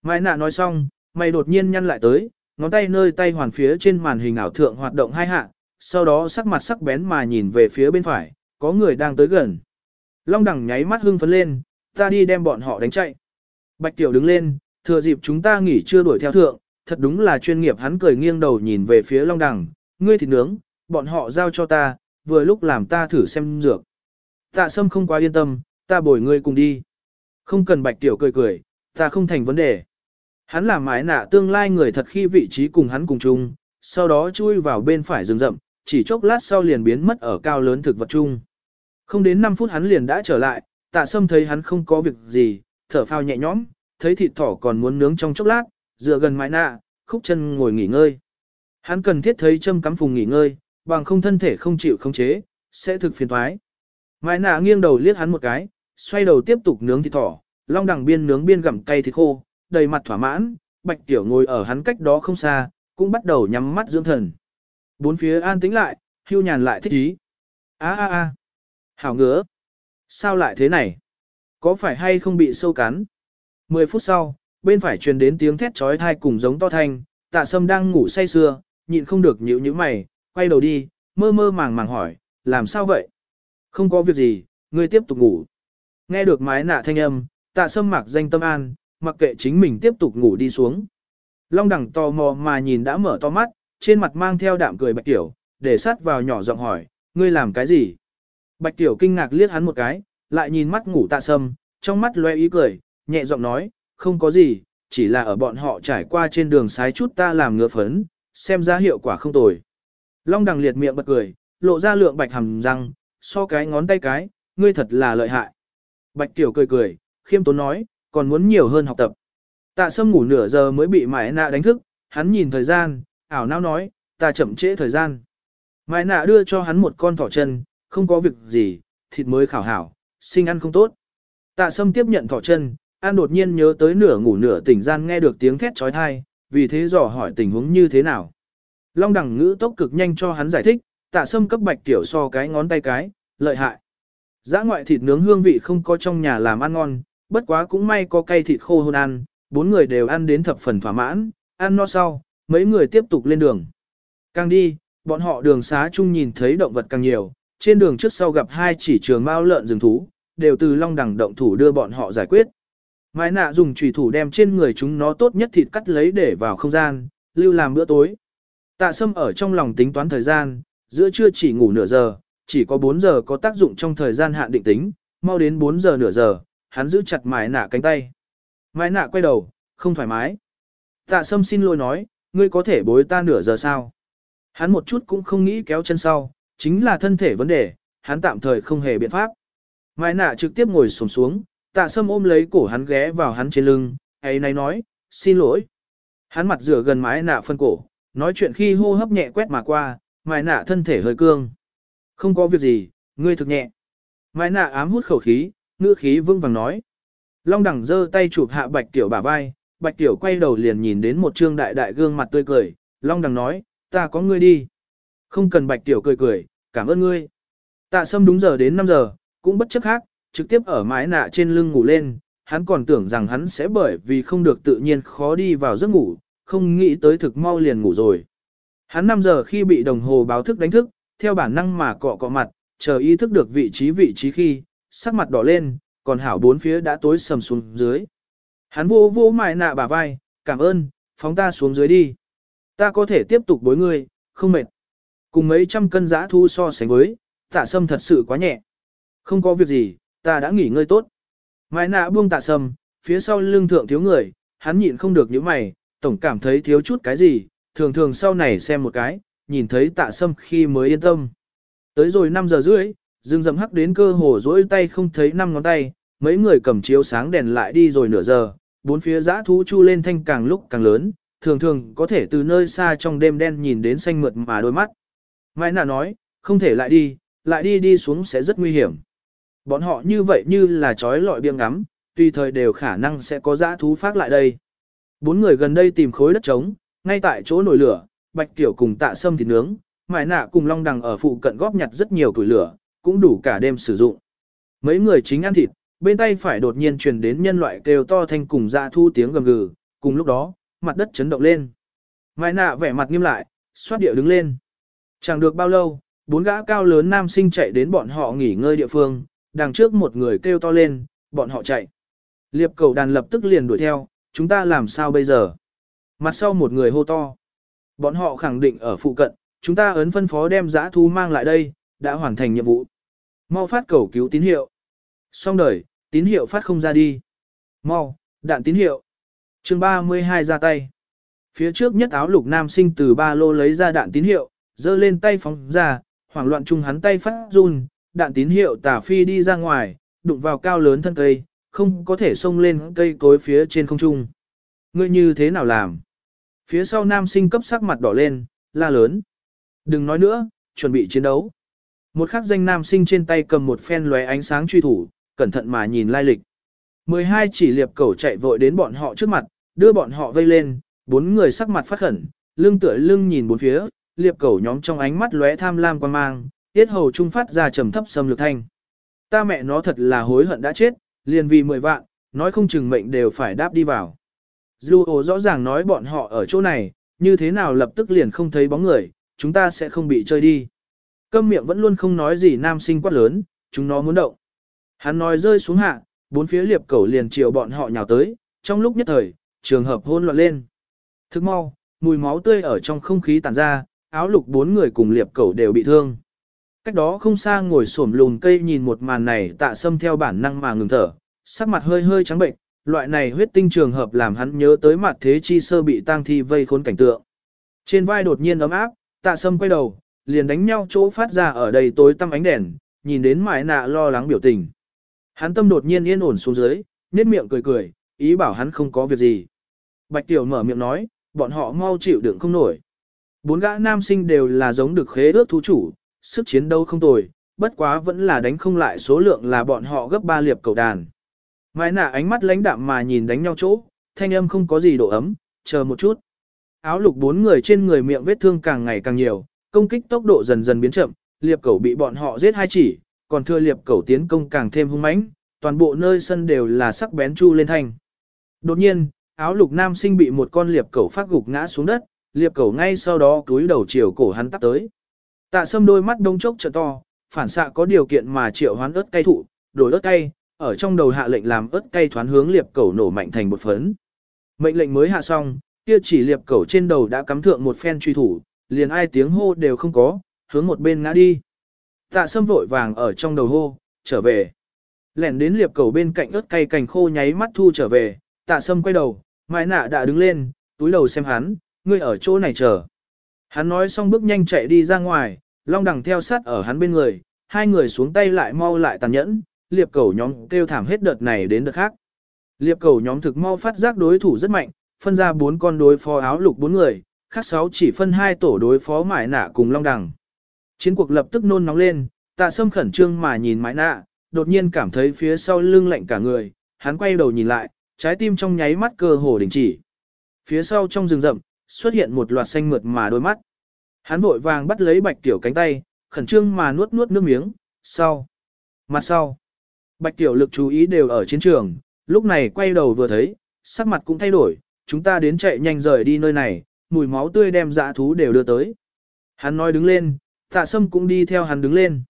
Mai nạ nói xong, mày đột nhiên nhăn lại tới, ngón tay nơi tay hoàn phía trên màn hình ảo thượng hoạt động hai hạ, sau đó sắc mặt sắc bén mà nhìn về phía bên phải, có người đang tới gần. Long đẳng nháy mắt hưng phấn lên, ta đi đem bọn họ đánh chạy. Bạch Tiểu đứng lên, thừa dịp chúng ta nghỉ chưa đuổi theo thượng, thật đúng là chuyên nghiệp hắn cười nghiêng đầu nhìn về phía Long đẳng, ngươi thịt nướng, bọn họ giao cho ta, vừa lúc làm ta thử xem dược. Tạ Sâm không quá yên tâm, ta bồi ngươi cùng đi. Không cần Bạch Tiểu cười cười, ta không thành vấn đề. Hắn làm mái nạ tương lai người thật khi vị trí cùng hắn cùng chung, sau đó chui vào bên phải rừng rậm, chỉ chốc lát sau liền biến mất ở cao lớn thực vật chung. Không đến 5 phút hắn liền đã trở lại, tạ sâm thấy hắn không có việc gì, thở phào nhẹ nhõm, thấy thịt thỏ còn muốn nướng trong chốc lát, dựa gần mái nạ, khúc chân ngồi nghỉ ngơi. Hắn cần thiết thấy châm cắm phùng nghỉ ngơi, bằng không thân thể không chịu không chế, sẽ thực phiền toái. Mai nạ nghiêng đầu liếc hắn một cái, xoay đầu tiếp tục nướng thịt thỏ, long đằng biên nướng biên gặm cay thịt khô, đầy mặt thỏa mãn, bạch tiểu ngồi ở hắn cách đó không xa, cũng bắt đầu nhắm mắt dưỡng thần. Bốn phía an tĩnh lại, hưu nhàn lại thích ý. a a a hảo ngứa. Sao lại thế này? Có phải hay không bị sâu cắn? 10 phút sau, bên phải truyền đến tiếng thét trói thai cùng giống to thanh, tạ sâm đang ngủ say sưa, nhịn không được nhíu nhíu mày, quay đầu đi, mơ mơ màng màng hỏi, làm sao vậy? Không có việc gì, ngươi tiếp tục ngủ. Nghe được mái nạ thanh âm, tạ sâm mặc danh tâm an, mặc kệ chính mình tiếp tục ngủ đi xuống. Long đẳng tò mò mà nhìn đã mở to mắt, trên mặt mang theo đạm cười bạch tiểu, để sát vào nhỏ giọng hỏi, ngươi làm cái gì? Bạch tiểu kinh ngạc liếc hắn một cái, lại nhìn mắt ngủ tạ sâm, trong mắt loe ý cười, nhẹ giọng nói, không có gì, chỉ là ở bọn họ trải qua trên đường sái chút ta làm ngựa phấn, xem ra hiệu quả không tồi. Long đằng liệt miệng bật cười, lộ ra lượng bạch hầm răng, so cái ngón tay cái, ngươi thật là lợi hại. Bạch tiểu cười cười, khiêm tốn nói, còn muốn nhiều hơn học tập. Tạ sâm ngủ nửa giờ mới bị mai nạ đánh thức, hắn nhìn thời gian, ảo não nói, ta chậm trễ thời gian. mai nạ đưa cho hắn một con thỏ chân, không có việc gì, thịt mới khảo hảo, sinh ăn không tốt. Tạ sâm tiếp nhận thỏ chân, an đột nhiên nhớ tới nửa ngủ nửa tỉnh gian nghe được tiếng thét chói tai vì thế dò hỏi tình huống như thế nào. Long đẳng ngữ tốc cực nhanh cho hắn giải thích, tạ sâm cấp bạch tiểu so cái ngón tay cái, lợi hại. Giã ngoại thịt nướng hương vị không có trong nhà làm ăn ngon, bất quá cũng may có cây thịt khô hôn ăn, bốn người đều ăn đến thập phần thỏa mãn, ăn no sau, mấy người tiếp tục lên đường. Càng đi, bọn họ đường xá chung nhìn thấy động vật càng nhiều, trên đường trước sau gặp hai chỉ trường mao lợn rừng thú, đều từ long đẳng động thủ đưa bọn họ giải quyết. Mai nạ dùng chủy thủ đem trên người chúng nó tốt nhất thịt cắt lấy để vào không gian, lưu làm bữa tối. Tạ sâm ở trong lòng tính toán thời gian, giữa trưa chỉ ngủ nửa giờ, chỉ có 4 giờ có tác dụng trong thời gian hạn định tính, mau đến 4 giờ nửa giờ, hắn giữ chặt mái nạ cánh tay. Mái nạ quay đầu, không thoải mái. Tạ sâm xin lỗi nói, ngươi có thể bối ta nửa giờ sao? Hắn một chút cũng không nghĩ kéo chân sau, chính là thân thể vấn đề, hắn tạm thời không hề biện pháp. Mai nạ trực tiếp ngồi xổm xuống, tạ sâm ôm lấy cổ hắn ghé vào hắn trên lưng, ấy này nói, xin lỗi. Hắn mặt rửa gần mái nạ phân cổ, nói chuyện khi hô hấp nhẹ quét mà qua, mai nạ thân thể hơi cương. Không có việc gì, ngươi thực nhẹ. Mai nạ ám hút khẩu khí, ngữ khí vương vàng nói. Long đẳng giơ tay chụp hạ bạch tiểu bả vai, bạch tiểu quay đầu liền nhìn đến một trương đại đại gương mặt tươi cười, long đẳng nói, ta có ngươi đi. Không cần bạch tiểu cười cười, cảm ơn ngươi. Tạ sâm đúng giờ đến 5 giờ, cũng bất chấp khác, trực tiếp ở mái nạ trên lưng ngủ lên, hắn còn tưởng rằng hắn sẽ bởi vì không được tự nhiên khó đi vào giấc ngủ, không nghĩ tới thực mau liền ngủ rồi. Hắn 5 giờ khi bị đồng hồ báo thức đánh thức, theo bản năng mà cọ cọ mặt, chờ ý thức được vị trí vị trí khi, sắc mặt đỏ lên, còn hảo bốn phía đã tối sầm xuống dưới. Hắn vô vô mại nạ bả vai, cảm ơn, phóng ta xuống dưới đi. Ta có thể tiếp tục bối ngươi, không mệt. Cùng mấy trăm cân giã thu so sánh với, tạ sâm thật sự quá nhẹ. Không có việc gì, ta đã nghỉ ngơi tốt. Mai nạ buông tạ sâm, phía sau lưng thượng thiếu người, hắn nhịn không được những mày, tổng cảm thấy thiếu chút cái gì, thường thường sau này xem một cái, nhìn thấy tạ sâm khi mới yên tâm. Tới rồi 5 giờ rưỡi, rừng rậm hắc đến cơ hồ rỗi tay không thấy năm ngón tay, mấy người cầm chiếu sáng đèn lại đi rồi nửa giờ, bốn phía giã thú chu lên thanh càng lúc càng lớn, thường thường có thể từ nơi xa trong đêm đen nhìn đến xanh mượt mà đôi mắt. Mai nạ nói, không thể lại đi, lại đi đi xuống sẽ rất nguy hiểm. Bọn họ như vậy như là trói lọi biêng ngắm, tùy thời đều khả năng sẽ có dã thú phát lại đây. Bốn người gần đây tìm khối đất trống, ngay tại chỗ nổi lửa, bạch tiểu cùng tạ sâm thịt nướng, mại nạ cùng long đằng ở phụ cận góp nhặt rất nhiều củi lửa, cũng đủ cả đêm sử dụng. Mấy người chính ăn thịt, bên tay phải đột nhiên truyền đến nhân loại kêu to thanh cùng dã thu tiếng gầm gừ, cùng lúc đó, mặt đất chấn động lên. Mai nạ vẻ mặt nghiêm lại, xoát điệu đứng lên. Chẳng được bao lâu, bốn gã cao lớn nam sinh chạy đến bọn họ nghỉ ngơi địa phương, đằng trước một người kêu to lên, bọn họ chạy. Liệp cầu đàn lập tức liền đuổi theo, chúng ta làm sao bây giờ? Mặt sau một người hô to. Bọn họ khẳng định ở phụ cận, chúng ta ấn phân phó đem giã thú mang lại đây, đã hoàn thành nhiệm vụ. Mau phát cầu cứu tín hiệu. Xong đời, tín hiệu phát không ra đi. Mau, đạn tín hiệu. chương 32 ra tay. Phía trước nhất áo lục nam sinh từ ba lô lấy ra đạn tín hiệu, giơ lên tay phóng ra, hoảng loạn chung hắn tay phát run, đạn tín hiệu tả phi đi ra ngoài, đụng vào cao lớn thân cây, không có thể xông lên cây cối phía trên không trung. Ngươi như thế nào làm? Phía sau nam sinh cấp sắc mặt đỏ lên, la lớn. Đừng nói nữa, chuẩn bị chiến đấu. Một khắc danh nam sinh trên tay cầm một phen lóe ánh sáng truy thủ, cẩn thận mà nhìn lai lịch. 12 chỉ liệp cẩu chạy vội đến bọn họ trước mặt, đưa bọn họ vây lên, bốn người sắc mặt phát khẩn, lưng tựa lưng nhìn bốn phía, liệp cẩu nhóm trong ánh mắt lóe tham lam quan mang, tiết hầu trung phát ra trầm thấp sâm lược thanh. Ta mẹ nó thật là hối hận đã chết, liền vì 10 vạn, nói không chừng mệnh đều phải đáp đi vào. Zuo rõ ràng nói bọn họ ở chỗ này, như thế nào lập tức liền không thấy bóng người, chúng ta sẽ không bị chơi đi. Câm miệng vẫn luôn không nói gì nam sinh quát lớn, chúng nó muốn động. Hắn nói rơi xuống hạ, bốn phía liệp cẩu liền chiều bọn họ nhào tới, trong lúc nhất thời, trường hợp hôn loạn lên. Thức mau, mùi máu tươi ở trong không khí tản ra, áo lục bốn người cùng liệp cẩu đều bị thương. Cách đó không xa ngồi xổm lùn cây nhìn một màn này tạ sâm theo bản năng mà ngừng thở, sắc mặt hơi hơi trắng bệnh, loại này huyết tinh trường hợp làm hắn nhớ tới mặt thế chi sơ bị tang thi vây khốn cảnh tượng. Trên vai đột nhiên ấm áp, tạ sâm quay đầu, liền đánh nhau chỗ phát ra ở đây tối tăm ánh đèn, nhìn đến mãi nạ lo lắng biểu tình. Hắn tâm đột nhiên yên ổn xuống dưới, nét miệng cười cười, ý bảo hắn không có việc gì. Bạch Tiểu mở miệng nói, bọn họ mau chịu đựng không nổi. Bốn gã nam sinh đều là giống được khế ước thú chủ, sức chiến đấu không tồi, bất quá vẫn là đánh không lại số lượng là bọn họ gấp ba liệp cầu đàn. Mai nạ ánh mắt lãnh đạm mà nhìn đánh nhau chỗ, thanh âm không có gì độ ấm, chờ một chút. Áo lục bốn người trên người miệng vết thương càng ngày càng nhiều, công kích tốc độ dần dần biến chậm, liệp cẩu bị bọn họ giết hai chỉ, còn thưa liệp cẩu tiến công càng thêm hung mãnh, toàn bộ nơi sân đều là sắc bén chu lên thanh. Đột nhiên, áo lục nam sinh bị một con liệp cẩu phát gục ngã xuống đất, liệp cẩu ngay sau đó túi đầu chiều cổ hắn tắt tới. Tạ sâm đôi mắt đông chốc trợ to, phản xạ có điều kiện mà triệu hoán ớt cay thụ, đổi ớt cay, ở trong đầu hạ lệnh làm ớt cay thoán hướng liệp cẩu nổ mạnh thành một phấn. Mệnh lệnh mới hạ xong, kia chỉ liệp cẩu trên đầu đã cắm thượng một phen truy thủ, liền ai tiếng hô đều không có, hướng một bên ngã đi. Tạ sâm vội vàng ở trong đầu hô, trở về. Lẻn đến liệp cẩu bên cạnh ớt cay cành khô nháy mắt thu trở về, tạ sâm quay đầu, mãi nạ đã đứng lên, túi đầu xem hắn, ngươi ở chỗ này chờ. Hắn nói xong bước nhanh chạy đi ra ngoài, long đằng theo sát ở hắn bên người, hai người xuống tay lại mau lại tàn nhẫn, liệp cầu nhóm kêu thảm hết đợt này đến đợt khác. Liệp cầu nhóm thực mau phát giác đối thủ rất mạnh, phân ra bốn con đối phó áo lục bốn người, khác sáu chỉ phân hai tổ đối phó mải nạ cùng long đằng. Chiến cuộc lập tức nôn nóng lên, tạ sâm khẩn trương mà nhìn mải nạ, đột nhiên cảm thấy phía sau lưng lạnh cả người, hắn quay đầu nhìn lại, trái tim trong nháy mắt cơ hồ đình chỉ. Phía sau trong rừng rậm, xuất hiện một loạt xanh mượt mà đôi mắt. Hắn vội vàng bắt lấy bạch tiểu cánh tay, khẩn trương mà nuốt nuốt nước miếng, sau. Mặt sau. Bạch tiểu lực chú ý đều ở chiến trường, lúc này quay đầu vừa thấy, sắc mặt cũng thay đổi, chúng ta đến chạy nhanh rời đi nơi này, mùi máu tươi đem dã thú đều đưa tới. Hắn nói đứng lên, tạ sâm cũng đi theo hắn đứng lên.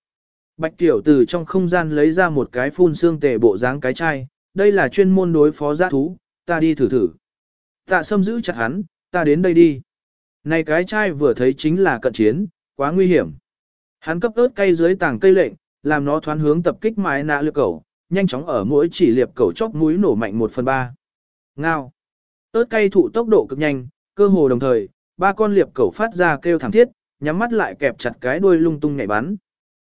Bạch tiểu từ trong không gian lấy ra một cái phun xương tề bộ dáng cái chai, đây là chuyên môn đối phó dã thú, ta đi thử thử. Tạ sâm giữ chặt hắn, ta đến đây đi. Này cái chai vừa thấy chính là cận chiến, quá nguy hiểm. Hắn cấp ớt cây dưới tảng cây lệnh, làm nó thoán hướng tập kích mái nạ lược cẩu, nhanh chóng ở mỗi chỉ liệp cẩu chóc mũi nổ mạnh 1 phần 3. Ngao. tớt cây thụ tốc độ cực nhanh, cơ hồ đồng thời, ba con liệp cẩu phát ra kêu thảm thiết, nhắm mắt lại kẹp chặt cái đuôi lung tung nhảy bắn.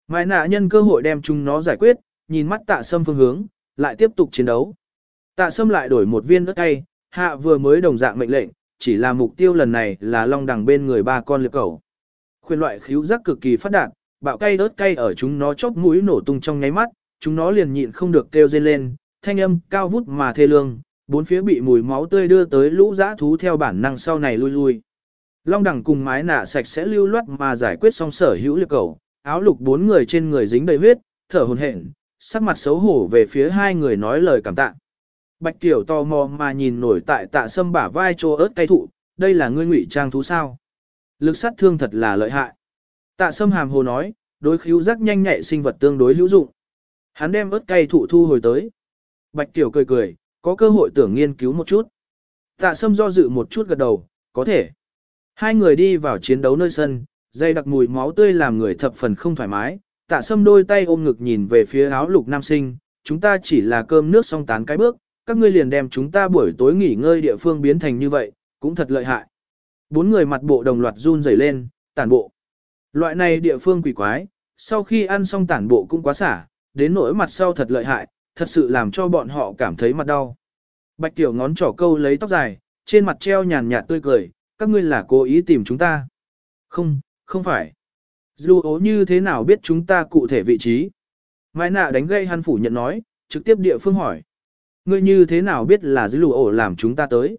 Mái nạ nhân cơ hội đem chúng nó giải quyết, nhìn mắt tạ sâm phương hướng, lại tiếp tục chiến đấu. Tạ sâm lại đổi một viên ớt cây, hạ vừa mới đồng dạng mệnh lệnh, chỉ là mục tiêu lần này là long đằng bên người ba con liệp cẩu, Khuyên loại khíu giác cực kỳ phát đạt, bạo cay ớt cay ở chúng nó chốc mũi nổ tung trong nháy mắt, chúng nó liền nhịn không được kêu rên lên, thanh âm cao vút mà thê lương, bốn phía bị mùi máu tươi đưa tới lũ dã thú theo bản năng sau này lui lui. Long đẳng cùng mái nạ sạch sẽ lưu loát mà giải quyết xong sở hữu liệt cầu, áo lục bốn người trên người dính đầy huyết, thở hồn hển, sắc mặt xấu hổ về phía hai người nói lời cảm tạ. Bạch Tiểu tò mò mà nhìn nổi tại tạ sâm bả vai trô ớt cây thụ, đây là ngươi ngụy trang thú sao. Lực sát thương thật là lợi hại. Tạ sâm hàm hồ nói, đối khíu giác nhanh nhạy sinh vật tương đối hữu dụng. Hắn đem ớt cây thụ thu hồi tới. Bạch Tiểu cười cười, có cơ hội tưởng nghiên cứu một chút. Tạ sâm do dự một chút gật đầu, có thể. Hai người đi vào chiến đấu nơi sân, dây đặc mùi máu tươi làm người thập phần không thoải mái. Tạ sâm đôi tay ôm ngực nhìn về phía áo lục nam sinh, chúng ta chỉ là cơm nước xong tán cái bước, các ngươi liền đem chúng ta buổi tối nghỉ ngơi địa phương biến thành như vậy, cũng thật lợi hại. Bốn người mặt bộ đồng loạt run rẩy lên, tản bộ. Loại này địa phương quỷ quái, sau khi ăn xong tản bộ cũng quá xả, đến nỗi mặt sau thật lợi hại, thật sự làm cho bọn họ cảm thấy mặt đau. Bạch Tiểu ngón trỏ câu lấy tóc dài, trên mặt treo nhàn nhạt tươi cười, các ngươi là cố ý tìm chúng ta. Không, không phải. Dù ố như thế nào biết chúng ta cụ thể vị trí? Mai nạ đánh gây hắn phủ nhận nói, trực tiếp địa phương hỏi ngươi như thế nào biết là dư lù ổ làm chúng ta tới.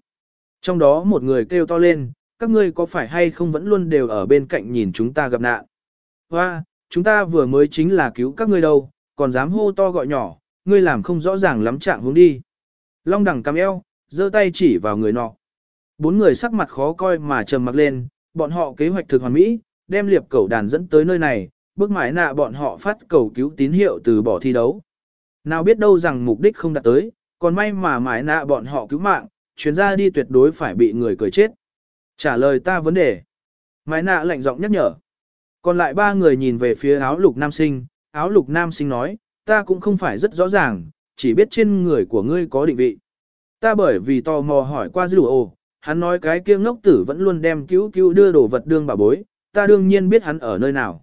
Trong đó một người kêu to lên, các ngươi có phải hay không vẫn luôn đều ở bên cạnh nhìn chúng ta gặp nạn. Hoa, chúng ta vừa mới chính là cứu các ngươi đâu, còn dám hô to gọi nhỏ, ngươi làm không rõ ràng lắm trạng hướng đi. Long đẳng cắm eo, giơ tay chỉ vào người nọ. Bốn người sắc mặt khó coi mà trầm mặc lên, bọn họ kế hoạch thực hoàn mỹ, đem liệp cầu đàn dẫn tới nơi này, bước mãi nạ bọn họ phát cầu cứu tín hiệu từ bỏ thi đấu. Nào biết đâu rằng mục đích không đạt tới, còn may mà mãi nạ bọn họ cứu mạng, chuyến ra đi tuyệt đối phải bị người cười chết. Trả lời ta vấn đề. mai nạ lạnh giọng nhắc nhở. Còn lại ba người nhìn về phía áo lục nam sinh, áo lục nam sinh nói, ta cũng không phải rất rõ ràng, chỉ biết trên người của ngươi có định vị. Ta bởi vì tò mò hỏi qua dư ồ, hắn nói cái kia ngốc tử vẫn luôn đem cứu cứu đưa đồ vật đương bà bối, ta đương nhiên biết hắn ở nơi nào.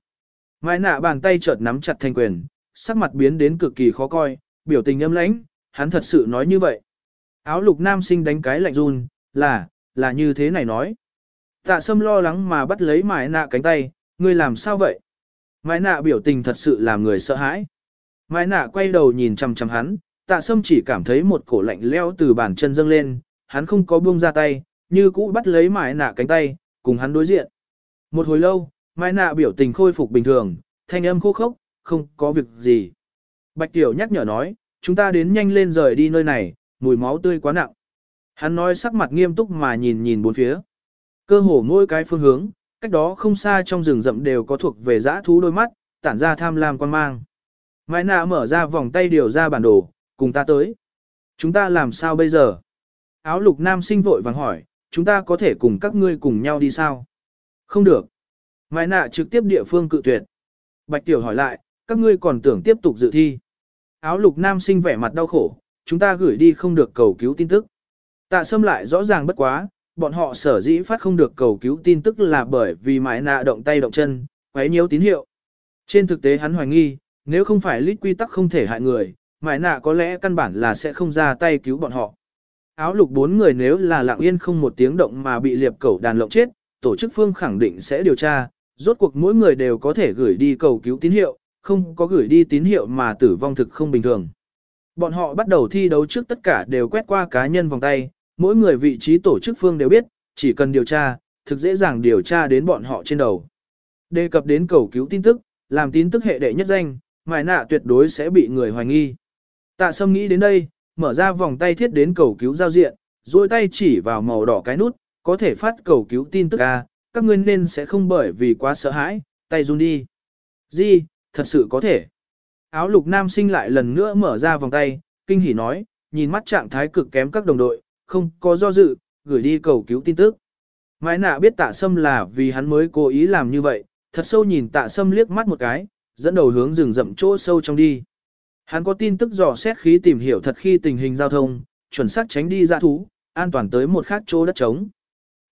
Mai nạ bàn tay chợt nắm chặt thanh quyền, sắc mặt biến đến cực kỳ khó coi, biểu tình âm lãnh, hắn thật sự nói như vậy. Áo lục nam sinh đánh cái lạnh run, là, là như thế này nói. Tạ sâm lo lắng mà bắt lấy mái nạ cánh tay, ngươi làm sao vậy? Mái nạ biểu tình thật sự làm người sợ hãi. Mái nạ quay đầu nhìn chằm chằm hắn, tạ sâm chỉ cảm thấy một cổ lạnh leo từ bàn chân dâng lên, hắn không có buông ra tay, như cũ bắt lấy mái nạ cánh tay, cùng hắn đối diện. Một hồi lâu, mái nạ biểu tình khôi phục bình thường, thanh âm khô khốc, không có việc gì. Bạch Tiểu nhắc nhở nói, chúng ta đến nhanh lên rời đi nơi này, mùi máu tươi quá nặng. Hắn nói sắc mặt nghiêm túc mà nhìn nhìn bốn phía. Cơ hồ mỗi cái phương hướng, cách đó không xa trong rừng rậm đều có thuộc về dã thú đôi mắt, tản ra tham lam quan mang. Mai nạ mở ra vòng tay điều ra bản đồ, cùng ta tới. Chúng ta làm sao bây giờ? Áo lục nam sinh vội vàng hỏi, chúng ta có thể cùng các ngươi cùng nhau đi sao? Không được. Mai nạ trực tiếp địa phương cự tuyệt. Bạch tiểu hỏi lại, các ngươi còn tưởng tiếp tục dự thi. Áo lục nam sinh vẻ mặt đau khổ, chúng ta gửi đi không được cầu cứu tin tức. Tạ sâm lại rõ ràng bất quá, bọn họ sở dĩ phát không được cầu cứu tin tức là bởi vì mãi nạ động tay động chân, quấy nhiễu tín hiệu. Trên thực tế hắn hoài nghi, nếu không phải lít quy tắc không thể hại người, mãi nạ có lẽ căn bản là sẽ không ra tay cứu bọn họ. Áo lục bốn người nếu là lặng yên không một tiếng động mà bị liệp cẩu đàn lộng chết, tổ chức phương khẳng định sẽ điều tra, rốt cuộc mỗi người đều có thể gửi đi cầu cứu tín hiệu, không có gửi đi tín hiệu mà tử vong thực không bình thường. Bọn họ bắt đầu thi đấu trước tất cả đều quét qua cá nhân vòng tay, mỗi người vị trí tổ chức phương đều biết, chỉ cần điều tra, thực dễ dàng điều tra đến bọn họ trên đầu. Đề cập đến cầu cứu tin tức, làm tin tức hệ đệ nhất danh, mài nạ tuyệt đối sẽ bị người hoài nghi. Tạ sâm nghĩ đến đây, mở ra vòng tay thiết đến cầu cứu giao diện, duỗi tay chỉ vào màu đỏ cái nút, có thể phát cầu cứu tin tức a, các ngươi nên sẽ không bởi vì quá sợ hãi, tay run đi. Gì, thật sự có thể. Áo lục nam sinh lại lần nữa mở ra vòng tay, kinh hỉ nói, nhìn mắt trạng thái cực kém các đồng đội, không có do dự, gửi đi cầu cứu tin tức. Mãi nạ biết tạ sâm là vì hắn mới cố ý làm như vậy, thật sâu nhìn tạ sâm liếc mắt một cái, dẫn đầu hướng rừng rậm chỗ sâu trong đi. Hắn có tin tức dò xét khí tìm hiểu thật khi tình hình giao thông, chuẩn xác tránh đi ra thú, an toàn tới một khác chỗ đất trống.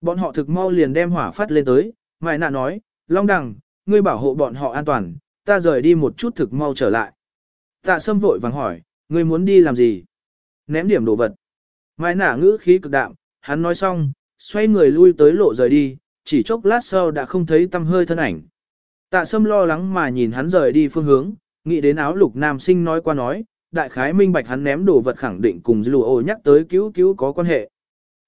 Bọn họ thực mau liền đem hỏa phát lên tới, mãi nạ nói, Long Đằng, ngươi bảo hộ bọn họ an toàn, ta rời đi một chút thực mau trở lại. Tạ sâm vội vàng hỏi, ngươi muốn đi làm gì? Ném điểm đồ vật. Mai nả ngữ khí cực đạm, hắn nói xong, xoay người lui tới lộ rời đi, chỉ chốc lát sau đã không thấy tâm hơi thân ảnh. Tạ sâm lo lắng mà nhìn hắn rời đi phương hướng, nghĩ đến áo lục nam sinh nói qua nói, đại khái minh bạch hắn ném đồ vật khẳng định cùng dư ô nhắc tới cứu cứu có quan hệ.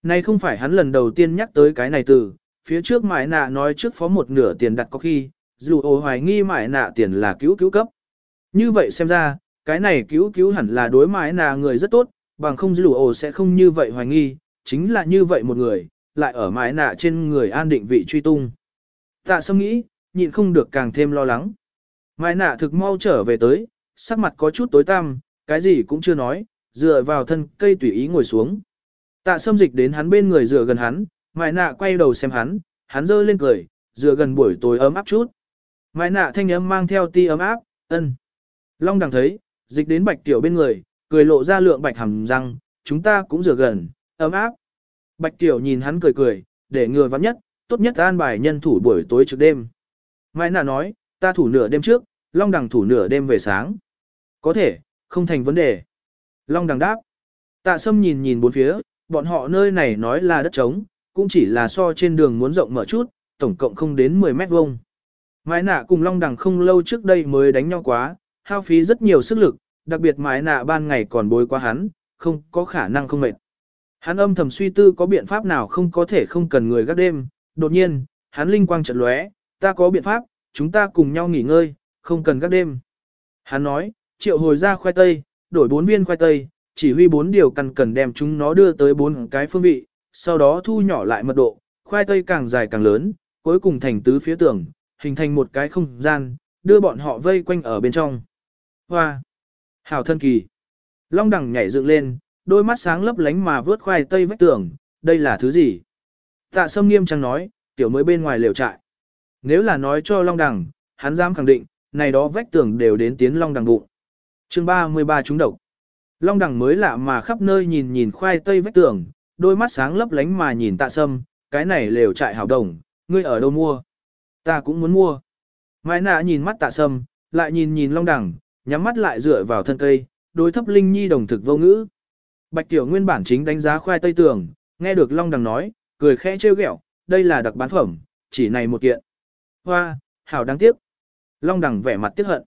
Này không phải hắn lần đầu tiên nhắc tới cái này từ, phía trước mãi nạ nói trước phó một nửa tiền đặt có khi, dù ô hoài nghi mãi nạ tiền là cứu cứu cấp. Như vậy xem ra, cái này cứu cứu hẳn là đối mãi nạ người rất tốt, bằng không dù ổ sẽ không như vậy hoài nghi, chính là như vậy một người, lại ở mái nạ trên người an định vị truy tung. Tạ sâm nghĩ, nhịn không được càng thêm lo lắng. Mái nạ thực mau trở về tới, sắc mặt có chút tối tăm, cái gì cũng chưa nói, dựa vào thân cây tùy ý ngồi xuống. Tạ sâm dịch đến hắn bên người dựa gần hắn, mái nạ quay đầu xem hắn, hắn rơi lên cười, dựa gần buổi tối ấm áp chút. Mái nạ thanh âm mang theo ti ấm áp, ân. Long đằng thấy, dịch đến bạch tiểu bên người, cười lộ ra lượng bạch hàm răng, chúng ta cũng rửa gần, ấm áp. Bạch tiểu nhìn hắn cười cười, để ngừa vắng nhất, tốt nhất an bài nhân thủ buổi tối trước đêm. Mai nà nói, ta thủ nửa đêm trước, long đằng thủ nửa đêm về sáng. Có thể, không thành vấn đề. Long đằng đáp. Tạ sâm nhìn nhìn bốn phía, bọn họ nơi này nói là đất trống, cũng chỉ là so trên đường muốn rộng mở chút, tổng cộng không đến 10 mét vuông. mai nạ cùng Long Đằng không lâu trước đây mới đánh nhau quá, hao phí rất nhiều sức lực, đặc biệt mái nạ ban ngày còn bối qua hắn, không có khả năng không mệt. Hắn âm thầm suy tư có biện pháp nào không có thể không cần người gác đêm, đột nhiên, hắn linh quang trận lóe, ta có biện pháp, chúng ta cùng nhau nghỉ ngơi, không cần gác đêm. Hắn nói, triệu hồi ra khoai tây, đổi bốn viên khoai tây, chỉ huy bốn điều cần cần đem chúng nó đưa tới bốn cái phương vị, sau đó thu nhỏ lại mật độ, khoai tây càng dài càng lớn, cuối cùng thành tứ phía tường, hình thành một cái không gian, đưa bọn họ vây quanh ở bên trong. Hoa! Hảo thân kỳ! Long đằng nhảy dựng lên, đôi mắt sáng lấp lánh mà vớt khoai tây vách tường, đây là thứ gì? Tạ sâm nghiêm trang nói, tiểu mới bên ngoài lều trại. Nếu là nói cho Long đằng, hắn dám khẳng định, này đó vách tường đều đến tiến Long đằng bụng. chương 33 chúng độc. Long đẳng mới lạ mà khắp nơi nhìn nhìn khoai tây vách tường, đôi mắt sáng lấp lánh mà nhìn tạ sâm, cái này lều trại hảo đồng, ngươi ở đâu mua? Ta cũng muốn mua. Mai nạ nhìn mắt tạ sâm, lại nhìn nhìn long đẳng, nhắm mắt lại dựa vào thân cây, đối thấp linh nhi đồng thực vô ngữ. Bạch tiểu nguyên bản chính đánh giá khoai tây tường, nghe được long đẳng nói, cười khẽ trêu ghẹo, đây là đặc bán phẩm, chỉ này một kiện. Hoa, hảo đáng tiếc. Long đẳng vẻ mặt tiếc hận.